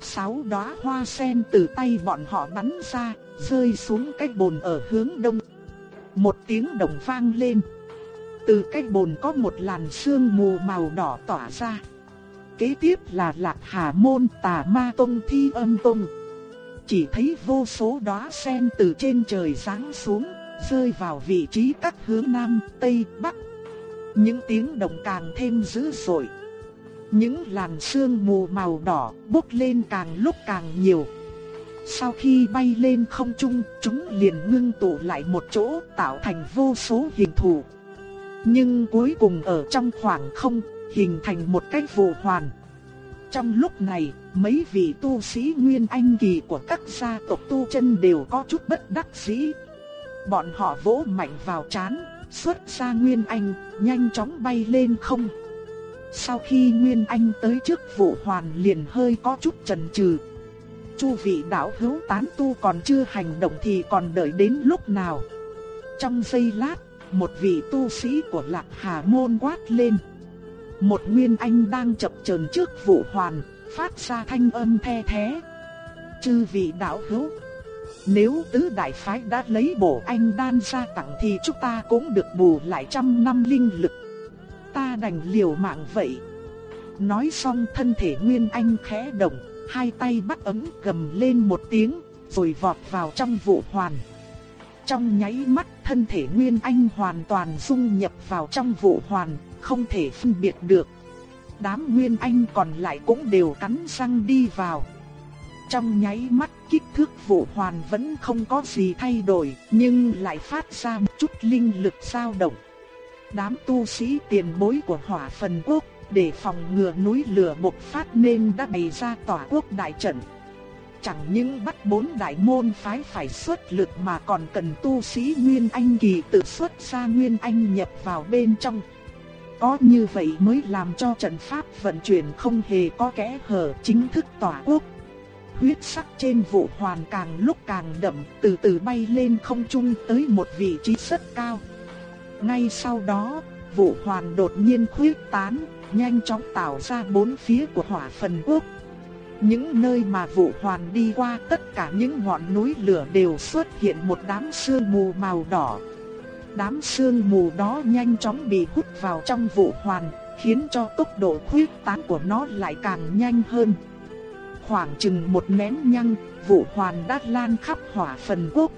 S1: Sáu đóa hoa sen từ tay bọn họ bắn ra, rơi xuống cái bồn ở hướng đông. Một tiếng động vang lên. Từ cái bồn có một làn sương mù màu đỏ tỏa ra. Kế tiếp là lạc hà môn tà ma tông thi âm tông. Chỉ thấy vô số đóa sen từ trên trời giáng xuống, rơi vào vị trí các hướng nam, tây, bắc. Những tiếng động càng thêm dữ dội. Những làn sương mù màu đỏ bốc lên càng lúc càng nhiều. Sau khi bay lên không trung, chúng liền ngưng tụ lại một chỗ tạo thành vô số hình thù. Nhưng cuối cùng ở trong khoảng không, hình thành một cái vụ hoàn. Trong lúc này, mấy vị tu sĩ Nguyên Anh Kỳ của các gia tộc tu chân đều có chút bất đắc dĩ. Bọn họ vỗ mạnh vào chán, xuất ra Nguyên Anh, nhanh chóng bay lên không. Sau khi Nguyên Anh tới trước vụ hoàn liền hơi có chút chần chừ. Chu vị đạo hữu tán tu còn chưa hành động thì còn đợi đến lúc nào. Trong giây lát, một vị tu sĩ của Lạc Hà Môn quát lên. Một Nguyên Anh đang chập chờn trước vụ hoàn, phát ra thanh âm the thế. Chư vị đạo hữu, nếu tứ đại phái đã lấy bổ anh đan ra tặng thì chúng ta cũng được bù lại trăm năm linh lực. Ta đành liều mạng vậy. Nói xong thân thể Nguyên Anh khẽ động, hai tay bắt ấm gầm lên một tiếng, rồi vọt vào trong vụ hoàn. Trong nháy mắt thân thể Nguyên Anh hoàn toàn dung nhập vào trong vụ hoàn, không thể phân biệt được. Đám Nguyên Anh còn lại cũng đều cắn răng đi vào. Trong nháy mắt kích thước vụ hoàn vẫn không có gì thay đổi, nhưng lại phát ra một chút linh lực dao động. Đám tu sĩ tiền bối của hỏa phần quốc, để phòng ngừa núi lửa bộc phát nên đã bày ra tỏa quốc đại trận. Chẳng những bắt bốn đại môn phái phải xuất lực mà còn cần tu sĩ Nguyên Anh kỳ tự xuất ra Nguyên Anh nhập vào bên trong. Có như vậy mới làm cho trận pháp vận chuyển không hề có kẽ hở chính thức tỏa quốc huyết sắc trên vụ hoàn càng lúc càng đậm, từ từ bay lên không trung tới một vị trí rất cao. Ngay sau đó, vụ hoàn đột nhiên khuyết tán, nhanh chóng tạo ra bốn phía của hỏa phần quốc. Những nơi mà vụ hoàn đi qua tất cả những ngọn núi lửa đều xuất hiện một đám sương mù màu đỏ. Đám sương mù đó nhanh chóng bị hút vào trong vụ hoàn, khiến cho tốc độ khuyết tán của nó lại càng nhanh hơn. Khoảng chừng một nén nhang, vụ hoàn đã lan khắp hỏa phần quốc.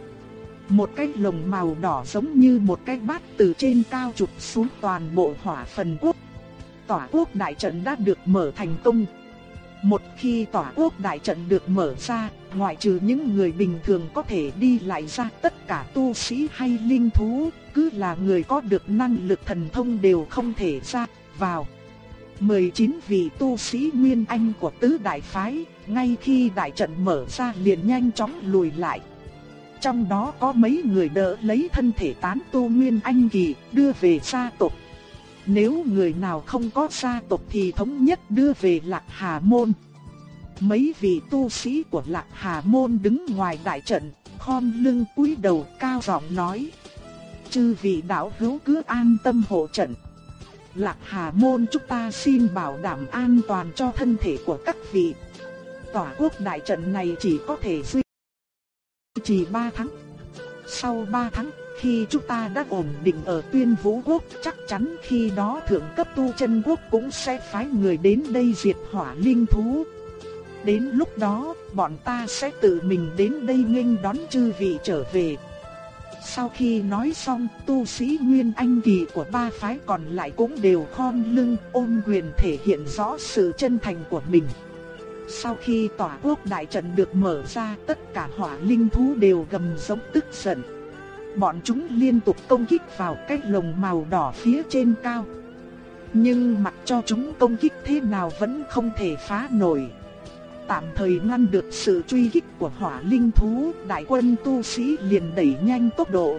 S1: Một cái lồng màu đỏ giống như một cái bát từ trên cao chụp xuống toàn bộ hỏa phần quốc. Tỏa quốc đại trận đã được mở thành công. Một khi tỏa quốc đại trận được mở ra, ngoại trừ những người bình thường có thể đi lại ra tất cả tu sĩ hay linh thú, cứ là người có được năng lực thần thông đều không thể ra vào. 19 vị tu sĩ Nguyên Anh của tứ đại phái, ngay khi đại trận mở ra liền nhanh chóng lùi lại. Trong đó có mấy người đỡ lấy thân thể tán tu Nguyên Anh kỳ, đưa về gia tộc. Nếu người nào không có gia tộc thì thống nhất đưa về Lạc Hà Môn. Mấy vị tu sĩ của Lạc Hà Môn đứng ngoài đại trận, khom lưng cúi đầu cao giọng nói. Chư vị đạo hữu cứ an tâm hộ trận. Lạc Hà Môn chúng ta xin bảo đảm an toàn cho thân thể của các vị. Tỏa quốc đại trận này chỉ có thể duy trì 3 tháng. Sau 3 tháng, khi chúng ta đã ổn định ở tuyên vũ quốc, chắc chắn khi đó thượng cấp tu chân quốc cũng sẽ phái người đến đây diệt hỏa linh thú. Đến lúc đó, bọn ta sẽ tự mình đến đây nghênh đón chư vị trở về. Sau khi nói xong, tu sĩ Nguyên Anh Kỳ của ba phái còn lại cũng đều khom lưng ôm quyền thể hiện rõ sự chân thành của mình. Sau khi tỏa quốc đại trận được mở ra, tất cả hỏa linh thú đều gầm giống tức giận. Bọn chúng liên tục công kích vào cái lồng màu đỏ phía trên cao. Nhưng mặc cho chúng công kích thế nào vẫn không thể phá nổi tạm thời ngăn được sự truy kích của hỏa linh thú, đại quân tu sĩ liền đẩy nhanh tốc độ.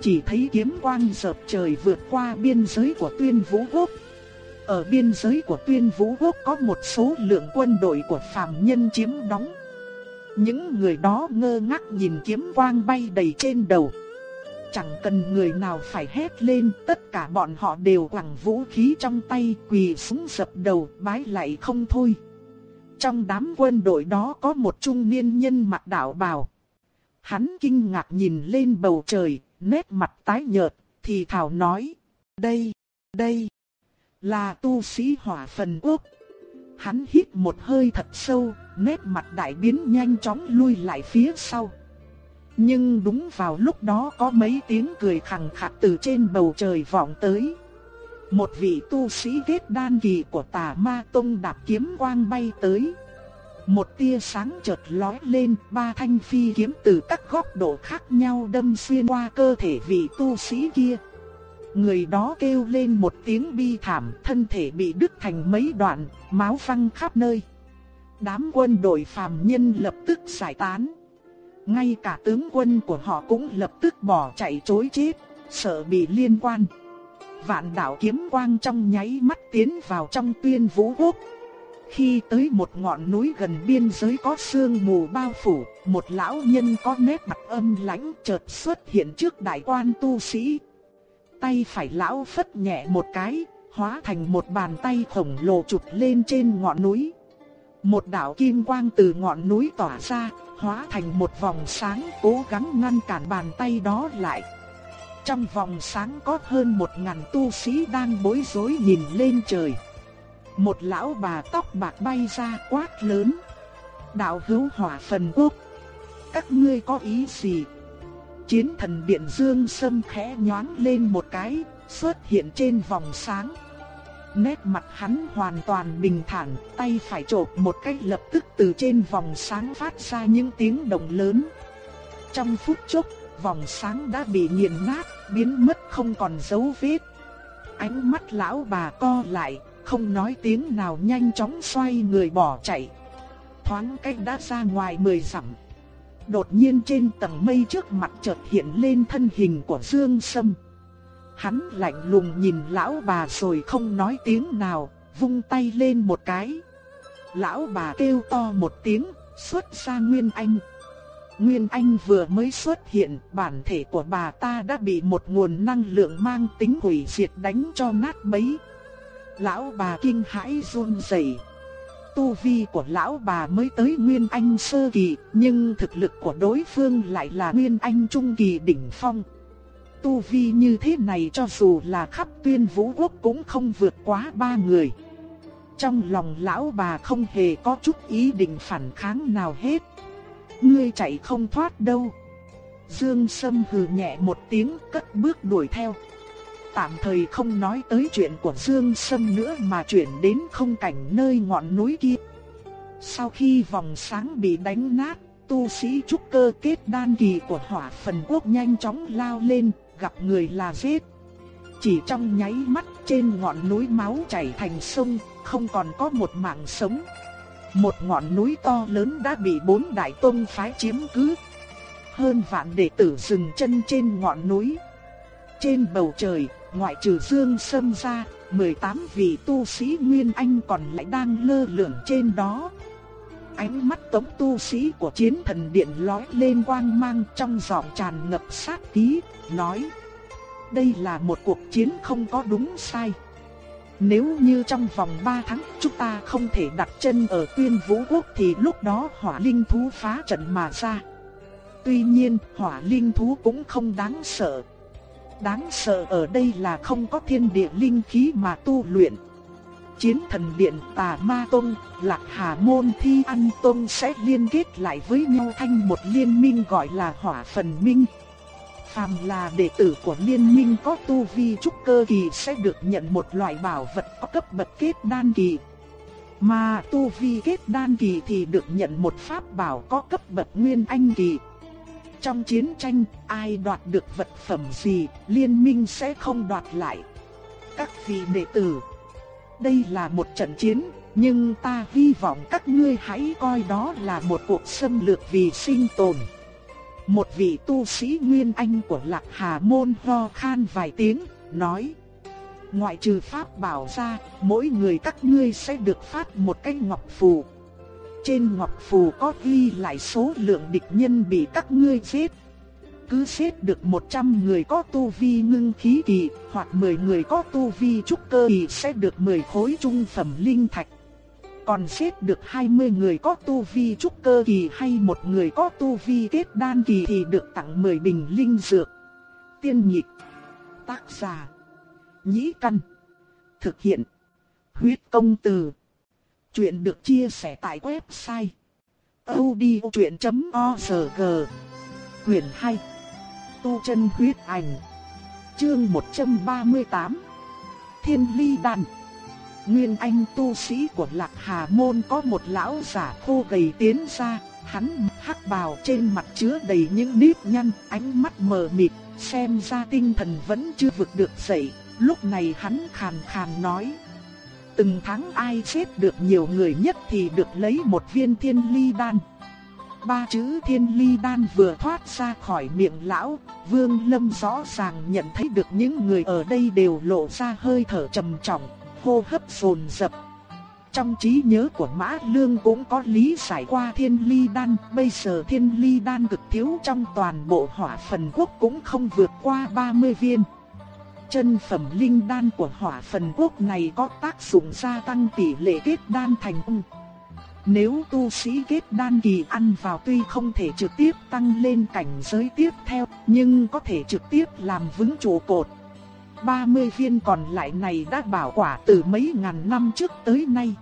S1: Chỉ thấy kiếm quang dợp trời vượt qua biên giới của tuyên vũ quốc. Ở biên giới của tuyên vũ quốc có một số lượng quân đội của phàm nhân chiếm đóng. Những người đó ngơ ngác nhìn kiếm quang bay đầy trên đầu. Chẳng cần người nào phải hét lên, tất cả bọn họ đều quẳng vũ khí trong tay quỳ xuống dập đầu bái lại không thôi. Trong đám quân đội đó có một trung niên nhân mặc đạo bào. Hắn kinh ngạc nhìn lên bầu trời, nét mặt tái nhợt, thì thảo nói, đây, đây, là tu sĩ hỏa phần quốc. Hắn hít một hơi thật sâu, nét mặt đại biến nhanh chóng lui lại phía sau. Nhưng đúng vào lúc đó có mấy tiếng cười khẳng khặc từ trên bầu trời vọng tới. Một vị tu sĩ kết đan kỳ của tà ma tông đạp kiếm quang bay tới. Một tia sáng chợt lóe lên, ba thanh phi kiếm từ các góc độ khác nhau đâm xuyên qua cơ thể vị tu sĩ kia. Người đó kêu lên một tiếng bi thảm, thân thể bị đứt thành mấy đoạn, máu văng khắp nơi. Đám quân đội phàm nhân lập tức giải tán. Ngay cả tướng quân của họ cũng lập tức bỏ chạy trối chết, sợ bị liên quan vạn đạo kiếm quang trong nháy mắt tiến vào trong tuyên vũ quốc. Khi tới một ngọn núi gần biên giới có sương mù bao phủ, một lão nhân có nét mặt âm lãnh chợt xuất hiện trước đại quan tu sĩ. Tay phải lão phất nhẹ một cái, hóa thành một bàn tay khổng lồ chụp lên trên ngọn núi. Một đạo kim quang từ ngọn núi tỏa ra, hóa thành một vòng sáng cố gắng ngăn cản bàn tay đó lại. Trong vòng sáng có hơn một ngàn tu sĩ đang bối rối nhìn lên trời. Một lão bà tóc bạc bay ra quát lớn. Đạo hữu hỏa phần quốc. Các ngươi có ý gì? Chiến thần điện dương sâm khẽ nhoáng lên một cái, xuất hiện trên vòng sáng. Nét mặt hắn hoàn toàn bình thản, tay phải chộp một cách lập tức từ trên vòng sáng phát ra những tiếng động lớn. Trong phút chốc, vòng sáng đã bị nghiền nát, biến mất không còn dấu vết. Ánh mắt lão bà co lại, không nói tiếng nào nhanh chóng xoay người bỏ chạy. Thoáng cách đã ra ngoài mười dặm. Đột nhiên trên tầng mây trước mặt chợt hiện lên thân hình của Dương Sâm. Hắn lạnh lùng nhìn lão bà rồi không nói tiếng nào, vung tay lên một cái. Lão bà kêu to một tiếng, xuất ra Nguyên Anh. Nguyên Anh vừa mới xuất hiện, bản thể của bà ta đã bị một nguồn năng lượng mang tính hủy diệt đánh cho nát bấy. Lão bà kinh hãi run rẩy. Tu vi của lão bà mới tới Nguyên Anh sơ kỳ, nhưng thực lực của đối phương lại là Nguyên Anh trung kỳ đỉnh phong. Tu vi như thế này cho dù là khắp tuyên vũ quốc cũng không vượt quá ba người. Trong lòng lão bà không hề có chút ý định phản kháng nào hết. Ngươi chạy không thoát đâu. Dương Sâm hừ nhẹ một tiếng cất bước đuổi theo. Tạm thời không nói tới chuyện của Dương Sâm nữa mà chuyển đến không cảnh nơi ngọn núi kia. Sau khi vòng sáng bị đánh nát, tu sĩ trúc cơ kết đan kỳ của hỏa phần quốc nhanh chóng lao lên, gặp người là giết. Chỉ trong nháy mắt trên ngọn núi máu chảy thành sông, không còn có một mạng sống. Một ngọn núi to lớn đã bị bốn đại tông phái chiếm cứ. Hơn vạn đệ tử dừng chân trên ngọn núi. Trên bầu trời, ngoại trừ Dương Sâm ra, 18 vị tu sĩ Nguyên Anh còn lại đang lơ lửng trên đó. Ánh mắt tống tu sĩ của chiến thần điện lói lên quang mang trong giọng tràn ngập sát khí, nói Đây là một cuộc chiến không có đúng sai. Nếu như trong vòng 3 tháng chúng ta không thể đặt chân ở tuyên vũ quốc thì lúc đó hỏa linh thú phá trận mà ra. Tuy nhiên hỏa linh thú cũng không đáng sợ. Đáng sợ ở đây là không có thiên địa linh khí mà tu luyện. Chiến thần điện tà ma tôn, lạc hà môn thi ăn tôn sẽ liên kết lại với nhau thành một liên minh gọi là hỏa phần minh. Phàm là đệ tử của liên minh có tu vi trúc cơ kỳ sẽ được nhận một loại bảo vật có cấp bậc kết đan kỳ. Mà tu vi kết đan kỳ thì được nhận một pháp bảo có cấp bậc nguyên anh kỳ. Trong chiến tranh, ai đoạt được vật phẩm gì, liên minh sẽ không đoạt lại. Các vị đệ tử, đây là một trận chiến, nhưng ta hy vọng các ngươi hãy coi đó là một cuộc xâm lược vì sinh tồn. Một vị tu sĩ Nguyên Anh của Lạc Hà Môn ho khan vài tiếng, nói Ngoại trừ pháp bảo ra, mỗi người các ngươi sẽ được phát một cái ngọc phù. Trên ngọc phù có ghi lại số lượng địch nhân bị các ngươi giết. Cứ giết được 100 người có tu vi ngưng khí kỳ, hoặc 10 người có tu vi trúc cơ kỳ sẽ được 10 khối trung phẩm linh thạch. Còn giết được 20 người có tu vi trúc cơ kỳ hay một người có tu vi kết đan kỳ thì được tặng 10 bình linh dược. Tiên nhịp. Tác giả. Nhĩ căn. Thực hiện. Huyết công từ. Chuyện được chia sẻ tại website odchuyện.org Quyền 2 Tu chân huyết ảnh, Chương 138 Thiên ly đàn Nguyên anh tu sĩ của Lạc Hà Môn có một lão giả khô gầy tiến ra, Hắn hắc bào trên mặt chứa đầy những nếp nhăn, Ánh mắt mờ mịt, Xem ra tinh thần vẫn chưa vực được dậy. Lúc này hắn khàn khàn nói Từng tháng ai chết được nhiều người nhất thì được lấy một viên thiên ly đan. Ba chữ thiên ly đan vừa thoát ra khỏi miệng lão, vương lâm rõ ràng nhận thấy được những người ở đây đều lộ ra hơi thở trầm trọng, hô hấp dồn dập. Trong trí nhớ của Mã Lương cũng có lý giải qua thiên ly đan, bây giờ thiên ly đan cực thiếu trong toàn bộ hỏa phần quốc cũng không vượt qua 30 viên chân phẩm linh đan của hỏa phần quốc này có tác dụng gia tăng tỷ lệ kết đan thành công. Nếu tu sĩ kết đan kỳ ăn vào tuy không thể trực tiếp tăng lên cảnh giới tiếp theo, nhưng có thể trực tiếp làm vững trụ cột. 30 viên còn lại này đã bảo quả từ mấy ngàn năm trước tới nay.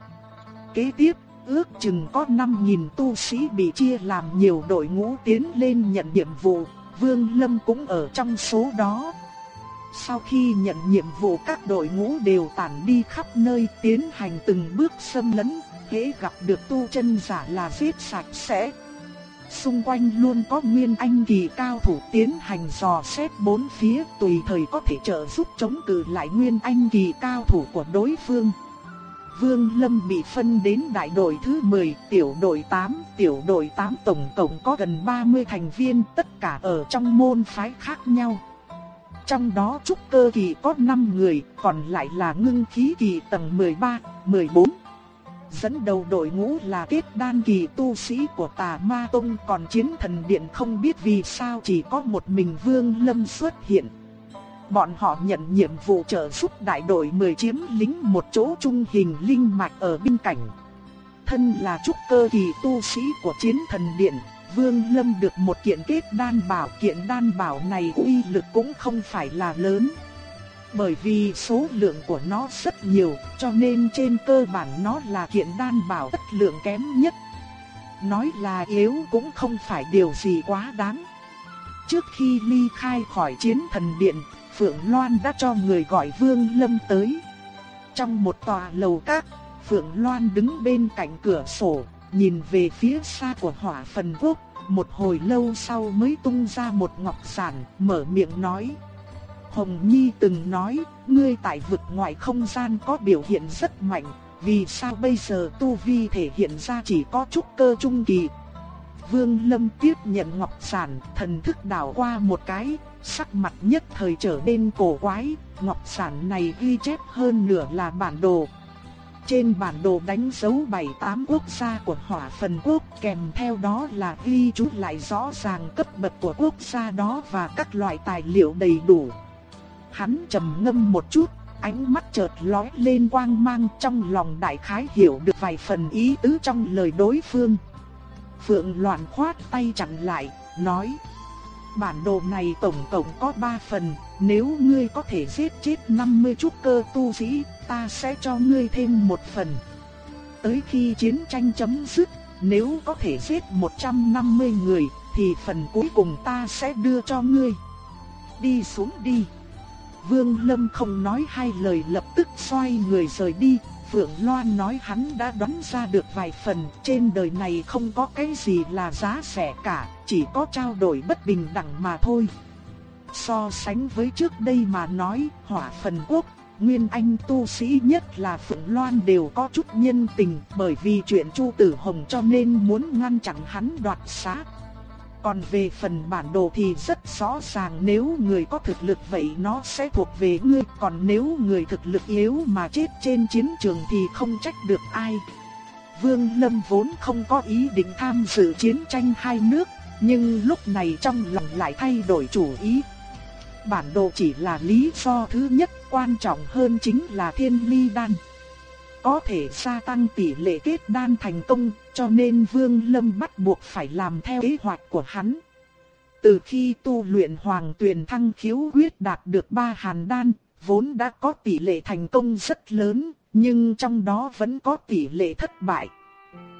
S1: Kế tiếp, ước chừng có 5.000 tu sĩ bị chia làm nhiều đội ngũ tiến lên nhận nhiệm vụ, Vương Lâm cũng ở trong số đó. Sau khi nhận nhiệm vụ các đội ngũ đều tản đi khắp nơi tiến hành từng bước xâm lấn, hễ gặp được tu chân giả là giết sạch sẽ. Xung quanh luôn có nguyên anh kỳ cao thủ tiến hành dò xét bốn phía tùy thời có thể trợ giúp chống cự lại nguyên anh kỳ cao thủ của đối phương. Vương Lâm bị phân đến đại đội thứ 10, tiểu đội 8, tiểu đội 8 tổng cộng có gần 30 thành viên tất cả ở trong môn phái khác nhau. Trong đó trúc cơ kỳ có 5 người, còn lại là ngưng khí kỳ tầng 13, 14. Dẫn đầu đội ngũ là kết đan kỳ tu sĩ của tà ma tông còn chiến thần điện không biết vì sao chỉ có một mình vương lâm xuất hiện. Bọn họ nhận nhiệm vụ trợ giúp đại đội 10 chiếm lính một chỗ trung hình linh mạch ở bên cạnh. Thân là trúc cơ kỳ tu sĩ của chiến thần điện, Vương Lâm được một kiện kết đan bảo kiện đan bảo này uy lực cũng không phải là lớn. Bởi vì số lượng của nó rất nhiều, cho nên trên cơ bản nó là kiện đan bảo chất lượng kém nhất. Nói là yếu cũng không phải điều gì quá đáng. Trước khi ly khai khỏi chiến thần điện, Phượng Loan đã cho người gọi Vương Lâm tới. Trong một tòa lầu các, Phượng Loan đứng bên cạnh cửa sổ, nhìn về phía xa của hỏa phần quốc, một hồi lâu sau mới tung ra một ngọc sản, mở miệng nói. Hồng Nhi từng nói, ngươi tại vực ngoại không gian có biểu hiện rất mạnh, vì sao bây giờ tu vi thể hiện ra chỉ có chút cơ trung kỳ. Vương Lâm tiếp nhận ngọc sản, thần thức đảo qua một cái, sắc mặt nhất thời trở nên cổ quái, ngọc sản này ghi chép hơn nửa là bản đồ. Trên bản đồ đánh dấu 7-8 quốc gia của hỏa phần quốc kèm theo đó là ghi chú lại rõ ràng cấp bậc của quốc gia đó và các loại tài liệu đầy đủ. Hắn trầm ngâm một chút, ánh mắt chợt lóe lên quang mang trong lòng đại khái hiểu được vài phần ý tứ trong lời đối phương. Phượng loạn khoát tay chặn lại, nói Bản đồ này tổng cộng có 3 phần, nếu ngươi có thể giết chết 50 trúc cơ tu sĩ, ta sẽ cho ngươi thêm một phần. Tới khi chiến tranh chấm dứt, nếu có thể giết 150 người, thì phần cuối cùng ta sẽ đưa cho ngươi. Đi xuống đi. Vương Lâm không nói hai lời lập tức xoay người rời đi. Phượng Loan nói hắn đã đoán ra được vài phần, trên đời này không có cái gì là giá rẻ cả, chỉ có trao đổi bất bình đẳng mà thôi. So sánh với trước đây mà nói, hỏa phần quốc, Nguyên Anh tu sĩ nhất là Phượng Loan đều có chút nhân tình bởi vì chuyện Chu Tử Hồng cho nên muốn ngăn chặn hắn đoạt xá. Còn về phần bản đồ thì rất rõ ràng nếu người có thực lực vậy nó sẽ thuộc về ngươi, còn nếu người thực lực yếu mà chết trên chiến trường thì không trách được ai. Vương Lâm vốn không có ý định tham dự chiến tranh hai nước, nhưng lúc này trong lòng lại thay đổi chủ ý. Bản đồ chỉ là lý do thứ nhất, quan trọng hơn chính là thiên ly đan có thể gia tăng tỷ lệ kết đan thành công, cho nên Vương Lâm bắt buộc phải làm theo kế hoạch của hắn. Từ khi tu luyện Hoàng Tuyền Thăng khiếu quyết đạt được ba hàn đan, vốn đã có tỷ lệ thành công rất lớn, nhưng trong đó vẫn có tỷ lệ thất bại.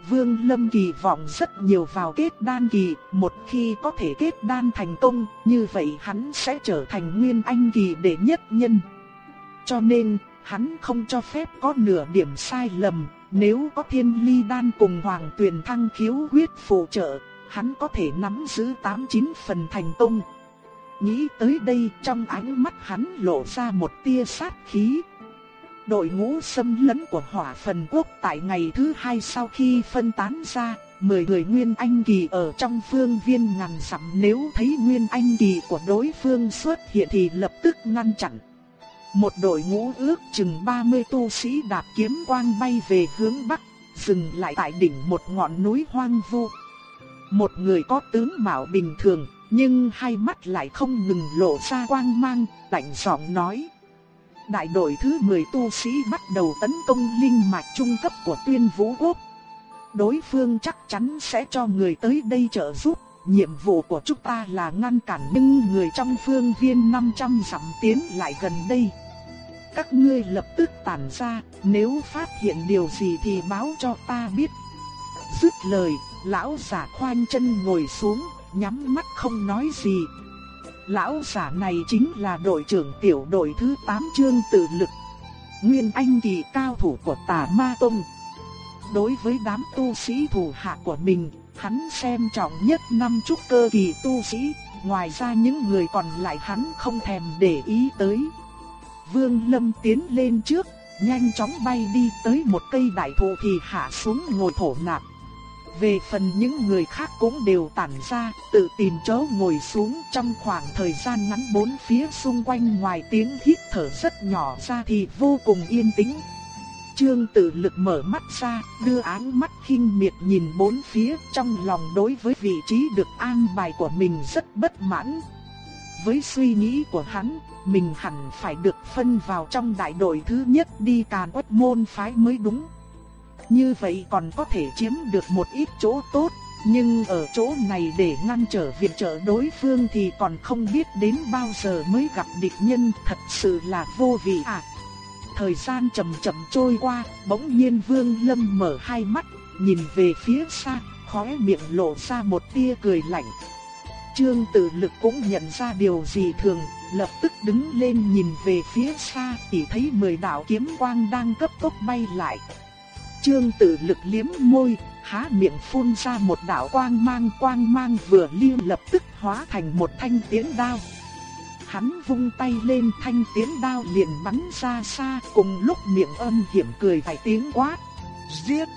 S1: Vương Lâm kỳ vọng rất nhiều vào kết đan kỳ, một khi có thể kết đan thành công, như vậy hắn sẽ trở thành nguyên anh kỳ đệ nhất nhân. Cho nên, hắn không cho phép có nửa điểm sai lầm, nếu có thiên ly đan cùng hoàng tuyền thăng khiếu huyết phụ trợ, hắn có thể nắm giữ 89 phần thành công. Nghĩ tới đây trong ánh mắt hắn lộ ra một tia sát khí. Đội ngũ xâm lấn của hỏa phần quốc tại ngày thứ hai sau khi phân tán ra, 10 người Nguyên Anh Kỳ ở trong phương viên ngàn dặm nếu thấy Nguyên Anh Kỳ của đối phương xuất hiện thì lập tức ngăn chặn. Một đội ngũ ước chừng 30 tu sĩ đạp kiếm quang bay về hướng bắc, dừng lại tại đỉnh một ngọn núi hoang vu. Một người có tướng mạo bình thường, nhưng hai mắt lại không ngừng lộ ra quang mang, lạnh giọng nói. Đại đội thứ 10 tu sĩ bắt đầu tấn công linh mạch trung cấp của tuyên vũ quốc. Đối phương chắc chắn sẽ cho người tới đây trợ giúp. Nhiệm vụ của chúng ta là ngăn cản những người trong phương viên 500 dặm tiến lại gần đây. Các ngươi lập tức tản ra, nếu phát hiện điều gì thì báo cho ta biết. Dứt lời, lão giả khoanh chân ngồi xuống, nhắm mắt không nói gì. Lão giả này chính là đội trưởng tiểu đội thứ 8 chương tự lực. Nguyên anh kỳ cao thủ của tà ma tông. Đối với đám tu sĩ thủ hạ của mình, hắn xem trọng nhất năm trúc cơ kỳ tu sĩ, ngoài ra những người còn lại hắn không thèm để ý tới. Vương Lâm tiến lên trước, nhanh chóng bay đi tới một cây đại thụ thì hạ xuống ngồi thổ nạp. Về phần những người khác cũng đều tản ra, tự tìm chỗ ngồi xuống trong khoảng thời gian ngắn bốn phía xung quanh ngoài tiếng hít thở rất nhỏ ra thì vô cùng yên tĩnh. Trương tự lực mở mắt ra, đưa áng mắt khinh miệt nhìn bốn phía trong lòng đối với vị trí được an bài của mình rất bất mãn. Với suy nghĩ của hắn, mình hẳn phải được phân vào trong đại đội thứ nhất đi càn quét môn phái mới đúng. Như vậy còn có thể chiếm được một ít chỗ tốt, nhưng ở chỗ này để ngăn trở việc trợ đối phương thì còn không biết đến bao giờ mới gặp địch nhân thật sự là vô vị à. Thời gian chậm chậm trôi qua, bỗng nhiên Vương Lâm mở hai mắt, nhìn về phía xa, khóe miệng lộ ra một tia cười lạnh. Trương Tử Lực cũng nhận ra điều gì thường, lập tức đứng lên nhìn về phía xa, chỉ thấy mười đạo kiếm quang đang cấp tốc bay lại. Trương Tử Lực liếm môi, há miệng phun ra một đạo quang mang, quang mang vừa liêu lập tức hóa thành một thanh tiến đao. hắn vung tay lên thanh tiến đao liền bắn ra xa, cùng lúc miệng âm hiểm cười vài tiếng quát. Giết!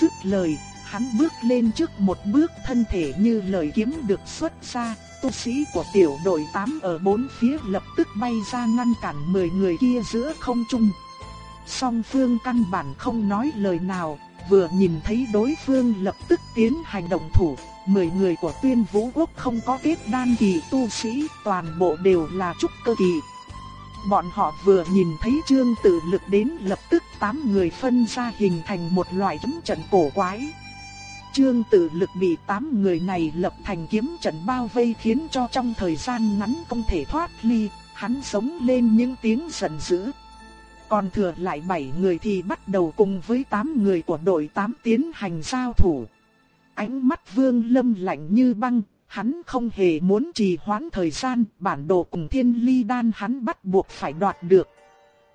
S1: Dứt lời, hắn bước lên trước một bước thân thể như lời kiếm được xuất ra, tu sĩ của tiểu đội 8 ở bốn phía lập tức bay ra ngăn cản 10 người kia giữa không trung. Song phương căn bản không nói lời nào, vừa nhìn thấy đối phương lập tức tiến hành động thủ, 10 người của tuyên vũ quốc không có kết đan kỳ tu sĩ, toàn bộ đều là trúc cơ kỳ. Bọn họ vừa nhìn thấy trương tự lực đến lập tức tám người phân ra hình thành một loại kiếm trận cổ quái. Trương tự lực bị tám người này lập thành kiếm trận bao vây khiến cho trong thời gian ngắn không thể thoát ly, hắn sống lên những tiếng giận dữ. Còn thừa lại 7 người thì bắt đầu cùng với 8 người của đội 8 tiến hành giao thủ. Ánh mắt Vương Lâm lạnh như băng, hắn không hề muốn trì hoãn thời gian, bản đồ cùng thiên ly đan hắn bắt buộc phải đoạt được.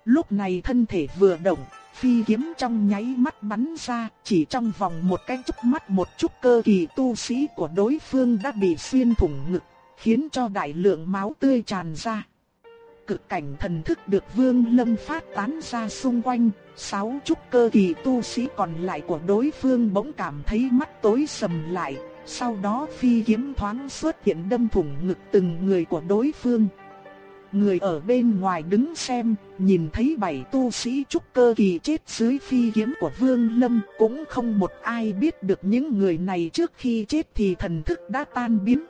S1: Lúc này thân thể vừa động, phi kiếm trong nháy mắt bắn ra, chỉ trong vòng một cái chớp mắt một chút cơ kỳ tu sĩ của đối phương đã bị xuyên thủng ngực, khiến cho đại lượng máu tươi tràn ra cực cảnh thần thức được Vương Lâm phát tán ra xung quanh, sáu trúc cơ kỳ tu sĩ còn lại của đối phương bỗng cảm thấy mắt tối sầm lại, sau đó phi kiếm thoáng xuất hiện đâm thủng ngực từng người của đối phương. Người ở bên ngoài đứng xem, nhìn thấy bảy tu sĩ trúc cơ kỳ chết dưới phi kiếm của Vương Lâm, cũng không một ai biết được những người này trước khi chết thì thần thức đã tan biến.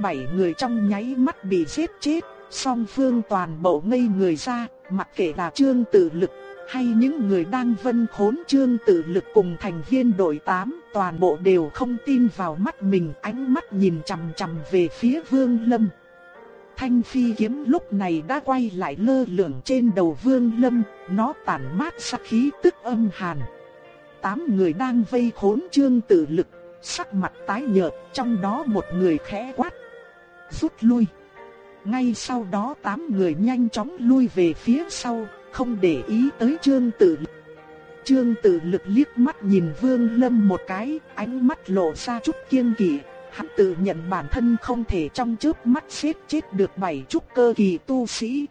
S1: Bảy người trong nháy mắt bị giết chết, song phương toàn bộ ngây người ra, mặc kệ là trương tử lực hay những người đang vân khốn trương tự lực cùng thành viên đội 8, toàn bộ đều không tin vào mắt mình, ánh mắt nhìn chằm chằm về phía Vương Lâm. Thanh phi kiếm lúc này đã quay lại lơ lửng trên đầu Vương Lâm, nó tản mát sắc khí tức âm hàn. Tám người đang vây khốn trương tự lực, sắc mặt tái nhợt, trong đó một người khẽ quát. Rút lui. Ngay sau đó tám người nhanh chóng lui về phía sau, không để ý tới Trương Tử Lực. Trương Tử Lực liếc mắt nhìn Vương Lâm một cái, ánh mắt lộ ra chút kiêng kỵ. Hắn tự nhận bản thân không thể trong chớp mắt xếp chết được bảy trúc cơ kỳ tu sĩ.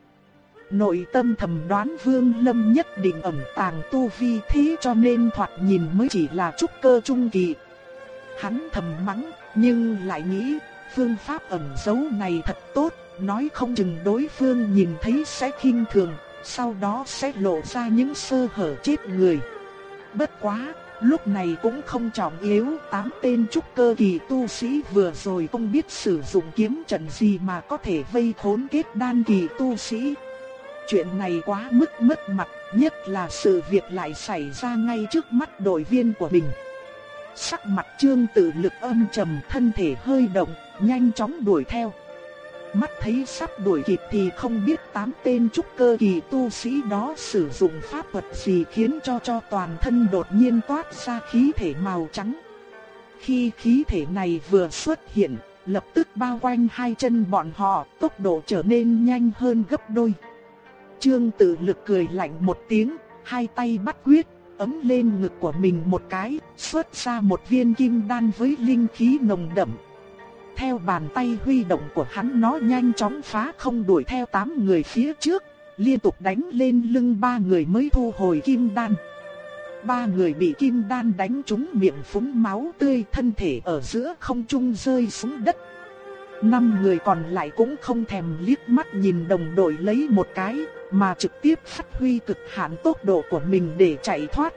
S1: Nội tâm thầm đoán Vương Lâm nhất định ẩn tàng tu vi thế cho nên thoạt nhìn mới chỉ là trúc cơ trung kỳ. Hắn thầm mắng, nhưng lại nghĩ, phương pháp ẩn giấu này thật tốt, nói không chừng đối phương nhìn thấy sẽ khinh thường, sau đó sẽ lộ ra những sơ hở chết người. Bất quá, lúc này cũng không trọng yếu, tám tên trúc cơ kỳ tu sĩ vừa rồi không biết sử dụng kiếm trận gì mà có thể vây khốn kết đan kỳ tu sĩ. Chuyện này quá mức mất mặt, nhất là sự việc lại xảy ra ngay trước mắt đội viên của mình. Sắc mặt trương tự lực âm trầm thân thể hơi động, nhanh chóng đuổi theo. Mắt thấy sắp đuổi kịp thì không biết tám tên trúc cơ kỳ tu sĩ đó sử dụng pháp thuật gì khiến cho cho toàn thân đột nhiên toát ra khí thể màu trắng. Khi khí thể này vừa xuất hiện, lập tức bao quanh hai chân bọn họ, tốc độ trở nên nhanh hơn gấp đôi. Trương tự lực cười lạnh một tiếng, hai tay bắt quyết, ấm lên ngực của mình một cái, xuất ra một viên kim đan với linh khí nồng đậm, theo bàn tay huy động của hắn nó nhanh chóng phá không đuổi theo tám người phía trước, liên tục đánh lên lưng ba người mới thu hồi kim đan. Ba người bị kim đan đánh trúng miệng phúng máu tươi thân thể ở giữa không trung rơi xuống đất. Năm người còn lại cũng không thèm liếc mắt nhìn đồng đội lấy một cái, mà trực tiếp phát huy cực hạn tốc độ của mình để chạy thoát.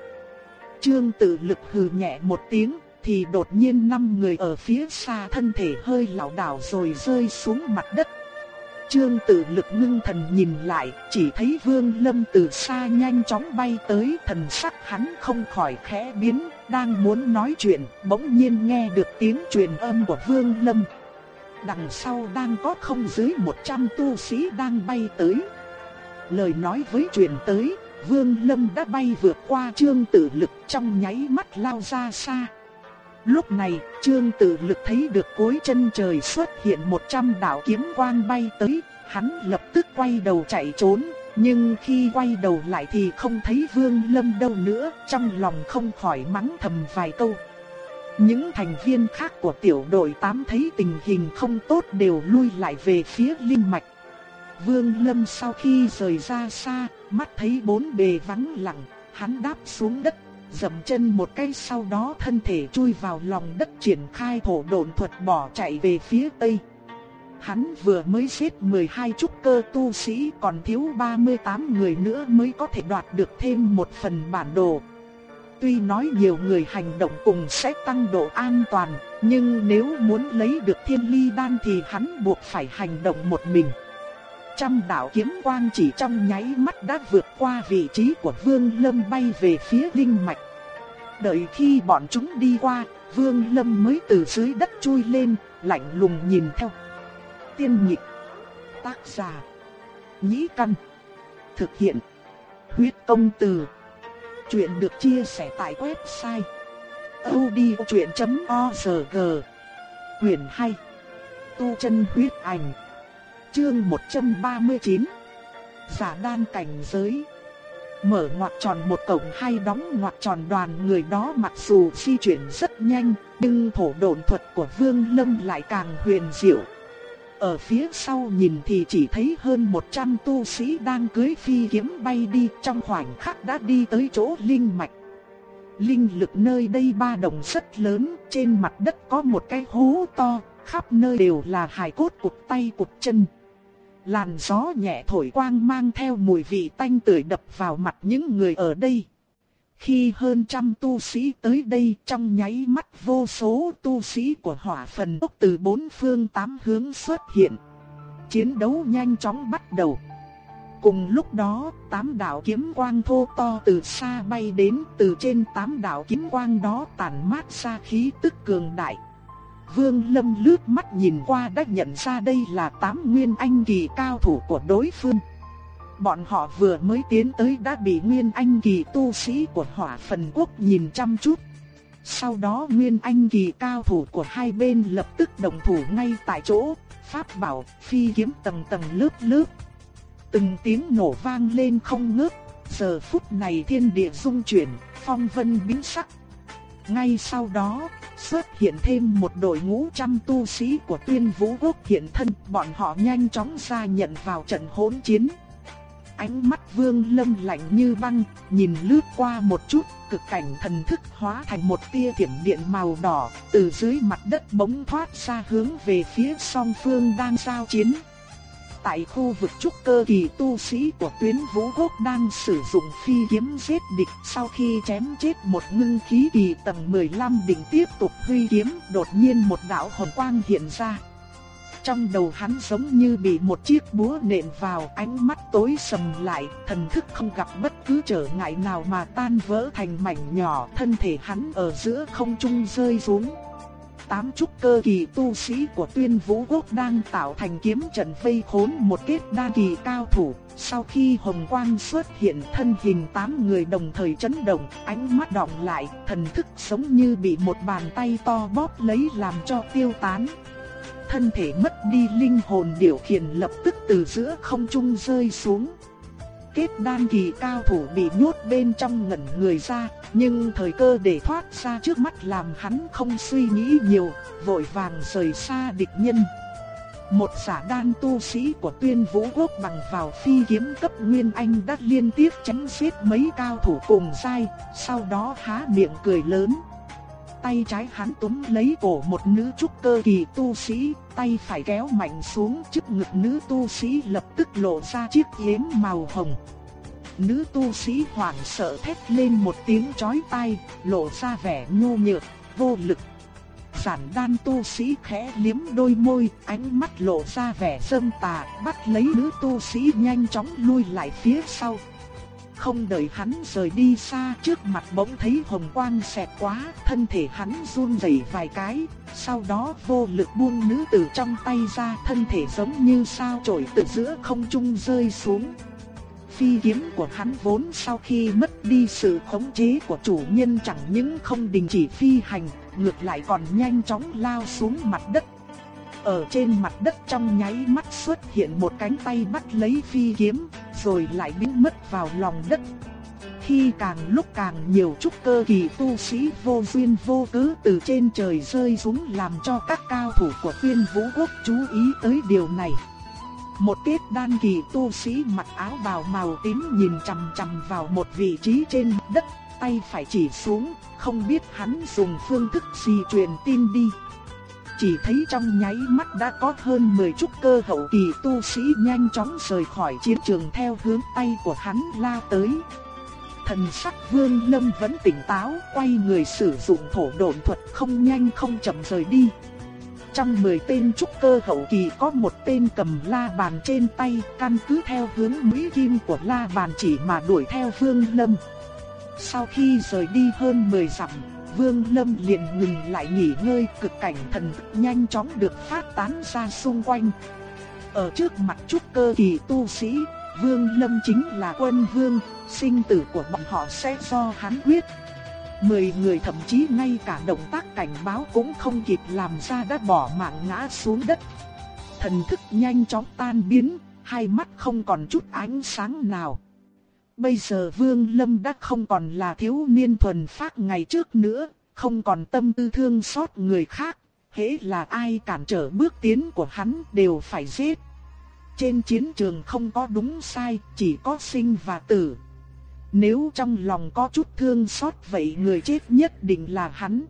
S1: Trương tự lực hừ nhẹ một tiếng, thì đột nhiên năm người ở phía xa thân thể hơi lảo đảo rồi rơi xuống mặt đất. Trương Tử Lực ngưng thần nhìn lại, chỉ thấy Vương Lâm từ xa nhanh chóng bay tới, thần sắc hắn không khỏi khẽ biến, đang muốn nói chuyện, bỗng nhiên nghe được tiếng truyền âm của Vương Lâm. Đằng sau đang có không dưới 100 tu sĩ đang bay tới. Lời nói với truyền tới, Vương Lâm đã bay vượt qua Trương Tử Lực trong nháy mắt lao ra xa. Lúc này, Trương Tử Lực thấy được cuối chân trời xuất hiện một trăm đạo kiếm quang bay tới, hắn lập tức quay đầu chạy trốn, nhưng khi quay đầu lại thì không thấy Vương Lâm đâu nữa, trong lòng không khỏi mắng thầm vài câu. Những thành viên khác của tiểu đội 8 thấy tình hình không tốt đều lui lại về phía linh mạch. Vương Lâm sau khi rời ra xa, mắt thấy bốn bề vắng lặng, hắn đáp xuống đất, dậm chân một cái sau đó thân thể chui vào lòng đất triển khai thổ độn thuật bỏ chạy về phía tây. Hắn vừa mới giết 12 trúc cơ tu sĩ còn thiếu 38 người nữa mới có thể đoạt được thêm một phần bản đồ. Tuy nói nhiều người hành động cùng sẽ tăng độ an toàn, nhưng nếu muốn lấy được thiên ly đan thì hắn buộc phải hành động một mình. Trăm đạo kiếm quang chỉ trong nháy mắt đã vượt qua vị trí của Vương Lâm bay về phía linh mạch. Đợi khi bọn chúng đi qua, Vương Lâm mới từ dưới đất chui lên, lạnh lùng nhìn theo. Tiên nhịp, tác giả, nhĩ căn, thực hiện, huyết công từ. Chuyện được chia sẻ tại website odchuyện.org Quyền hay Tu chân huyết ảnh Chương 139 Giả đan cảnh giới Mở ngoặc tròn một cổng hay đóng ngoặc tròn đoàn người đó mặc dù di chuyển rất nhanh, Nhưng thổ độn thuật của Vương Lâm lại càng huyền diệu. Ở phía sau nhìn thì chỉ thấy hơn 100 tu sĩ đang cưới phi kiếm bay đi, Trong khoảnh khắc đã đi tới chỗ linh mạch. Linh lực nơi đây ba đồng rất lớn, Trên mặt đất có một cái hố to, Khắp nơi đều là hài cốt cụt tay cụt chân. Làn gió nhẹ thổi quang mang theo mùi vị tanh tưởi đập vào mặt những người ở đây. Khi hơn trăm tu sĩ tới đây trong nháy mắt vô số tu sĩ của hỏa phần ốc từ bốn phương tám hướng xuất hiện. Chiến đấu nhanh chóng bắt đầu. Cùng lúc đó, tám đạo kiếm quang thô to từ xa bay đến từ trên tám đạo kiếm quang đó tản mát ra khí tức cường đại. Vương Lâm lướt mắt nhìn qua đã nhận ra đây là tám nguyên anh kỳ cao thủ của đối phương. Bọn họ vừa mới tiến tới đã bị nguyên anh kỳ tu sĩ của hỏa phần quốc nhìn chăm chút. Sau đó nguyên anh kỳ cao thủ của hai bên lập tức đồng thủ ngay tại chỗ, pháp bảo, phi kiếm tầng tầng lớp lớp. Từng tiếng nổ vang lên không ngớt, giờ phút này thiên địa rung chuyển, phong vân biến sắc. Ngay sau đó, xuất hiện thêm một đội ngũ trăm tu sĩ của tuyên vũ quốc hiện thân, bọn họ nhanh chóng ra nhận vào trận hỗn chiến. Ánh mắt vương lâm lạnh như băng, nhìn lướt qua một chút, cực cảnh thần thức hóa thành một tia thiểm điện màu đỏ, từ dưới mặt đất bỗng thoát ra hướng về phía song phương đang giao chiến tại khu vực trúc cơ kỳ tu sĩ của tuyến vũ quốc đang sử dụng phi kiếm giết địch sau khi chém chết một ngưng khí kỳ tầng 15 đỉnh tiếp tục huy kiếm đột nhiên một đạo hồng quang hiện ra. Trong đầu hắn giống như bị một chiếc búa nện vào ánh mắt tối sầm lại, thần thức không gặp bất cứ trở ngại nào mà tan vỡ thành mảnh nhỏ, thân thể hắn ở giữa không trung rơi xuống tám trúc cơ kỳ tu sĩ của tuyên vũ quốc đang tạo thành kiếm trận vây khốn một kết đa kỳ cao thủ. Sau khi hồng quang xuất hiện thân hình tám người đồng thời chấn động, ánh mắt động lại, thần thức giống như bị một bàn tay to bóp lấy làm cho tiêu tán. Thân thể mất đi linh hồn điều khiển lập tức từ giữa không trung rơi xuống kết đan kỳ cao thủ bị nhốt bên trong ngẩn người ra, nhưng thời cơ để thoát ra trước mắt làm hắn không suy nghĩ nhiều, vội vàng rời xa địch nhân. Một giả đan tu sĩ của tuyên vũ quốc bằng vào phi kiếm cấp Nguyên Anh đã liên tiếp chém giết mấy cao thủ cùng sai, sau đó há miệng cười lớn tay trái hắn túm lấy cổ một nữ trúc cơ kỳ tu sĩ, tay phải kéo mạnh xuống trước ngực nữ tu sĩ lập tức lộ ra chiếc yếm màu hồng. Nữ tu sĩ hoảng sợ thét lên một tiếng chói tai, lộ ra vẻ nhu nhược, vô lực. Giản đan tu sĩ khẽ liếm đôi môi, ánh mắt lộ ra vẻ dâm tà, bắt lấy nữ tu sĩ nhanh chóng lui lại phía sau. Không đợi hắn rời đi xa trước mặt bỗng thấy hồng quang xẹt quá, thân thể hắn run rẩy vài cái, sau đó vô lực buông nữ tử trong tay ra, thân thể giống như sao chổi từ giữa không trung rơi xuống. Phi kiếm của hắn vốn sau khi mất đi sự khống chế của chủ nhân chẳng những không đình chỉ phi hành, ngược lại còn nhanh chóng lao xuống mặt đất ở trên mặt đất trong nháy mắt xuất hiện một cánh tay bắt lấy phi kiếm, rồi lại biến mất vào lòng đất. Khi càng lúc càng nhiều trúc cơ kỳ tu sĩ vô duyên vô cớ từ trên trời rơi xuống làm cho các cao thủ của tuyên vũ quốc chú ý tới điều này. Một kết đan kỳ tu sĩ mặc áo bào màu tím nhìn chằm chằm vào một vị trí trên đất, tay phải chỉ xuống, không biết hắn dùng phương thức gì truyền tin đi. Chỉ thấy trong nháy mắt đã có hơn 10 trúc cơ hậu kỳ tu sĩ nhanh chóng rời khỏi chiến trường theo hướng tay của hắn la tới. Thần sắc vương lâm vẫn tỉnh táo, quay người sử dụng thổ độn thuật không nhanh không chậm rời đi. Trong 10 tên trúc cơ hậu kỳ có một tên cầm la bàn trên tay, căn cứ theo hướng mũi kim của la bàn chỉ mà đuổi theo Vương Lâm. Sau khi rời đi hơn 10 dặm, Vương Lâm liền ngừng lại nghỉ ngơi, cực cảnh thần nhanh chóng được phát tán ra xung quanh. Ở trước mặt trúc cơ kỳ tu sĩ, Vương Lâm chính là quân vương, sinh tử của bọn họ sẽ do hắn quyết. Mười người thậm chí ngay cả động tác cảnh báo cũng không kịp làm ra đã bỏ mạng ngã xuống đất. Thần thức nhanh chóng tan biến, hai mắt không còn chút ánh sáng nào. Bây giờ Vương Lâm đã không còn là thiếu niên thuần phát ngày trước nữa, không còn tâm tư thương xót người khác, hễ là ai cản trở bước tiến của hắn đều phải giết. Trên chiến trường không có đúng sai, chỉ có sinh và tử. Nếu trong lòng có chút thương xót vậy người chết nhất định là hắn.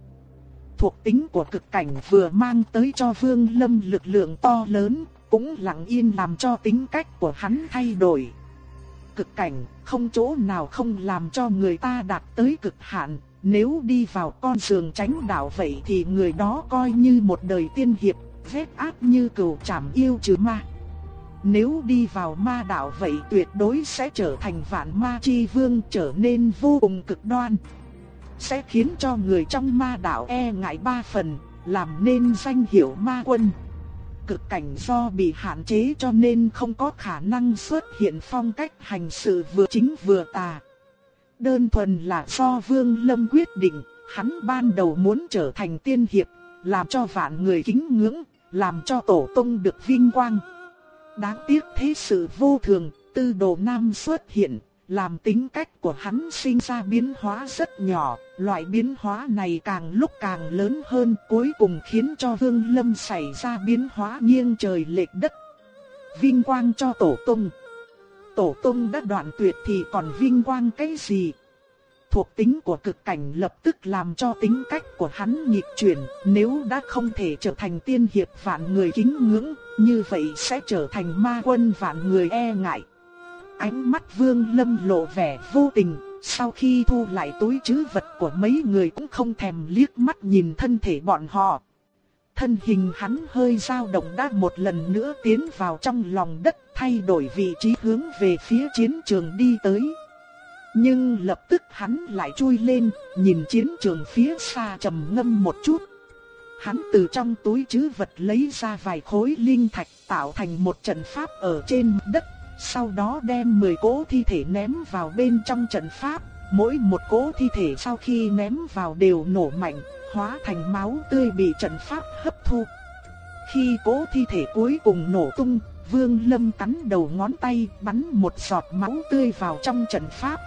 S1: Thuộc tính của cực cảnh vừa mang tới cho Vương Lâm lực lượng to lớn, cũng lặng yên làm cho tính cách của hắn thay đổi. Cực cảnh không chỗ nào không làm cho người ta đạt tới cực hạn, nếu đi vào con đường tránh đạo vậy thì người đó coi như một đời tiên hiệp, vết áp như cừu trảm yêu trừ ma. Nếu đi vào ma đạo vậy tuyệt đối sẽ trở thành vạn ma chi vương trở nên vô cùng cực đoan. Sẽ khiến cho người trong ma đạo e ngại ba phần, làm nên danh hiệu ma quân. Cực cảnh do bị hạn chế cho nên không có khả năng xuất hiện phong cách hành sự vừa chính vừa tà. Đơn thuần là do Vương Lâm quyết định, hắn ban đầu muốn trở thành tiên hiệp, làm cho vạn người kính ngưỡng, làm cho tổ tông được vinh quang. Đáng tiếc thế sự vô thường, tư đồ nam xuất hiện, làm tính cách của hắn sinh ra biến hóa rất nhỏ, loại biến hóa này càng lúc càng lớn hơn cuối cùng khiến cho Vương Lâm xảy ra biến hóa nghiêng trời lệch đất. Vinh quang cho tổ tông. Tổ tông đã đoạn tuyệt thì còn vinh quang cái gì? Thuộc tính của cực cảnh lập tức làm cho tính cách của hắn nghịch chuyển, nếu đã không thể trở thành tiên hiệp vạn người kính ngưỡng, như vậy sẽ trở thành ma quân vạn người e ngại. Ánh mắt vương lâm lộ vẻ vô tình, sau khi thu lại túi trữ vật của mấy người cũng không thèm liếc mắt nhìn thân thể bọn họ. Thân hình hắn hơi dao động đã một lần nữa tiến vào trong lòng đất thay đổi vị trí hướng về phía chiến trường đi tới. Nhưng lập tức hắn lại chui lên, nhìn chiến trường phía xa trầm ngâm một chút. Hắn từ trong túi trữ vật lấy ra vài khối linh thạch tạo thành một trận pháp ở trên đất, sau đó đem 10 cỗ thi thể ném vào bên trong trận pháp, mỗi một cỗ thi thể sau khi ném vào đều nổ mạnh, hóa thành máu tươi bị trận pháp hấp thu. Khi cỗ thi thể cuối cùng nổ tung, Vương Lâm cắn đầu ngón tay, bắn một giọt máu tươi vào trong trận pháp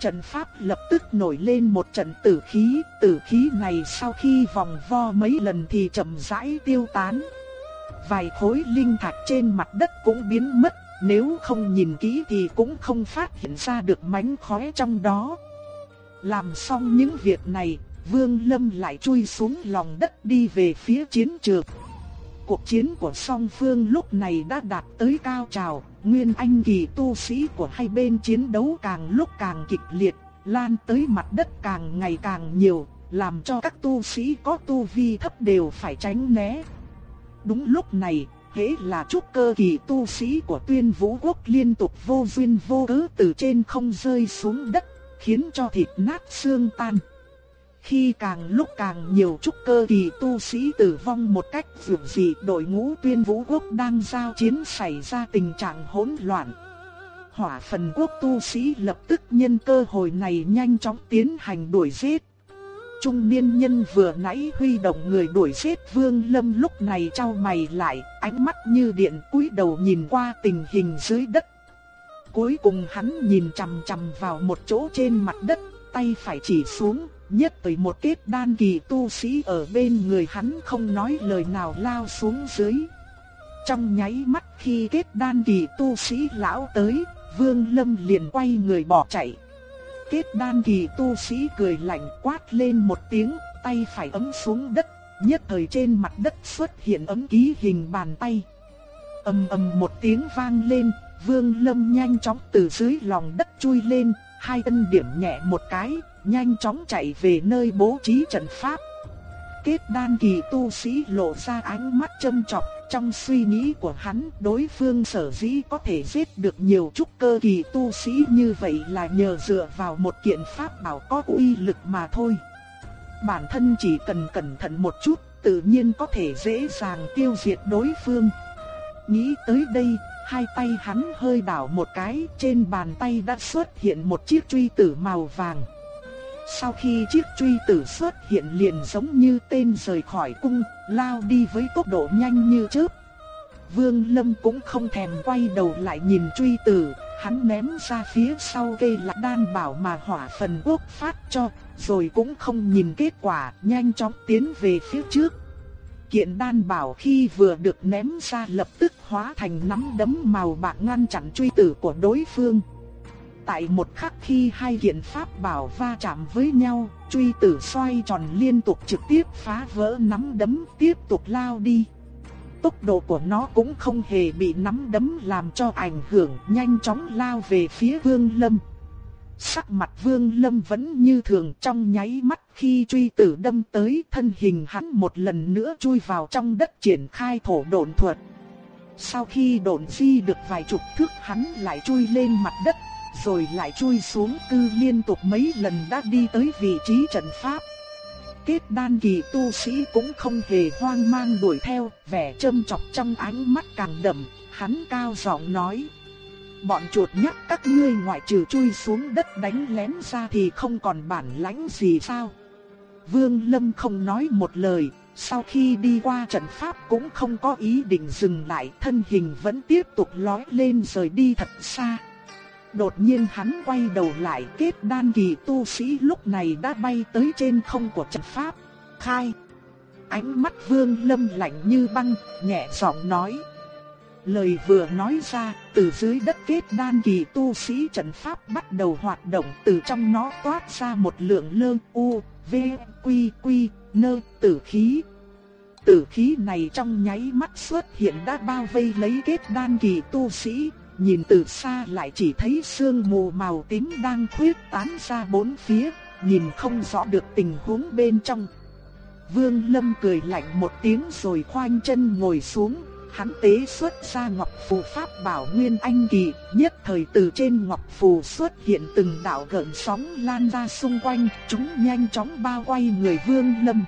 S1: trận pháp lập tức nổi lên một trận tử khí, tử khí này sau khi vòng vo mấy lần thì chậm rãi tiêu tán. Vài khối linh thạch trên mặt đất cũng biến mất, nếu không nhìn kỹ thì cũng không phát hiện ra được mánh khóe trong đó. Làm xong những việc này, Vương Lâm lại chui xuống lòng đất đi về phía chiến trường. Cuộc chiến của song phương lúc này đã đạt tới cao trào, Nguyên Anh kỳ tu sĩ của hai bên chiến đấu càng lúc càng kịch liệt, lan tới mặt đất càng ngày càng nhiều, làm cho các tu sĩ có tu vi thấp đều phải tránh né. Đúng lúc này, hễ là trúc cơ kỳ tu sĩ của tuyên vũ quốc liên tục vô duyên vô cớ từ trên không rơi xuống đất, khiến cho thịt nát xương tan. Khi càng lúc càng nhiều trúc cơ kỳ tu sĩ tử vong một cách dường dị đội ngũ tuyên vũ quốc đang giao chiến xảy ra tình trạng hỗn loạn. Hỏa phần quốc tu sĩ lập tức nhân cơ hội này nhanh chóng tiến hành đuổi giết. Trung niên nhân vừa nãy huy động người đuổi giết vương lâm lúc này trao mày lại, ánh mắt như điện cúi đầu nhìn qua tình hình dưới đất. Cuối cùng hắn nhìn chằm chằm vào một chỗ trên mặt đất, tay phải chỉ xuống, nhất tới một kết đan kỳ tu sĩ ở bên người hắn không nói lời nào lao xuống dưới. Trong nháy mắt khi kết đan kỳ tu sĩ lão tới, Vương Lâm liền quay người bỏ chạy. Kết đan kỳ tu sĩ cười lạnh quát lên một tiếng, tay phải ấm xuống đất, nhất thời trên mặt đất xuất hiện ấm ký hình bàn tay. ầm ầm một tiếng vang lên, Vương Lâm nhanh chóng từ dưới lòng đất chui lên, hai chân điểm nhẹ một cái, nhanh chóng chạy về nơi bố trí trận pháp. Kết đan kỳ tu sĩ lộ ra ánh mắt châm chọc, trong suy nghĩ của hắn đối phương sở dĩ có thể giết được nhiều trúc cơ kỳ tu sĩ như vậy là nhờ dựa vào một kiện pháp bảo có uy lực mà thôi. Bản thân chỉ cần cẩn thận một chút, tự nhiên có thể dễ dàng tiêu diệt đối phương. Nghĩ tới đây, hai tay hắn hơi đảo một cái, trên bàn tay đã xuất hiện một chiếc truy tử màu vàng. Sau khi chiếc truy tử xuất hiện liền giống như tên rời khỏi cung, lao đi với tốc độ nhanh như chớp. Vương Lâm cũng không thèm quay đầu lại nhìn truy tử, hắn ném ra phía sau cây lạc đan bảo mà hỏa phần quốc phát cho, rồi cũng không nhìn kết quả, nhanh chóng tiến về phía trước. Kiện đan bảo khi vừa được ném ra lập tức hóa thành nắm đấm màu bạc ngăn chặn truy tử của đối phương. Tại một khắc khi hai kiện pháp bảo va chạm với nhau, truy tử xoay tròn liên tục trực tiếp phá vỡ nắm đấm tiếp tục lao đi. Tốc độ của nó cũng không hề bị nắm đấm làm cho ảnh hưởng nhanh chóng lao về phía Vương Lâm. Sắc mặt Vương Lâm vẫn như thường trong nháy mắt khi truy tử đâm tới thân hình hắn một lần nữa chui vào trong đất triển khai thổ độn thuật. Sau khi độn di được vài chục thước hắn lại chui lên mặt đất, rồi lại chui xuống cư liên tục mấy lần đã đi tới vị trí trận pháp. Kết đan kỳ tu sĩ cũng không hề hoang mang đuổi theo, vẻ châm chọc trong ánh mắt càng đậm, hắn cao giọng nói. Bọn chuột nhắt các ngươi ngoại trừ chui xuống đất đánh lén ra thì không còn bản lãnh gì sao? Vương Lâm không nói một lời, sau khi đi qua trận pháp cũng không có ý định dừng lại, thân hình vẫn tiếp tục lói lên rời đi thật xa. Đột nhiên hắn quay đầu lại kết đan kỳ tu sĩ lúc này đã bay tới trên không của trận pháp. Khai! Ánh mắt vương lâm lạnh như băng, nhẹ giọng nói. Lời vừa nói ra, từ dưới đất kết đan kỳ tu sĩ trận pháp bắt đầu hoạt động, từ trong nó toát ra một lượng lơ u, v, quy quy, nơ, tử khí. Tử khí này trong nháy mắt xuất hiện đã bao vây lấy kết đan kỳ tu sĩ, nhìn từ xa lại chỉ thấy sương mù màu tím đang khuyết tán ra bốn phía, nhìn không rõ được tình huống bên trong. Vương Lâm cười lạnh một tiếng rồi khoanh chân ngồi xuống, hắn tế xuất ra ngọc phù pháp bảo nguyên anh kỳ, nhất thời từ trên ngọc phù xuất hiện từng đạo gợn sóng lan ra xung quanh, chúng nhanh chóng bao quay người Vương Lâm.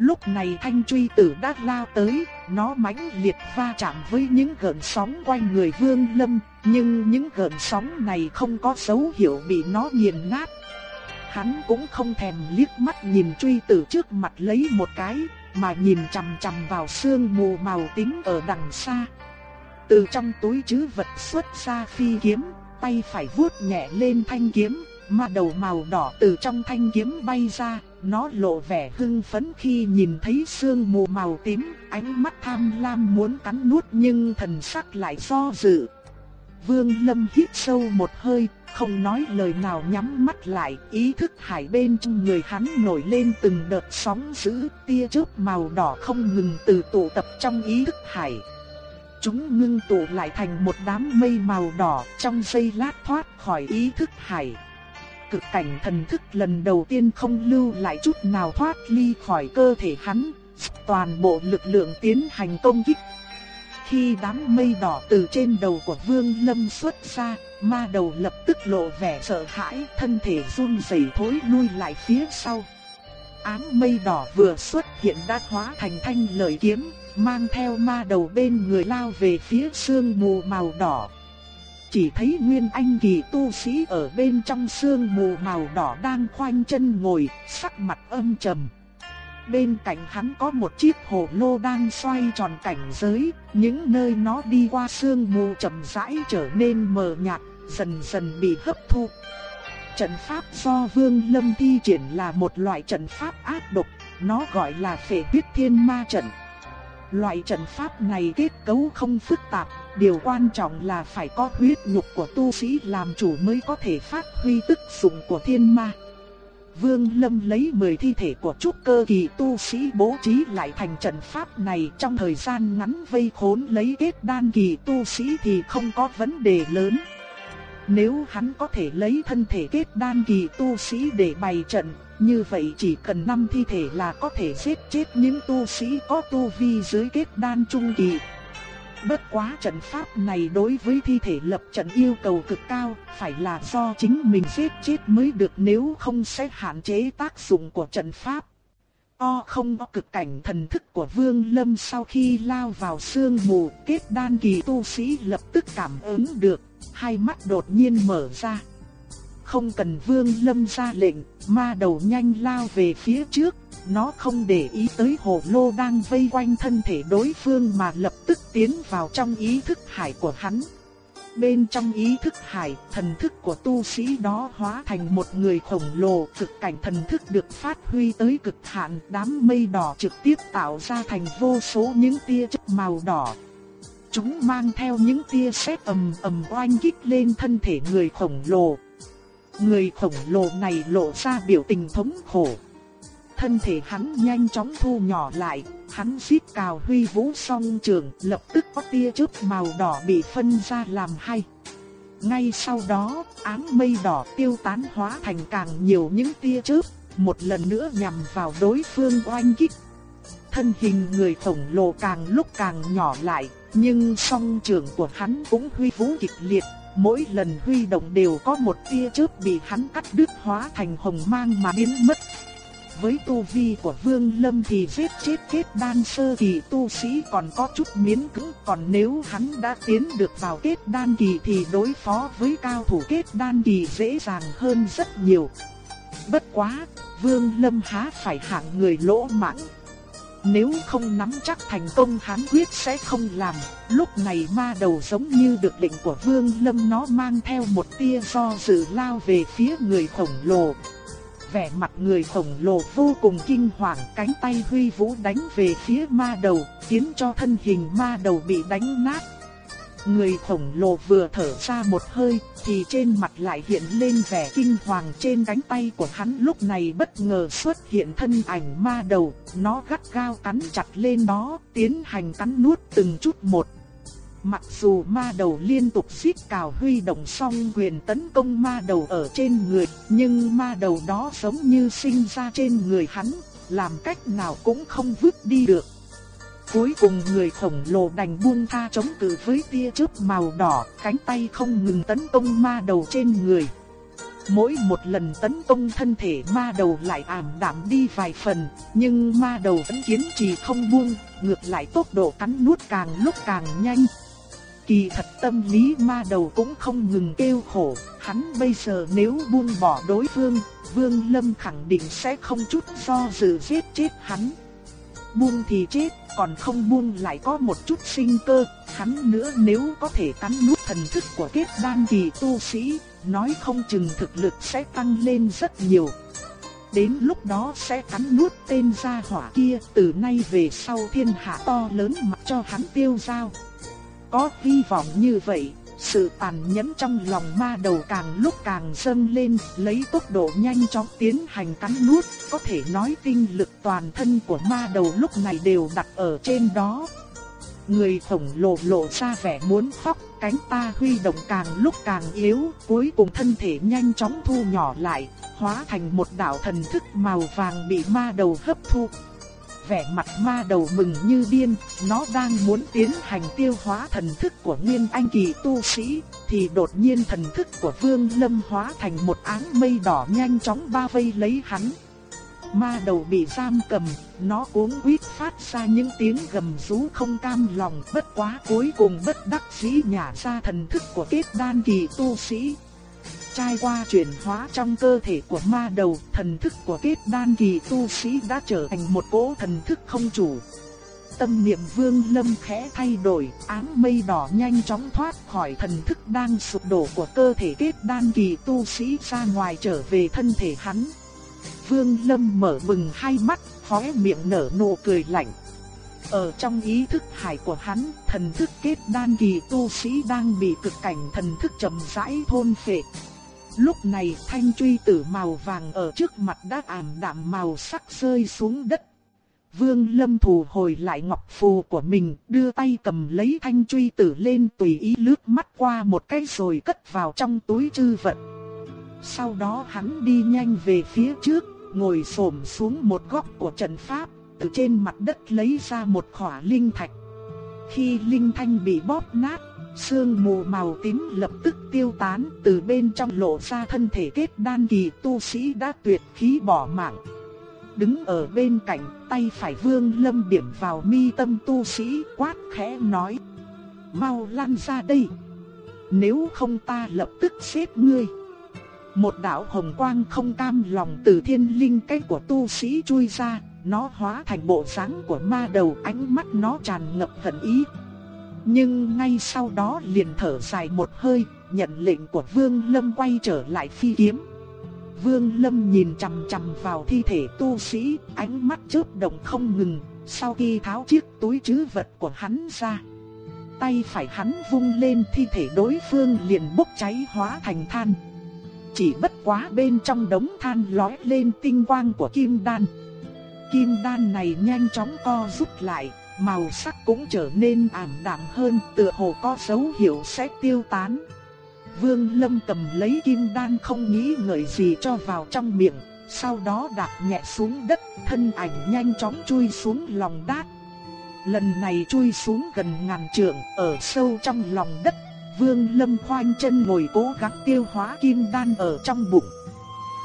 S1: Lúc này thanh truy tử đã lao tới, nó mãnh liệt va chạm với những gợn sóng quanh người Vương Lâm, nhưng những gợn sóng này không có dấu hiệu bị nó nghiền nát. Hắn cũng không thèm liếc mắt nhìn truy tử trước mặt lấy một cái, mà nhìn chằm chằm vào sương mù màu tím ở đằng xa. Từ trong túi trữ vật xuất ra phi kiếm, tay phải vuốt nhẹ lên thanh kiếm, mà đầu màu đỏ từ trong thanh kiếm bay ra, nó lộ vẻ hưng phấn khi nhìn thấy sương mù màu tím, ánh mắt tham lam muốn cắn nuốt nhưng thần sắc lại do dự. Vương Lâm hít sâu một hơi, không nói lời nào nhắm mắt lại, ý thức hải bên trong người hắn nổi lên từng đợt sóng dữ, tia chớp màu đỏ không ngừng từ tụ tập trong ý thức hải. Chúng ngưng tụ lại thành một đám mây màu đỏ, trong giây lát thoát khỏi ý thức hải cực cảnh thần thức lần đầu tiên không lưu lại chút nào thoát ly khỏi cơ thể hắn, toàn bộ lực lượng tiến hành công kích. Khi đám mây đỏ từ trên đầu của Vương Lâm xuất ra, ma đầu lập tức lộ vẻ sợ hãi, thân thể run rẩy thối lui lại phía sau. Ám mây đỏ vừa xuất hiện đã hóa thành thanh lợi kiếm, mang theo ma đầu bên người lao về phía sương mù màu đỏ. Chỉ thấy Nguyên Anh kỳ tu sĩ ở bên trong sương mù màu đỏ đang khoanh chân ngồi, sắc mặt âm trầm. Bên cạnh hắn có một chiếc hồ lô đang xoay tròn cảnh giới, những nơi nó đi qua sương mù chậm rãi trở nên mờ nhạt, dần dần bị hấp thu. Trận pháp do Vương Lâm thi triển là một loại trận pháp ác độc, nó gọi là Phệ Huyết Thiên Ma trận. Loại trận pháp này kết cấu không phức tạp, điều quan trọng là phải có huyết nhục của tu sĩ làm chủ mới có thể phát huy tức dụng của thiên ma. Vương Lâm lấy 10 thi thể của trúc cơ kỳ tu sĩ bố trí lại thành trận pháp này trong thời gian ngắn vây khốn lấy kết đan kỳ tu sĩ thì không có vấn đề lớn. Nếu hắn có thể lấy thân thể kết đan kỳ tu sĩ để bày trận, như vậy chỉ cần 5 thi thể là có thể giết chết những tu sĩ có tu vi dưới kết đan trung kỳ. Bất quá trận pháp này đối với thi thể lập trận yêu cầu cực cao, phải là do chính mình giết chết mới được nếu không sẽ hạn chế tác dụng của trận pháp. O không có cực cảnh thần thức của Vương Lâm sau khi lao vào sương mù, kết đan kỳ tu sĩ lập tức cảm ứng được, hai mắt đột nhiên mở ra. Không cần Vương Lâm ra lệnh, ma đầu nhanh lao về phía trước, nó không để ý tới hồ lô đang vây quanh thân thể đối phương mà lập tức tiến vào trong ý thức hải của hắn. Bên trong ý thức hải, thần thức của tu sĩ đó hóa thành một người khổng lồ, cực cảnh thần thức được phát huy tới cực hạn, đám mây đỏ trực tiếp tạo ra thành vô số những tia chớp màu đỏ. Chúng mang theo những tia sét ầm ầm oanh kích lên thân thể người khổng lồ. Người khổng lồ này lộ ra biểu tình thống khổ thân thể hắn nhanh chóng thu nhỏ lại, hắn xít cào huy vũ song trường, lập tức có tia chớp màu đỏ bị phân ra làm hai. Ngay sau đó, áng mây đỏ tiêu tán hóa thành càng nhiều những tia chớp, một lần nữa nhằm vào đối phương oanh kích. Thân hình người khổng lồ càng lúc càng nhỏ lại, nhưng song trường của hắn cũng huy vũ kịch liệt, mỗi lần huy động đều có một tia chớp bị hắn cắt đứt hóa thành hồng mang mà biến mất với tu vi của Vương Lâm thì giết chết kết đan sơ kỳ tu sĩ còn có chút miễn cưỡng, còn nếu hắn đã tiến được vào kết đan kỳ thì đối phó với cao thủ kết đan kỳ dễ dàng hơn rất nhiều. Bất quá, Vương Lâm há phải hạng người lỗ mãng. Nếu không nắm chắc thành công hắn quyết sẽ không làm, lúc này ma đầu giống như được lệnh của Vương Lâm nó mang theo một tia do dự lao về phía người khổng lồ vẻ mặt người khổng lồ vô cùng kinh hoàng, cánh tay huy vũ đánh về phía ma đầu, khiến cho thân hình ma đầu bị đánh nát. Người khổng lồ vừa thở ra một hơi, thì trên mặt lại hiện lên vẻ kinh hoàng trên cánh tay của hắn lúc này bất ngờ xuất hiện thân ảnh ma đầu, nó gắt gao cắn chặt lên đó, tiến hành cắn nuốt từng chút một. Mặc dù ma đầu liên tục xít cào huy động song quyền tấn công ma đầu ở trên người, nhưng ma đầu đó giống như sinh ra trên người hắn, làm cách nào cũng không vứt đi được. Cuối cùng người khổng lồ đành buông tha chống cự với tia chớp màu đỏ, cánh tay không ngừng tấn công ma đầu trên người. Mỗi một lần tấn công thân thể ma đầu lại ảm đạm đi vài phần, nhưng ma đầu vẫn kiến trì không buông, ngược lại tốc độ cắn nuốt càng lúc càng nhanh, Kỳ thật tâm lý ma đầu cũng không ngừng kêu khổ, hắn bây giờ nếu buông bỏ đối phương, Vương Lâm khẳng định sẽ không chút do dự giết chết hắn. Buông thì chết, còn không buông lại có một chút sinh cơ, hắn nữa nếu có thể cắn nuốt thần thức của kết đan kỳ tu sĩ, nói không chừng thực lực sẽ tăng lên rất nhiều. Đến lúc đó sẽ cắn nuốt tên gia hỏa kia, từ nay về sau thiên hạ to lớn mặc cho hắn tiêu giao. Có hy vọng như vậy, sự tàn nhẫn trong lòng ma đầu càng lúc càng dâng lên, lấy tốc độ nhanh chóng tiến hành cắn nuốt, có thể nói tinh lực toàn thân của ma đầu lúc này đều đặt ở trên đó. Người khổng lồ lộ ra vẻ muốn khóc, cánh ta huy động càng lúc càng yếu, cuối cùng thân thể nhanh chóng thu nhỏ lại, hóa thành một đạo thần thức màu vàng bị ma đầu hấp thu vẻ mặt ma đầu mừng như điên, nó đang muốn tiến hành tiêu hóa thần thức của Nguyên Anh kỳ tu sĩ, thì đột nhiên thần thức của Vương Lâm hóa thành một áng mây đỏ nhanh chóng bao vây lấy hắn. Ma đầu bị giam cầm, nó cuống quýt phát ra những tiếng gầm rú không cam lòng, bất quá cuối cùng bất đắc dĩ nhả ra thần thức của kết đan kỳ tu sĩ, Trải qua chuyển hóa trong cơ thể của ma đầu, thần thức của kết đan kỳ tu sĩ đã trở thành một cỗ thần thức không chủ. Tâm niệm vương lâm khẽ thay đổi, áng mây đỏ nhanh chóng thoát khỏi thần thức đang sụp đổ của cơ thể kết đan kỳ tu sĩ ra ngoài trở về thân thể hắn. Vương lâm mở bừng hai mắt, khóe miệng nở nụ cười lạnh. Ở trong ý thức hải của hắn, thần thức kết đan kỳ tu sĩ đang bị cực cảnh thần thức chậm rãi thôn phệ. Lúc này thanh truy tử màu vàng ở trước mặt đã ảm đạm màu sắc rơi xuống đất. Vương Lâm thủ hồi lại ngọc phù của mình, đưa tay cầm lấy thanh truy tử lên tùy ý lướt mắt qua một cái rồi cất vào trong túi chư vật. Sau đó hắn đi nhanh về phía trước, ngồi xổm xuống một góc của trận pháp, từ trên mặt đất lấy ra một khỏa linh thạch. Khi linh thanh bị bóp nát, sương mù màu tím lập tức tiêu tán, từ bên trong lộ ra thân thể kết đan kỳ tu sĩ đã tuyệt khí bỏ mạng. Đứng ở bên cạnh, tay phải Vương Lâm điểm vào mi tâm tu sĩ, quát khẽ nói: "Mau lăn ra đây, nếu không ta lập tức xếp ngươi." Một đạo hồng quang không cam lòng từ thiên linh cái của tu sĩ chui ra, nó hóa thành bộ dáng của ma đầu, ánh mắt nó tràn ngập hận ý. Nhưng ngay sau đó liền thở dài một hơi, nhận lệnh của Vương Lâm quay trở lại phi kiếm. Vương Lâm nhìn chằm chằm vào thi thể tu sĩ, ánh mắt chớp động không ngừng, sau khi tháo chiếc túi trữ vật của hắn ra. Tay phải hắn vung lên thi thể đối phương liền bốc cháy hóa thành than. Chỉ bất quá bên trong đống than lói lên tinh quang của kim đan. Kim đan này nhanh chóng co rút lại, màu sắc cũng trở nên ảm đạm hơn, tựa hồ có dấu hiệu sẽ tiêu tán. Vương Lâm cầm lấy kim đan không nghĩ ngợi gì cho vào trong miệng, sau đó đạp nhẹ xuống đất, thân ảnh nhanh chóng chui xuống lòng đát. Lần này chui xuống gần ngàn trượng, ở sâu trong lòng đất, Vương Lâm khoanh chân ngồi cố gắng tiêu hóa kim đan ở trong bụng.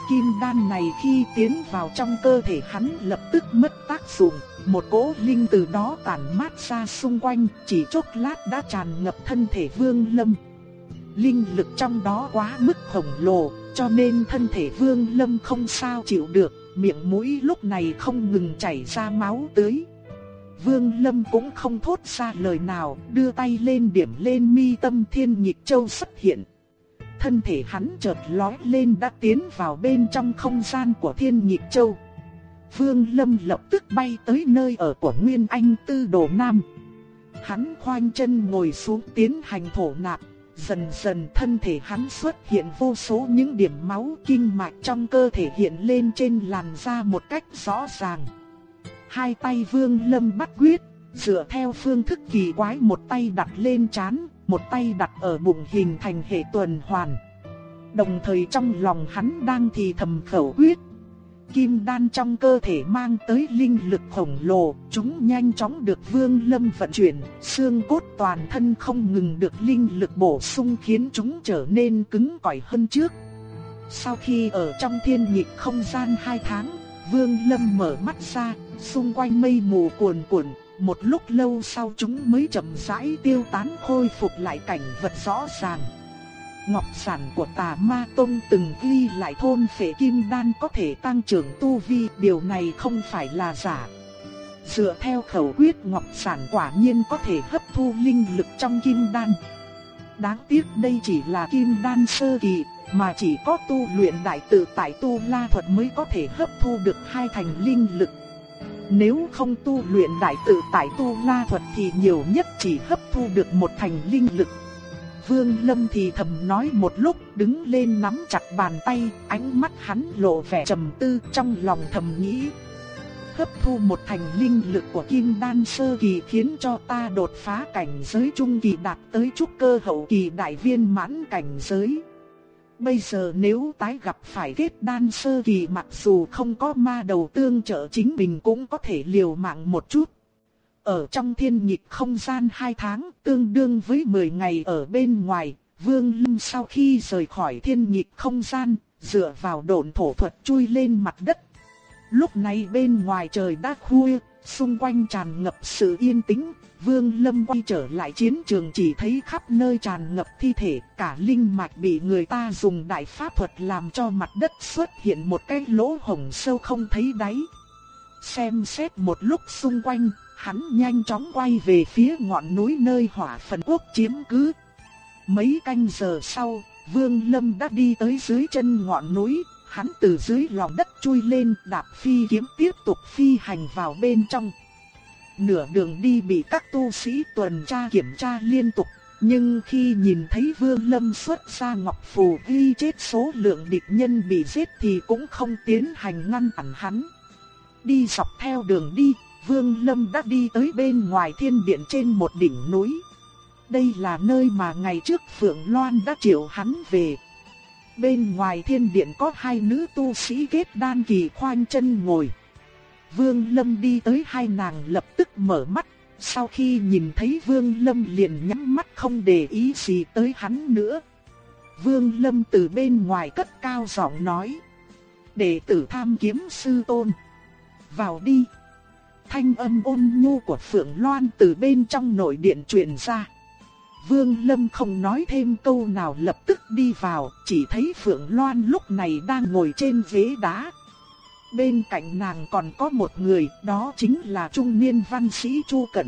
S1: Kim đan này khi tiến vào trong cơ thể hắn lập tức mất tác dụng, một cỗ linh từ đó tản mát ra xung quanh, chỉ chốc lát đã tràn ngập thân thể Vương Lâm. Linh lực trong đó quá mức khổng lồ, cho nên thân thể Vương Lâm không sao chịu được, miệng mũi lúc này không ngừng chảy ra máu tươi. Vương Lâm cũng không thốt ra lời nào, đưa tay lên điểm lên mi tâm thiên nhịp châu xuất hiện. Thân thể hắn chợt lói lên đã tiến vào bên trong không gian của thiên nhịp châu. Vương Lâm lập tức bay tới nơi ở của Nguyên Anh Tư Đồ Nam. Hắn khoanh chân ngồi xuống tiến hành thổ nạp, dần dần thân thể hắn xuất hiện vô số những điểm máu kinh mạch trong cơ thể hiện lên trên làn da một cách rõ ràng. Hai tay Vương Lâm bắt quyết, dựa theo phương thức kỳ quái một tay đặt lên chán, một tay đặt ở bụng hình thành hệ tuần hoàn. Đồng thời trong lòng hắn đang thì thầm khẩu quyết. Kim đan trong cơ thể mang tới linh lực khổng lồ, chúng nhanh chóng được Vương Lâm vận chuyển, xương cốt toàn thân không ngừng được linh lực bổ sung khiến chúng trở nên cứng cỏi hơn trước. Sau khi ở trong thiên nhịp không gian hai tháng, Vương Lâm mở mắt ra, xung quanh mây mù cuồn cuộn, một lúc lâu sau chúng mới chậm rãi tiêu tán khôi phục lại cảnh vật rõ ràng. Ngọc sản của tà ma tông từng ghi lại thôn phệ kim đan có thể tăng trưởng tu vi, điều này không phải là giả. Dựa theo khẩu quyết ngọc sản quả nhiên có thể hấp thu linh lực trong kim đan. Đáng tiếc đây chỉ là kim đan sơ kỳ, mà chỉ có tu luyện đại tự tại tu la thuật mới có thể hấp thu được hai thành linh lực. Nếu không tu luyện đại tự tại tu la thuật thì nhiều nhất chỉ hấp thu được một thành linh lực. Vương Lâm thì thầm nói một lúc đứng lên nắm chặt bàn tay, ánh mắt hắn lộ vẻ trầm tư trong lòng thầm nghĩ. Hấp thu một thành linh lực của kim đan sơ kỳ khiến cho ta đột phá cảnh giới trung kỳ đạt tới trúc cơ hậu kỳ đại viên mãn cảnh giới. Bây giờ nếu tái gặp phải kết đan sơ kỳ mặc dù không có ma đầu tương trợ chính mình cũng có thể liều mạng một chút. Ở trong thiên nhịp không gian 2 tháng tương đương với 10 ngày ở bên ngoài, Vương Lâm sau khi rời khỏi thiên nhịp không gian, dựa vào độn thổ thuật chui lên mặt đất. Lúc này bên ngoài trời đã khuya, xung quanh tràn ngập sự yên tĩnh, Vương Lâm quay trở lại chiến trường chỉ thấy khắp nơi tràn ngập thi thể, cả linh mạch bị người ta dùng đại pháp thuật làm cho mặt đất xuất hiện một cái lỗ hổng sâu không thấy đáy. Xem xét một lúc xung quanh, hắn nhanh chóng quay về phía ngọn núi nơi hỏa phần quốc chiếm cứ. Mấy canh giờ sau, Vương Lâm đã đi tới dưới chân ngọn núi, hắn từ dưới lòng đất chui lên đạp phi kiếm tiếp tục phi hành vào bên trong. nửa đường đi bị các tu sĩ tuần tra kiểm tra liên tục. Nhưng khi nhìn thấy Vương Lâm xuất ra ngọc phù ghi chết số lượng địch nhân bị giết thì cũng không tiến hành ngăn cản hắn. Đi dọc theo đường đi, Vương Lâm đã đi tới bên ngoài thiên điện trên một đỉnh núi. Đây là nơi mà ngày trước Phượng Loan đã triệu hắn về. Bên ngoài thiên điện có hai nữ tu sĩ kết đan kỳ khoanh chân ngồi. Vương Lâm đi tới hai nàng lập tức mở mắt, sau khi nhìn thấy Vương Lâm liền nhắm mắt không để ý gì tới hắn nữa. Vương Lâm từ bên ngoài cất cao giọng nói. Đệ tử tham kiếm sư tôn. Vào đi. Thanh âm ôn nhu của Phượng Loan từ bên trong nội điện truyền ra. Vương Lâm không nói thêm câu nào lập tức đi vào, chỉ thấy Phượng Loan lúc này đang ngồi trên ghế đá. Bên cạnh nàng còn có một người, đó chính là trung niên văn sĩ Chu Cẩn.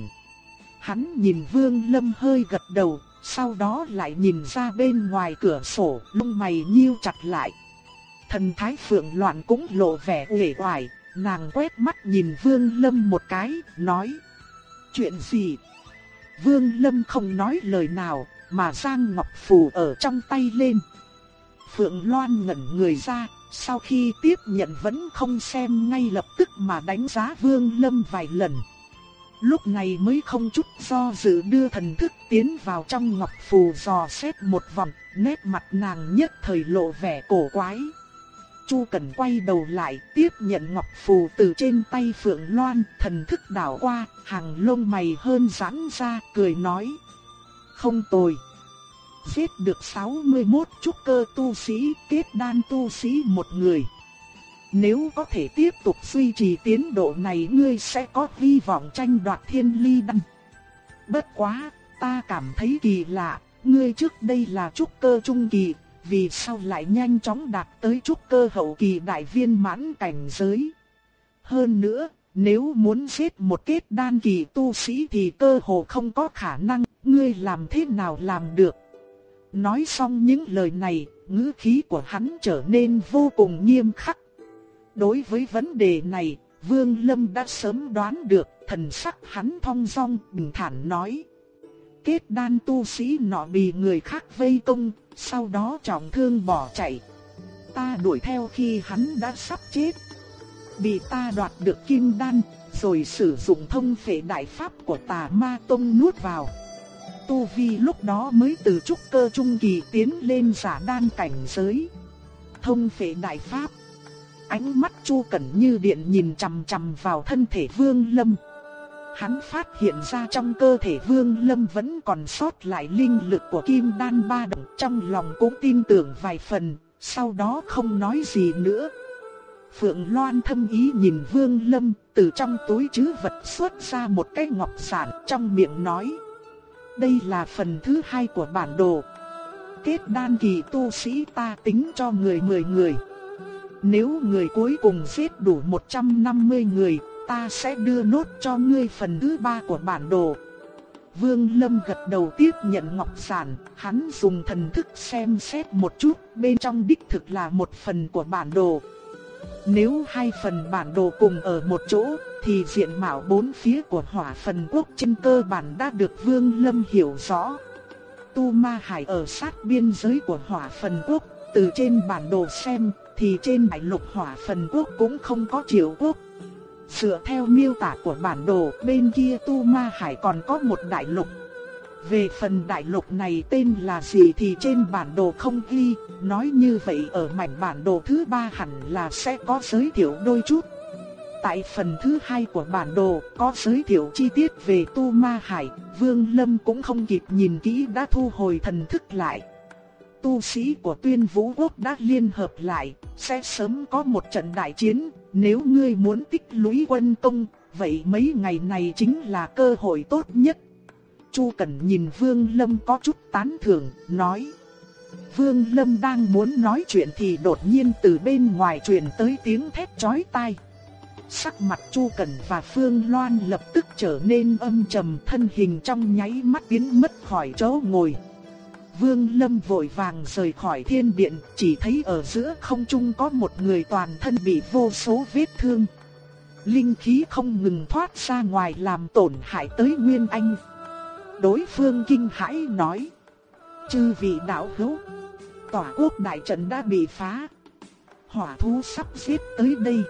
S1: Hắn nhìn Vương Lâm hơi gật đầu, sau đó lại nhìn ra bên ngoài cửa sổ, lông mày nhíu chặt lại. Thần thái Phượng Loan cũng lộ vẻ uể oải, nàng quét mắt nhìn Vương Lâm một cái, nói: "Chuyện gì?" Vương Lâm không nói lời nào, mà Giang Ngọc Phù ở trong tay lên. Phượng Loan ngẩn người ra, sau khi tiếp nhận vẫn không xem ngay lập tức mà đánh giá Vương Lâm vài lần. Lúc này mới không chút do dự đưa thần thức tiến vào trong Ngọc Phù dò xét một vòng, nét mặt nàng nhất thời lộ vẻ cổ quái. Chu Cẩn quay đầu lại tiếp nhận ngọc phù từ trên tay Phượng Loan, thần thức đảo qua, hàng lông mày hơn giãn ra, cười nói. Không tồi. Giết được 61 trúc cơ tu sĩ, kết đan tu sĩ một người. Nếu có thể tiếp tục duy trì tiến độ này ngươi sẽ có hy vọng tranh đoạt thiên ly đăng. Bất quá, ta cảm thấy kỳ lạ, ngươi trước đây là trúc cơ trung kỳ, vì sao lại nhanh chóng đạt tới trúc cơ hậu kỳ đại viên mãn cảnh giới. Hơn nữa, nếu muốn giết một kết đan kỳ tu sĩ thì cơ hồ không có khả năng, ngươi làm thế nào làm được. Nói xong những lời này, ngữ khí của hắn trở nên vô cùng nghiêm khắc. Đối với vấn đề này, Vương Lâm đã sớm đoán được, thần sắc hắn thong dong, bình thản nói. Kết đan tu sĩ nọ bị người khác vây công, sau đó trọng thương bỏ chạy. Ta đuổi theo khi hắn đã sắp chết. Bị ta đoạt được kim đan, rồi sử dụng thông phệ đại pháp của tà ma tông nuốt vào. Tu Vi lúc đó mới từ trúc cơ trung kỳ tiến lên giả đan cảnh giới. Thông phệ đại pháp. Ánh mắt Chu Cẩn như điện nhìn chằm chằm vào thân thể Vương Lâm. Hắn phát hiện ra trong cơ thể Vương Lâm vẫn còn sót lại linh lực của Kim Đan ba đồng, trong lòng cũng tin tưởng vài phần, sau đó không nói gì nữa. Phượng Loan thâm ý nhìn Vương Lâm, từ trong túi trữ vật xuất ra một cái ngọc sản, trong miệng nói: "Đây là phần thứ hai của bản đồ. Kết đan kỳ tu sĩ ta tính cho người 10 người. Nếu người cuối cùng giết đủ 150 người, ta sẽ đưa nốt cho ngươi phần thứ ba của bản đồ. Vương Lâm gật đầu tiếp nhận ngọc sản, hắn dùng thần thức xem xét một chút, bên trong đích thực là một phần của bản đồ. Nếu hai phần bản đồ cùng ở một chỗ, thì diện mạo bốn phía của hỏa phần quốc trên cơ bản đã được Vương Lâm hiểu rõ. Tu Ma Hải ở sát biên giới của hỏa phần quốc, từ trên bản đồ xem, thì trên đại lục hỏa phần quốc cũng không có triệu quốc, Dựa theo miêu tả của bản đồ, bên kia Tu Ma Hải còn có một đại lục. Về phần đại lục này tên là gì thì trên bản đồ không ghi, nói như vậy ở mảnh bản đồ thứ ba hẳn là sẽ có giới thiệu đôi chút. Tại phần thứ hai của bản đồ có giới thiệu chi tiết về Tu Ma Hải, Vương Lâm cũng không kịp nhìn kỹ đã thu hồi thần thức lại. Tu sĩ của tuyên vũ quốc đã liên hợp lại, sẽ sớm có một trận đại chiến, nếu ngươi muốn tích lũy quân công, vậy mấy ngày này chính là cơ hội tốt nhất. Chu Cẩn nhìn Vương Lâm có chút tán thưởng, nói. Vương Lâm đang muốn nói chuyện thì đột nhiên từ bên ngoài truyền tới tiếng thét chói tai. Sắc mặt Chu Cẩn và Phương Loan lập tức trở nên âm trầm thân hình trong nháy mắt biến mất khỏi chỗ ngồi. Vương Lâm vội vàng rời khỏi thiên điện, chỉ thấy ở giữa không trung có một người toàn thân bị vô số vết thương. linh khí không ngừng thoát ra ngoài làm tổn hại tới Nguyên Anh. Đối phương kinh hãi nói. Chư vị đạo hữu, tỏa quốc đại trận đã bị phá. Hỏa thú sắp giết tới đây.